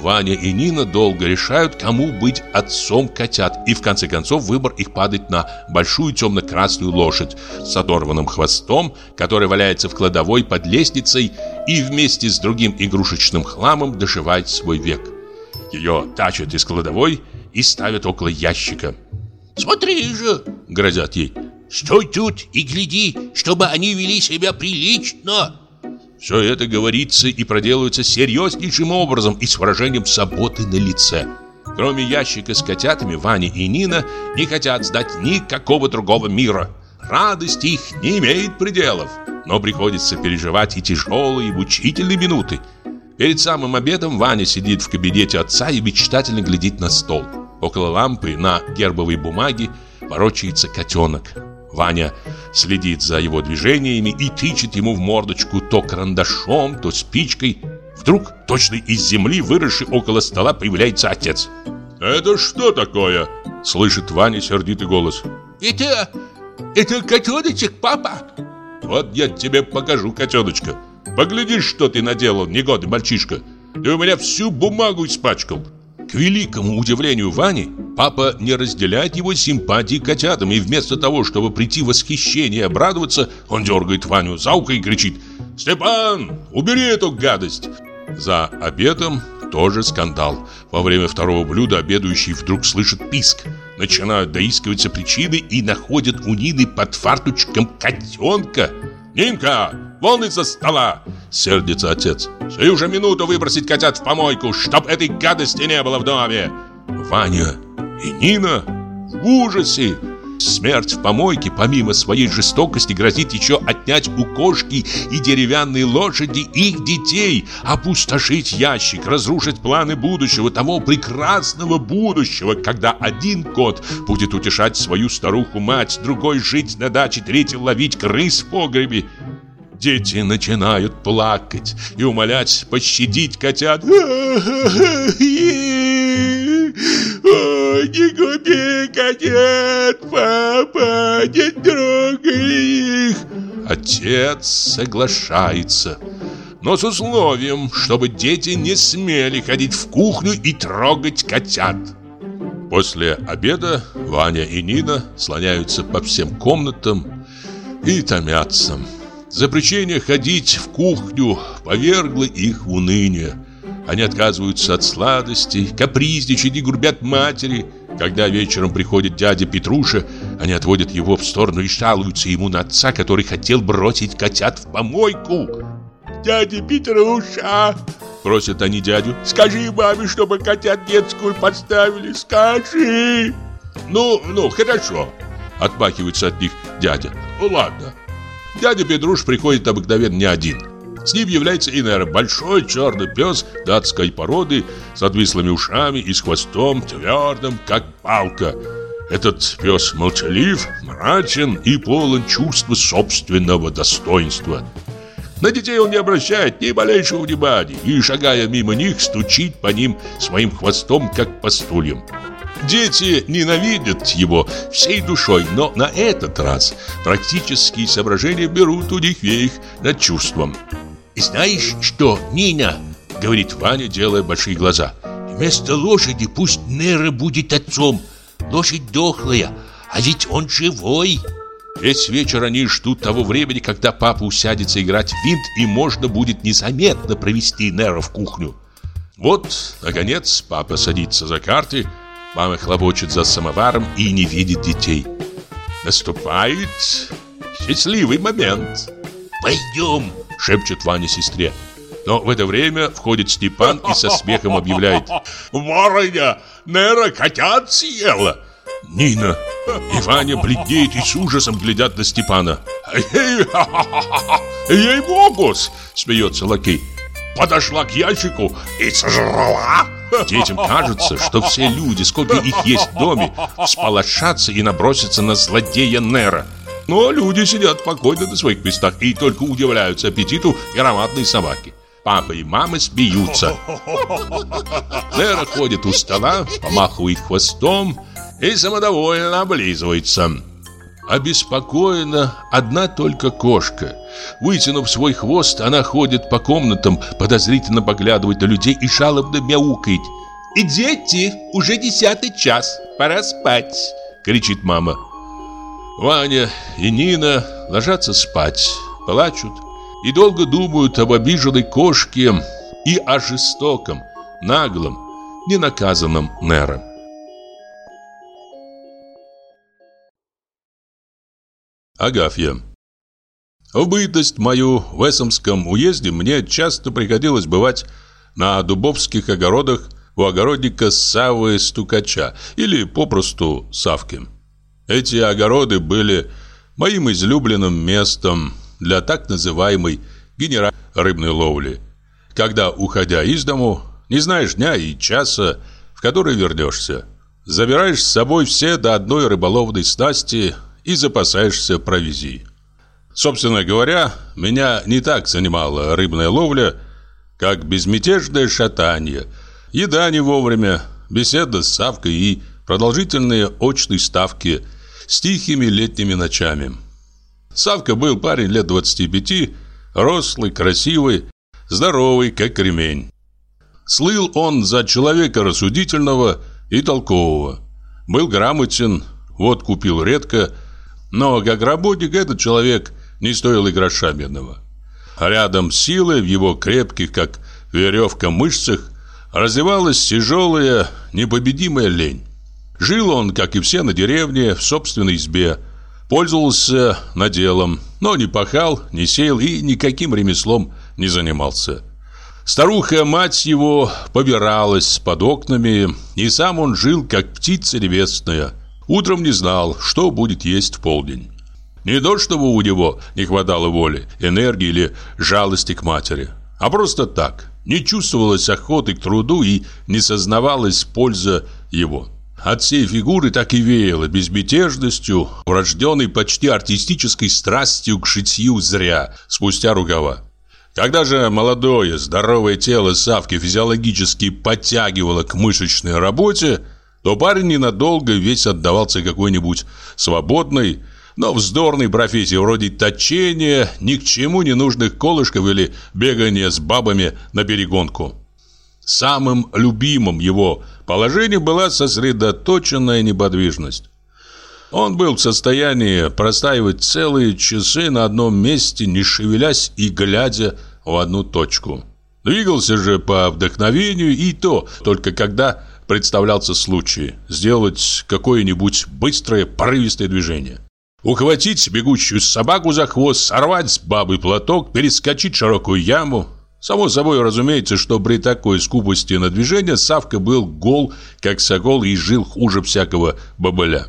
Ваня и Нина долго решают, кому быть отцом котят, и в конце концов выбор их падает на большую темно-красную лошадь с оторванным хвостом, которая валяется в кладовой под лестницей и вместе с другим игрушечным хламом доживает свой век. Ее тащат из кладовой и ставят около ящика. «Смотри же!» — грозят ей. «Стой тут и гляди, чтобы они вели себя прилично!» Все это говорится и проделывается серьезнейшим образом и с выражением заботы на лице. Кроме ящика с котятами, Ваня и Нина не хотят сдать никакого другого мира. Радость их не имеет пределов, но приходится переживать и тяжелые, и мучительные минуты. Перед самым обедом Ваня сидит в кабинете отца и мечтательно глядит на стол. Около лампы на гербовой бумаге ворочается котенок. Ваня следит за его движениями и тычет ему в мордочку то карандашом, то спичкой. Вдруг, точно из земли, выросший около стола, появляется отец. «Это что такое?» — слышит Ваня сердитый голос. «Это... это котеночек, папа!» «Вот я тебе покажу котеночка. Погляди, что ты наделал, негодный мальчишка. Ты у меня всю бумагу испачкал». К великому удивлению Вани, папа не разделяет его симпатии к котятам, и вместо того, чтобы прийти в восхищение и обрадоваться, он дергает Ваню за ухо и кричит «Степан, убери эту гадость!» За обедом тоже скандал. Во время второго блюда обедающий вдруг слышит писк. Начинают доискиваться причины и находят у Нины под фартучком котенка. «Нинка, вон из-за стола!» — сердится отец. «Сию же минуту выбросить котят в помойку, чтоб этой гадости не было в доме!» Ваня и Нина в ужасе. Смерть в помойке, помимо своей жестокости, грозит еще отнять у кошки и деревянной лошади их детей, опустошить ящик, разрушить планы будущего, того прекрасного будущего, когда один кот будет утешать свою старуху-мать, другой жить на даче, третий ловить крыс в погребе. Дети начинают плакать и умолять пощадить котят. Не губи котят, папа, не трогай их. Отец соглашается, но с условием, чтобы дети не смели ходить в кухню и трогать котят. После обеда Ваня и Нина слоняются по всем комнатам и томятся. Запрещение ходить в кухню повергло их в уныние. Они отказываются от сладостей, капризничают и грубят матери. Когда вечером приходит дядя Петруша, они отводят его в сторону и жалуются ему на отца, который хотел бросить котят в помойку. «Дядя Петруша!» Просят они дядю. «Скажи маме, чтобы котят детскую подставили, скажи!» «Ну, ну, хорошо!» Отмахивается от них дядя. «Ну, ладно!» Дядя Петруш приходит обыкновенно не один – с ним является Инера, большой черный пес датской породы с отвислыми ушами и с хвостом твердым, как палка. Этот пес молчалив, мрачен и полон чувства собственного достоинства. На детей он не обращает ни малейшего внимания и, шагая мимо них, стучит по ним своим хвостом, как по стульям. Дети ненавидят его всей душой, но на этот раз практические соображения берут у них верх над чувством. «Знаешь что, Нина?» — говорит Ваня, делая большие глаза. «Вместо лошади пусть Нера будет отцом. Лошадь дохлая, а ведь он живой». Весь вечер они ждут того времени, когда папа усядется играть в винт, и можно будет незаметно провести Нера в кухню. Вот, наконец, папа садится за карты, мама хлопочет за самоваром и не видит детей. Наступает счастливый момент. «Пойдем!» Шепчет Ваня сестре. Но в это время входит Степан и со смехом объявляет «Ворыня, Нера котят съела!» Нина и Ваня бледнеют и с ужасом глядят на Степана. «Ей-богу!» — смеется лакей. «Подошла к ящику и сожрала!» Детям кажется, что все люди, сколько их есть в доме, сполошатся и набросятся на злодея Нера. Но люди сидят спокойно на своих местах и только удивляются аппетиту ароматной собаки. Папа и мама смеются. Лера ходит у стола, помахивает хвостом и самодовольно облизывается. Обеспокоена одна только кошка. Вытянув свой хвост, она ходит по комнатам, подозрительно поглядывает на людей и жалобно мяукает. «Дети, уже десятый час, пора спать!» — кричит мама. Ваня и Нина ложатся спать, плачут и долго думают об обиженной кошке и о жестоком, наглом, ненаказанном Нером. Агафья В бытность мою в Эссомском уезде мне часто приходилось бывать на дубовских огородах у огородника Савы Стукача или попросту Савки. Эти огороды были моим излюбленным местом для так называемой генеральной рыбной ловли. Когда, уходя из дому, не знаешь дня и часа, в который вернешься. Забираешь с собой все до одной рыболовной снасти и запасаешься провизией. Собственно говоря, меня не так занимала рыбная ловля, как безмятежное шатание, еда не вовремя, беседа с Савкой и продолжительные очные ставки с тихими летними ночами. Савка был парень лет 25, рослый, красивый, здоровый, как ремень. Слыл он за человека рассудительного и толкового. Был грамотен, вот купил редко, но как работник этот человек не стоил и гроша медного. А рядом с силой в его крепких, как веревка, мышцах развивалась тяжелая, непобедимая лень. Жил он, как и все, на деревне, в собственной избе, пользовался наделом, но не пахал, не сеял и никаким ремеслом не занимался. Старуха-мать его побиралась под окнами, и сам он жил, как птица небесная. Утром не знал, что будет есть в полдень. Не то, чтобы у него не хватало воли, энергии или жалости к матери, а просто так. Не чувствовалось охоты к труду и не сознавалась польза его. От всей фигуры так и веяло безмятежностью, врожденной почти артистической страстью к шитью зря, спустя рукава. Когда же молодое, здоровое тело Савки физиологически подтягивало к мышечной работе, то парень ненадолго весь отдавался какой-нибудь свободной, но вздорной профессии вроде точения, ни к чему не нужных колышков или бегания с бабами на перегонку. Самым любимым его положением была сосредоточенная неподвижность. Он был в состоянии простаивать целые часы на одном месте, не шевелясь и глядя в одну точку. Двигался же по вдохновению и то, только когда представлялся случай сделать какое-нибудь быстрое порывистое движение. Ухватить бегущую собаку за хвост, сорвать с бабы платок, перескочить широкую яму. Само собой разумеется, что при такой скупости на движение Савка был гол, как сокол, и жил хуже всякого бабыля.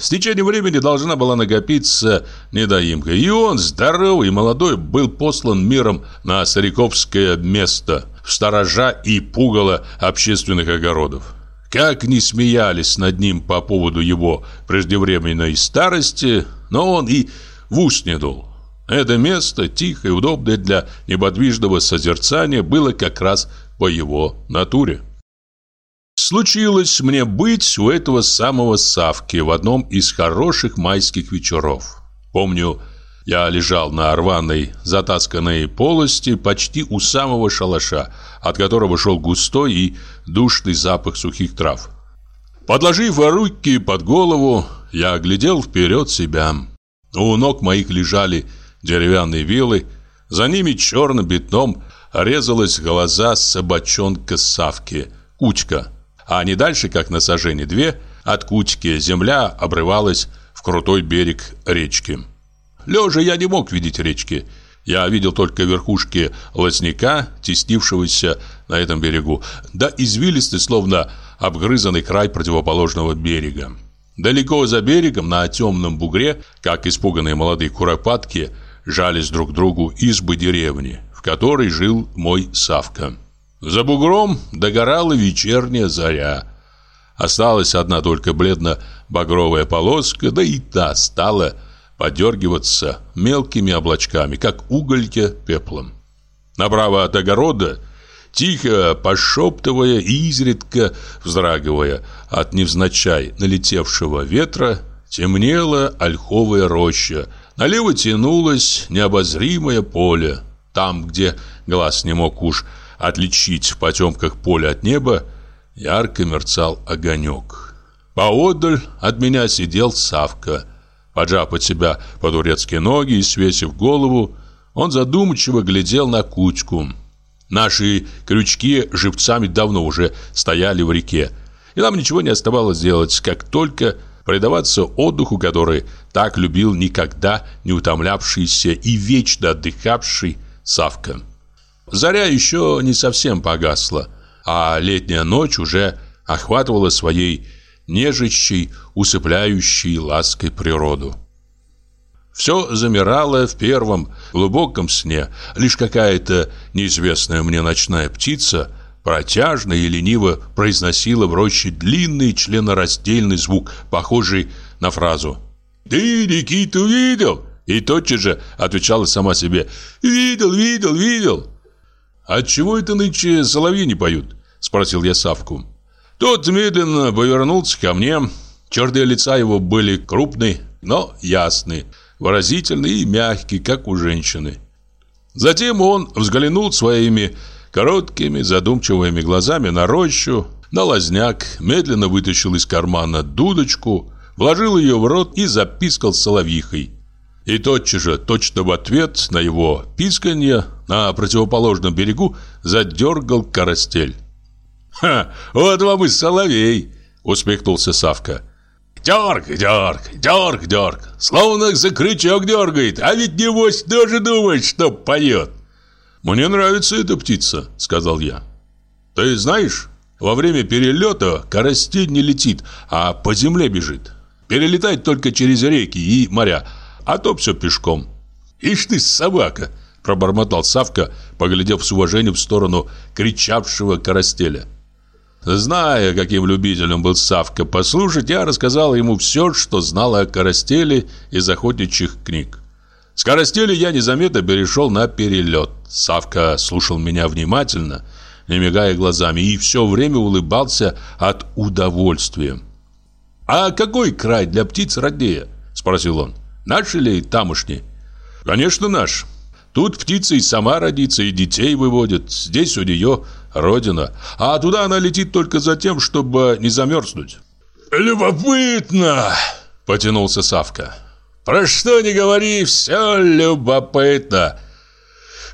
С течением времени должна была накопиться недоимка, и он, здоровый и молодой, был послан миром на стариковское место, в сторожа и пугало общественных огородов. Как ни смеялись над ним по поводу его преждевременной старости, но он и в ус не дул. Это место, тихое и удобное для неподвижного созерцания, было как раз по его натуре. Случилось мне быть у этого самого Савки в одном из хороших майских вечеров. Помню, я лежал на рваной, затасканной полости почти у самого шалаша, от которого шел густой и душный запах сухих трав. Подложив руки под голову, я оглядел вперед себя. У ног моих лежали деревянные вилы, за ними черным бетном резалась глаза собачонка Савки, кучка, а не дальше, как на сажене две, от кучки земля обрывалась в крутой берег речки. Лежа я не мог видеть речки. Я видел только верхушки лосника, теснившегося на этом берегу, да извилистый, словно обгрызанный край противоположного берега. Далеко за берегом, на темном бугре, как испуганные молодые куропатки, жались друг другу избы деревни, в которой жил мой Савка. За бугром догорала вечерняя заря. Осталась одна только бледно-багровая полоска, да и та стала подергиваться мелкими облачками, как угольки пеплом. Направо от огорода, тихо пошептывая и изредка вздрагивая от невзначай налетевшего ветра, темнела ольховая роща. Налево тянулось необозримое поле. Там, где глаз не мог уж отличить в потемках поле от неба, ярко мерцал огонек. Поодаль от меня сидел Савка – Поджав под себя по-турецки ноги и свесив голову, он задумчиво глядел на кучку. Наши крючки живцами давно уже стояли в реке, и нам ничего не оставалось делать, как только предаваться отдыху, который так любил никогда не утомлявшийся и вечно отдыхавший Савка. Заря еще не совсем погасла, а летняя ночь уже охватывала своей нежащей, усыпляющей лаской природу. Все замирало в первом глубоком сне. Лишь какая-то неизвестная мне ночная птица протяжно и лениво произносила в роще длинный членораздельный звук, похожий на фразу «Ты Никиту видел?» И тотчас же отвечала сама себе «Видел, видел, видел». «Отчего это нынче соловьи не поют?» Спросил я Савку. Тот медленно повернулся ко мне. Черты лица его были крупные, но ясные выразительный и мягкий, как у женщины. Затем он взглянул своими короткими задумчивыми глазами на рощу, на лазняк, медленно вытащил из кармана дудочку, вложил ее в рот и запискал соловьихой. И тотчас же, точно в ответ на его писканье, на противоположном берегу задергал карастель. «Ха, вот вам и соловей!» — усмехнулся Савка. Дерг, дерг, дерг, дерг. Словно за крючок дергает, а ведь небось тоже думает, что поет. Мне нравится эта птица, сказал я. Ты знаешь, во время перелета карастель не летит, а по земле бежит. Перелетает только через реки и моря, а то все пешком. Ишь ты, собака, пробормотал Савка, поглядев с уважением в сторону кричавшего карастеля. Зная, каким любителем был Савка послушать, я рассказал ему все, что знал о Карастеле из охотничьих книг. С я незаметно перешел на перелет. Савка слушал меня внимательно, не мигая глазами, и все время улыбался от удовольствия. «А какой край для птиц роднее?» – спросил он. «Наш или тамошний?» «Конечно, наш. Тут птица и сама родится, и детей выводит. Здесь у нее родина, а туда она летит только за тем, чтобы не замерзнуть. «Любопытно!» – потянулся Савка. «Про что не говори, все любопытно.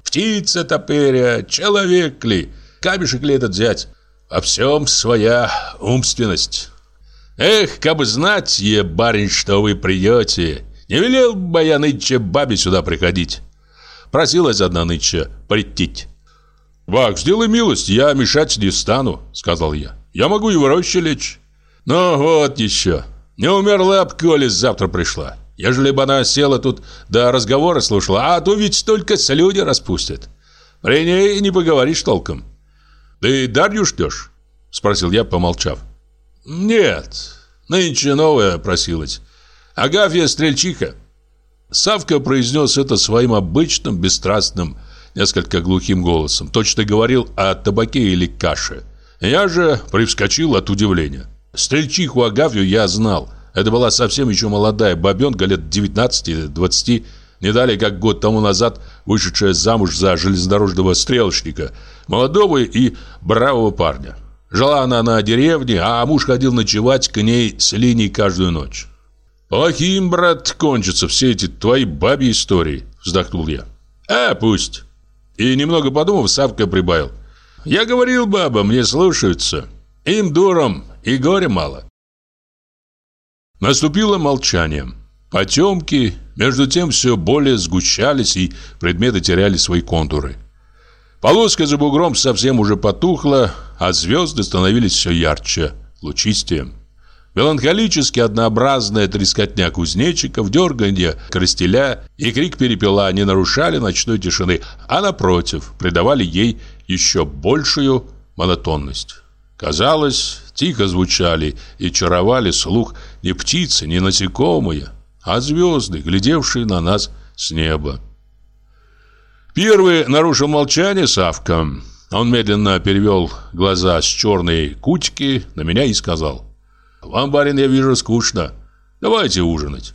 Птица топыря, человек ли, камешек ли этот взять? Во всем своя умственность. Эх, как бы знать, е, барин, что вы придете, не велел бы я нынче бабе сюда приходить. Просилась одна нынче прийти. «Бак, сделай милость, я мешать не стану», — сказал я. «Я могу и в роще лечь». «Ну вот еще. Не умерла б, коли завтра пришла. Ежели бы она села тут до разговора слушала, а то ведь столько слюни распустят. При ней не поговоришь толком». «Ты Дарью ждешь?» — спросил я, помолчав. «Нет, нынче новая просилась. Агафья Стрельчиха». Савка произнес это своим обычным, бесстрастным, несколько глухим голосом. Точно говорил о табаке или каше. Я же привскочил от удивления. Стрельчиху Агафью я знал. Это была совсем еще молодая бабенка лет 19-20, не далее как год тому назад вышедшая замуж за железнодорожного стрелочника, молодого и бравого парня. Жила она на деревне, а муж ходил ночевать к ней с линией каждую ночь. «Плохим, брат, кончатся все эти твои бабьи истории», — вздохнул я. «А, пусть. И немного подумав, Савка прибавил. «Я говорил бабам, мне слушаются. Им дуром и горя мало». Наступило молчание. Потемки, между тем, все более сгущались, и предметы теряли свои контуры. Полоска за бугром совсем уже потухла, а звезды становились все ярче, лучистее. Меланхолически однообразная трескотня кузнечиков, дерганье крастеля и крик перепела не нарушали ночной тишины, а напротив, придавали ей еще большую монотонность. Казалось, тихо звучали и чаровали слух не птицы, не насекомые, а звезды, глядевшие на нас с неба. Первый нарушил молчание Савка. Он медленно перевел глаза с черной кучки на меня и сказал – вам, барин, я вижу, скучно. Давайте ужинать.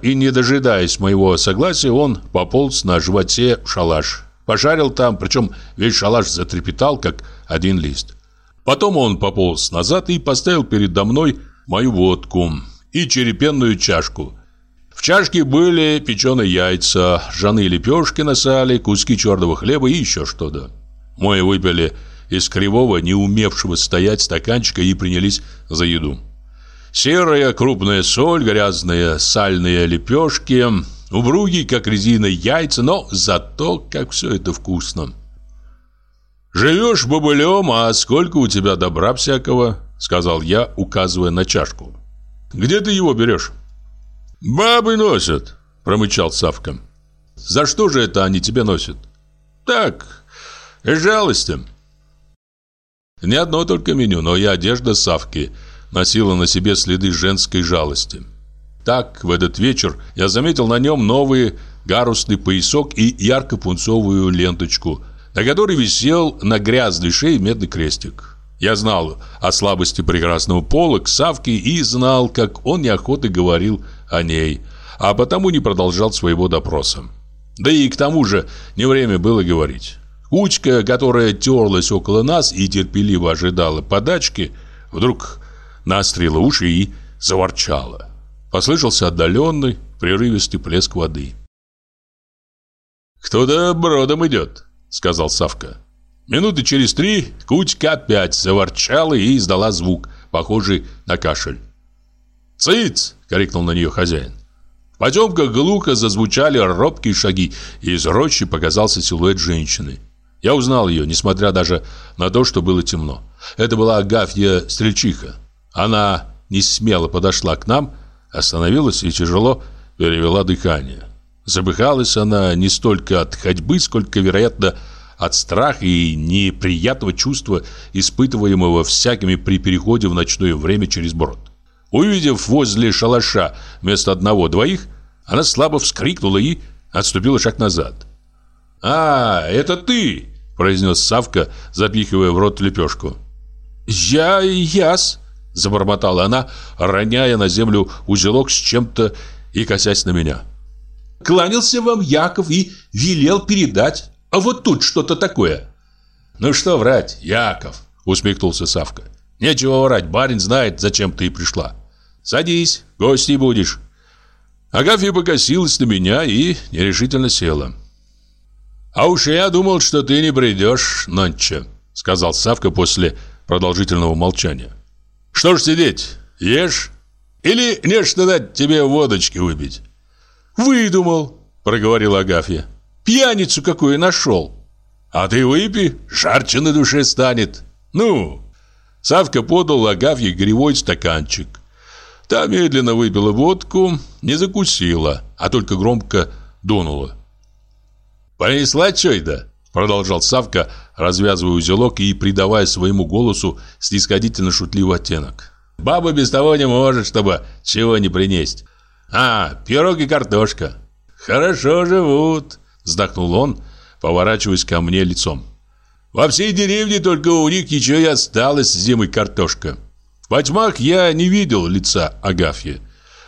И, не дожидаясь моего согласия, он пополз на животе в шалаш. Пошарил там, причем весь шалаш затрепетал, как один лист. Потом он пополз назад и поставил передо мной мою водку и черепенную чашку. В чашке были печеные яйца, ржаные лепешки на сале, куски черного хлеба и еще что-то. Мы выпили из кривого, не умевшего стоять стаканчика и принялись за еду. Серая крупная соль, грязные сальные лепешки, упругие, как резина, яйца, но зато как все это вкусно. «Живешь бобылем, а сколько у тебя добра всякого?» Сказал я, указывая на чашку. «Где ты его берешь?» «Бабы носят», промычал Савка. «За что же это они тебе носят?» «Так, жалости». Не одно только меню, но и одежда Савки носила на себе следы женской жалости. Так, в этот вечер я заметил на нем новый гарусный поясок и ярко-пунцовую ленточку, на которой висел на грязной шее медный крестик. Я знал о слабости прекрасного пола к Савке и знал, как он неохотно говорил о ней, а потому не продолжал своего допроса. Да и к тому же не время было говорить. Кучка, которая терлась около нас и терпеливо ожидала подачки, вдруг настрила уши и заворчала. Послышался отдаленный, прерывистый плеск воды. «Кто-то бродом идет», — сказал Савка. Минуты через три кучка опять заворчала и издала звук, похожий на кашель. «Цыц!» — крикнул на нее хозяин. В потемках глухо зазвучали робкие шаги, и из рощи показался силуэт женщины. Я узнал ее, несмотря даже на то, что было темно. Это была Агафья Стрельчиха. Она не смело подошла к нам, остановилась и тяжело перевела дыхание. Забыхалась она не столько от ходьбы, сколько, вероятно, от страха и неприятного чувства, испытываемого всякими при переходе в ночное время через брод. Увидев возле шалаша вместо одного-двоих, она слабо вскрикнула и отступила шаг назад. «А, это ты!» – произнес Савка, запихивая в рот лепешку. «Я яс!» – забормотала она, роняя на землю узелок с чем-то и косясь на меня. «Кланялся вам Яков и велел передать. А вот тут что-то такое». «Ну что врать, Яков?» – усмехнулся Савка. «Нечего врать, барин знает, зачем ты пришла. Садись, гостей будешь». Агафья покосилась на меня и нерешительно села. «А уж я думал, что ты не придешь нонче», — сказал Савка после продолжительного молчания. «Что ж сидеть? Ешь? Или нечто дать тебе водочки выпить?» «Выдумал», — проговорила Агафья. «Пьяницу какую нашел». «А ты выпей, жарче на душе станет. Ну!» Савка подал Агафье гривой стаканчик. Та медленно выпила водку, не закусила, а только громко дунула. «Понесла чой-то?» Продолжал Савка, развязывая узелок и придавая своему голосу снисходительно шутливый оттенок. «Баба без того не может, чтобы чего не принесть. А, пирог и картошка. Хорошо живут», вздохнул он, поворачиваясь ко мне лицом. «Во всей деревне только у них ничего и осталось зимой картошка». В тьмах я не видел лица Агафьи,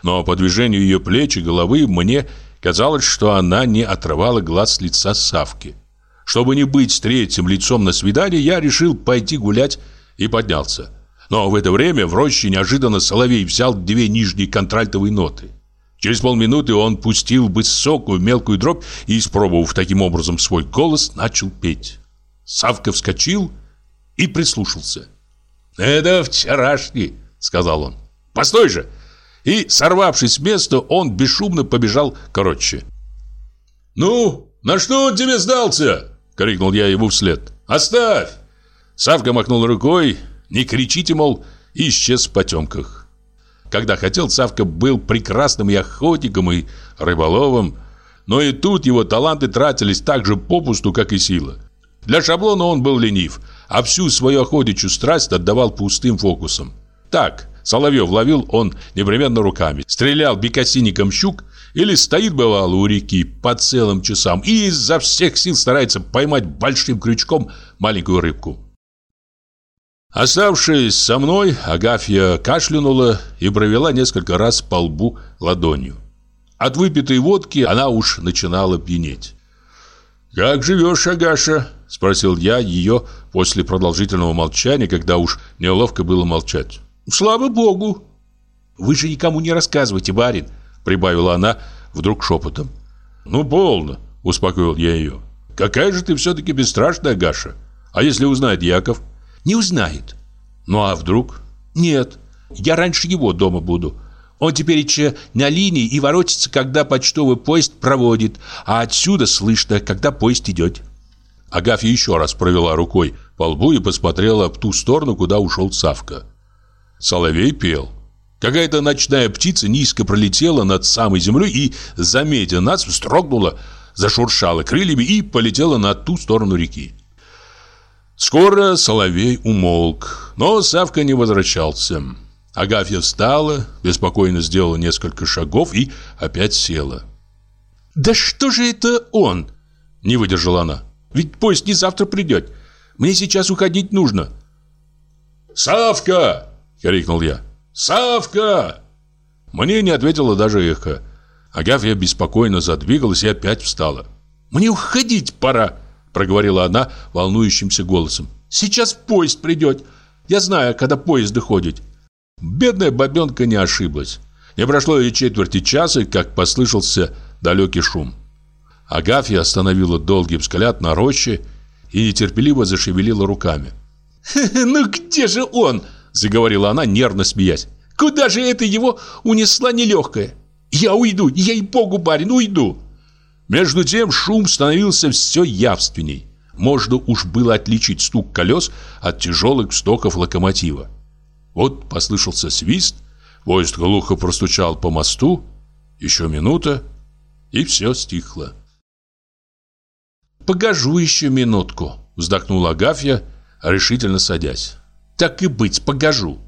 но по движению ее плеч и головы мне Казалось, что она не отрывала глаз лица Савки. Чтобы не быть третьим лицом на свидании, я решил пойти гулять и поднялся. Но в это время в роще неожиданно Соловей взял две нижние контральтовые ноты. Через полминуты он пустил высокую мелкую дробь и, испробовав таким образом свой голос, начал петь. Савка вскочил и прислушался. «Это вчерашний», — сказал он. «Постой же!» И, сорвавшись с места, он бесшумно побежал короче. «Ну, на что он тебе сдался?» — крикнул я ему вслед. «Оставь!» Савка махнул рукой, не кричите, мол, и исчез в потемках. Когда хотел, Савка был прекрасным и охотником, и рыболовом, но и тут его таланты тратились так же попусту, как и сила. Для шаблона он был ленив, а всю свою охотничью страсть отдавал пустым фокусам. Так, Соловьев ловил он непременно руками, стрелял бекасинником щук или стоит, бывало, у реки по целым часам и изо всех сил старается поймать большим крючком маленькую рыбку. Оставшись со мной, Агафья кашлянула и провела несколько раз по лбу ладонью. От выпитой водки она уж начинала пьянеть. «Как живешь, Агаша?» – спросил я ее после продолжительного молчания, когда уж неловко было молчать. Слава богу. Вы же никому не рассказывайте, барин, прибавила она вдруг шепотом. Ну, полно, успокоил я ее. Какая же ты все-таки бесстрашная, Гаша. А если узнает Яков? Не узнает. Ну, а вдруг? Нет. Я раньше его дома буду. Он теперь еще на линии и воротится, когда почтовый поезд проводит, а отсюда слышно, когда поезд идет. Агафья еще раз провела рукой по лбу и посмотрела в ту сторону, куда ушел Савка. Соловей пел. Какая-то ночная птица низко пролетела над самой землей и, заметя нас, вздрогнула, зашуршала крыльями и полетела на ту сторону реки. Скоро Соловей умолк, но Савка не возвращался. Агафья встала, беспокойно сделала несколько шагов и опять села. «Да что же это он?» – не выдержала она. «Ведь поезд не завтра придет. Мне сейчас уходить нужно». «Савка!» – крикнул я. «Савка!» Мне не ответило даже эхо. Агафья беспокойно задвигалась и опять встала. «Мне уходить пора!» Проговорила она волнующимся голосом. «Сейчас поезд придет. Я знаю, когда поезд доходит». Бедная бабенка не ошиблась. Не прошло и четверти часа, как послышался далекий шум. Агафья остановила долгий взгляд на роще и нетерпеливо зашевелила руками. «Ну где же он?» – заговорила она, нервно смеясь. «Куда же это его унесла нелегкая? Я уйду, ей-богу, барин, уйду!» Между тем шум становился все явственней. Можно уж было отличить стук колес от тяжелых стоков локомотива. Вот послышался свист, поезд глухо простучал по мосту, еще минута, и все стихло. «Погожу еще минутку», — вздохнула Агафья, решительно садясь. «Так и быть, погожу».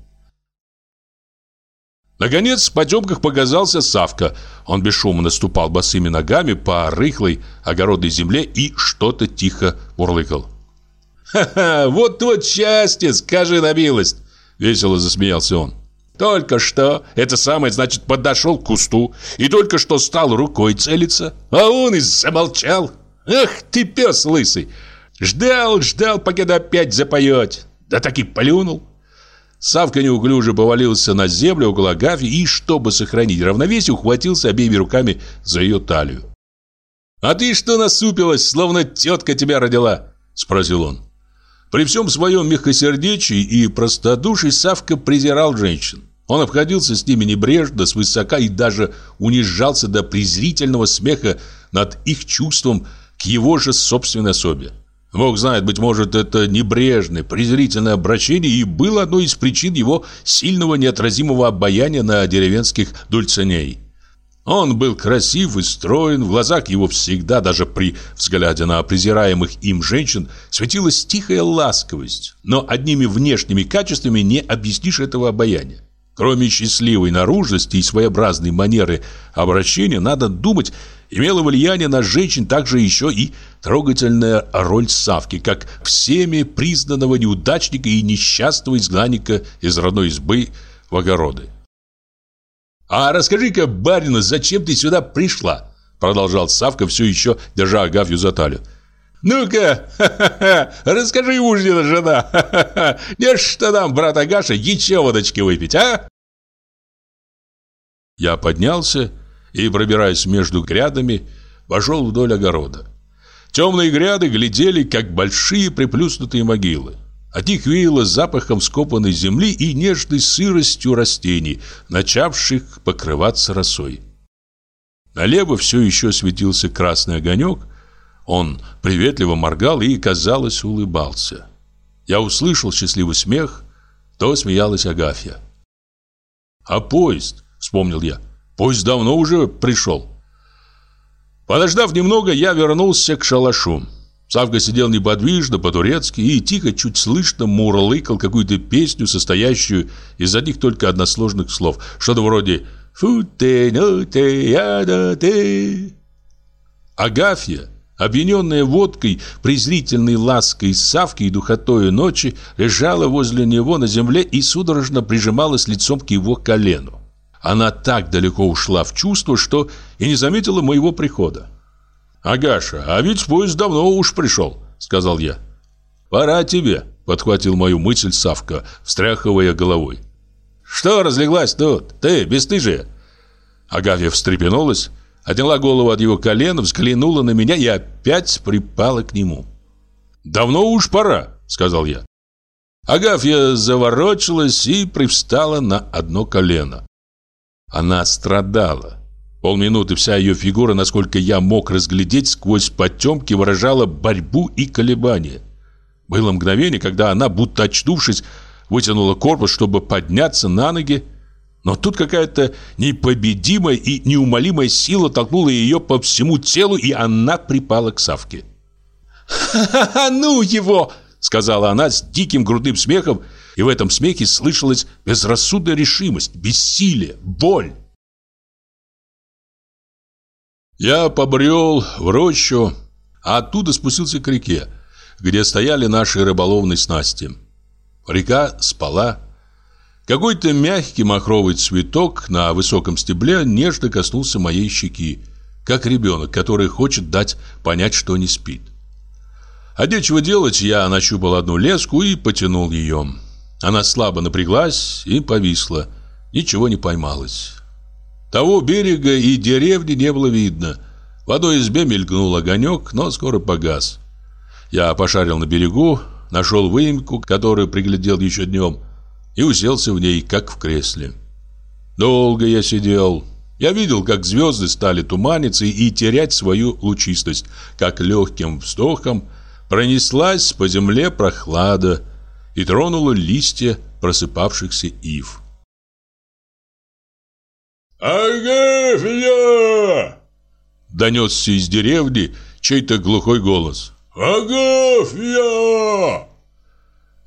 Наконец, в потемках показался Савка. Он бесшумно ступал босыми ногами по рыхлой огородной земле и что-то тихо мурлыкал. «Ха-ха, вот вот счастье, скажи на милость!» Весело засмеялся он. «Только что, это самое, значит, подошел к кусту и только что стал рукой целиться, а он и замолчал. Ах ты, пес лысый! Ждал, ждал, пока опять запоет, да так и плюнул». Савка неуклюже повалился на землю около Агафьи и, чтобы сохранить равновесие, ухватился обеими руками за ее талию. «А ты что насупилась, словно тетка тебя родила?» – спросил он. При всем своем мягкосердечии и простодушии Савка презирал женщин. Он обходился с ними небрежно, свысока и даже унижался до презрительного смеха над их чувством к его же собственной особе. Бог знает, быть может, это небрежное, презрительное обращение и было одной из причин его сильного неотразимого обаяния на деревенских дульциней. Он был красив и строен, в глазах его всегда, даже при взгляде на презираемых им женщин, светилась тихая ласковость, но одними внешними качествами не объяснишь этого обаяния. Кроме счастливой наружности и своеобразной манеры обращения, надо думать, имело влияние на женщин также еще и трогательная роль Савки, как всеми признанного неудачника и несчастного изгнанника из родной избы в огороды. «А расскажи-ка, барину, зачем ты сюда пришла?» Продолжал Савка, все еще держа Агафью за талию. «Ну-ка, расскажи, ужина жена, ха-ха-ха, не что нам, брат Агаша, еще водочки выпить, а?» Я поднялся и, пробираясь между грядами, пошел вдоль огорода. Темные гряды глядели, как большие приплюснутые могилы. От них веяло запахом скопанной земли и нежной сыростью растений, начавших покрываться росой. Налево все еще светился красный огонек. Он приветливо моргал и, казалось, улыбался. Я услышал счастливый смех, то смеялась Агафья. «А поезд?» — вспомнил я. Поезд давно уже пришел. Подождав немного, я вернулся к шалашу. Савка сидел неподвижно, по-турецки, и тихо, чуть слышно мурлыкал какую-то песню, состоящую из одних только односложных слов. Что-то вроде «Фу ты, ну ты, я да ты». Агафья, объединенная водкой, презрительной лаской Савки и духотою ночи, лежала возле него на земле и судорожно прижималась лицом к его колену. Она так далеко ушла в чувство, что и не заметила моего прихода. «Агаша, а ведь поезд давно уж пришел», — сказал я. «Пора тебе», — подхватил мою мысль Савка, встряхивая головой. «Что разлеглась тут? Ты, бесстыжие!» Агафья встрепенулась, отняла голову от его колена, взглянула на меня и опять припала к нему. «Давно уж пора», — сказал я. Агафья заворочилась и привстала на одно колено. Она страдала. Полминуты вся ее фигура, насколько я мог разглядеть, сквозь потемки выражала борьбу и колебания. Было мгновение, когда она, будто очнувшись, вытянула корпус, чтобы подняться на ноги, но тут какая-то непобедимая и неумолимая сила толкнула ее по всему телу, и она припала к Савке. «Ха-ха-ха, ну его!» — сказала она с диким грудным смехом, и в этом смехе слышалась безрассудная решимость, бессилие, боль. Я побрел в рощу, а оттуда спустился к реке, где стояли наши рыболовные снасти. Река спала. Какой-то мягкий махровый цветок на высоком стебле нежно коснулся моей щеки, как ребенок, который хочет дать понять, что не спит. А нечего делать, я нащупал одну леску и потянул ее. Она слабо напряглась и повисла. Ничего не поймалось. Того берега и деревни не было видно. В одной избе мелькнул огонек, но скоро погас. Я пошарил на берегу, нашел выемку, которую приглядел еще днем, и уселся в ней, как в кресле. Долго я сидел. Я видел, как звезды стали туманиться и терять свою лучистость, как легким вздохом пронеслась по земле прохлада и тронула листья просыпавшихся ив. «Агафья!» Донесся из деревни чей-то глухой голос. «Агафья!»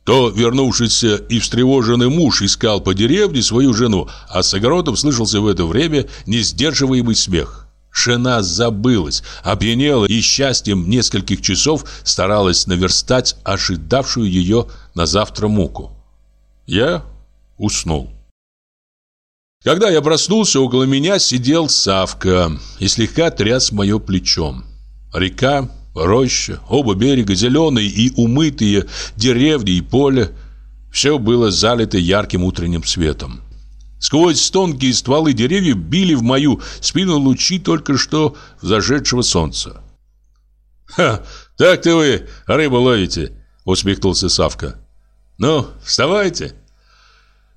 То вернувшийся и встревоженный муж искал по деревне свою жену, а с огородом слышался в это время несдерживаемый смех. Жена забылась, опьянела и счастьем нескольких часов старалась наверстать ожидавшую ее на завтра муку. Я уснул. Когда я проснулся, около меня сидел Савка и слегка тряс мое плечом. Река, роща, оба берега зеленые и умытые, деревни и поле – все было залито ярким утренним светом. Сквозь тонкие стволы деревьев били в мою спину лучи только что зажедшего солнца. «Ха, так-то вы рыбу ловите!» – усмехнулся Савка. «Ну, вставайте!»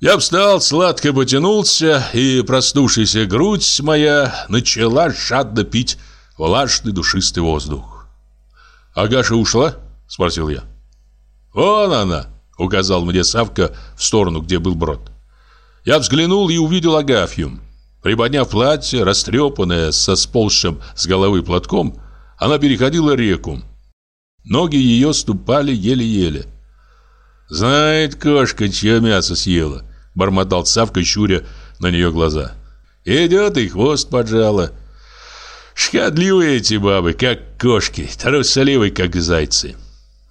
Я встал, сладко потянулся, и проснувшаяся грудь моя начала жадно пить влажный душистый воздух. «Агаша ушла?» – спросил я. «Вон она!» – указал мне Савка в сторону, где был брод. Я взглянул и увидел Агафью. Приподняв платье, растрепанное, со сползшим с головы платком, она переходила реку. Ноги ее ступали еле-еле. «Знает кошка, чье мясо съела», бормотал Савка, щуря на нее глаза. «Идет и хвост поджала. Шкодливые эти бабы, как кошки, трусливые, как зайцы.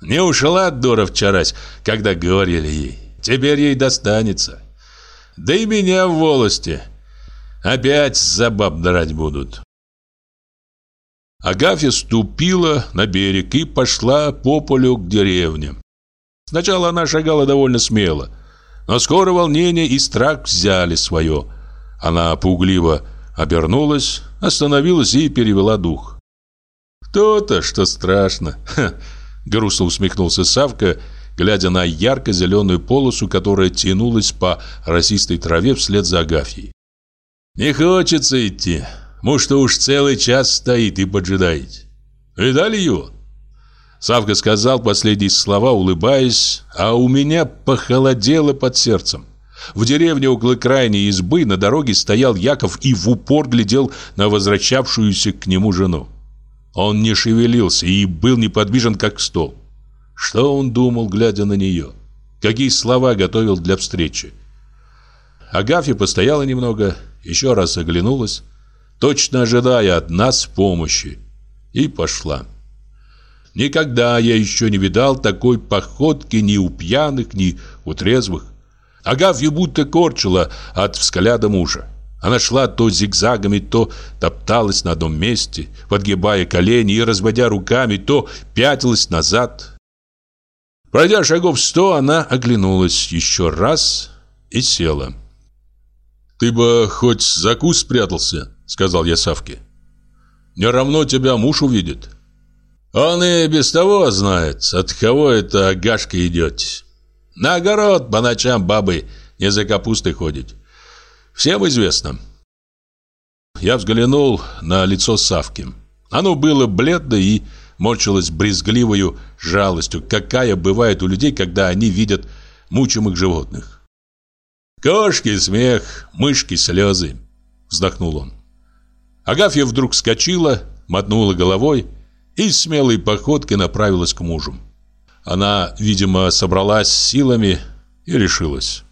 Не ушла дура вчерась, когда говорили ей. Теперь ей достанется. Да и меня в волости. Опять за баб драть будут». Агафья ступила на берег и пошла по полю к деревне. Сначала она шагала довольно смело, но скоро волнение и страх взяли свое. Она пугливо обернулась, остановилась и перевела дух. «То-то, что страшно!» — грустно усмехнулся Савка, глядя на ярко-зеленую полосу, которая тянулась по росистой траве вслед за Агафьей. «Не хочется идти. Муж-то уж целый час стоит и поджидает. Видали его?» Савка сказал последние слова, улыбаясь, а у меня похолодело под сердцем. В деревне около крайней избы на дороге стоял Яков и в упор глядел на возвращавшуюся к нему жену. Он не шевелился и был неподвижен, как стол. Что он думал, глядя на нее? Какие слова готовил для встречи? Агафья постояла немного, еще раз оглянулась, точно ожидая от нас помощи, и пошла. Никогда я еще не видал такой походки ни у пьяных, ни у трезвых. Агафью будто корчила от взгляда мужа. Она шла то зигзагами, то топталась на одном месте, подгибая колени и разводя руками, то пятилась назад. Пройдя шагов сто, она оглянулась еще раз и села. «Ты бы хоть за куст спрятался», — сказал я Савке. «Не равно тебя муж увидит». Он и без того знает, от кого это Агашка идет. На огород по ночам бабы не за капустой ходят. Всем известно. Я взглянул на лицо Савки. Оно было бледно и морщилось брезгливою жалостью, какая бывает у людей, когда они видят мучимых животных. «Кошки смех, мышки слезы», — вздохнул он. Агафья вдруг вскочила, мотнула головой и смелой походкой направилась к мужу. Она, видимо, собралась силами и решилась.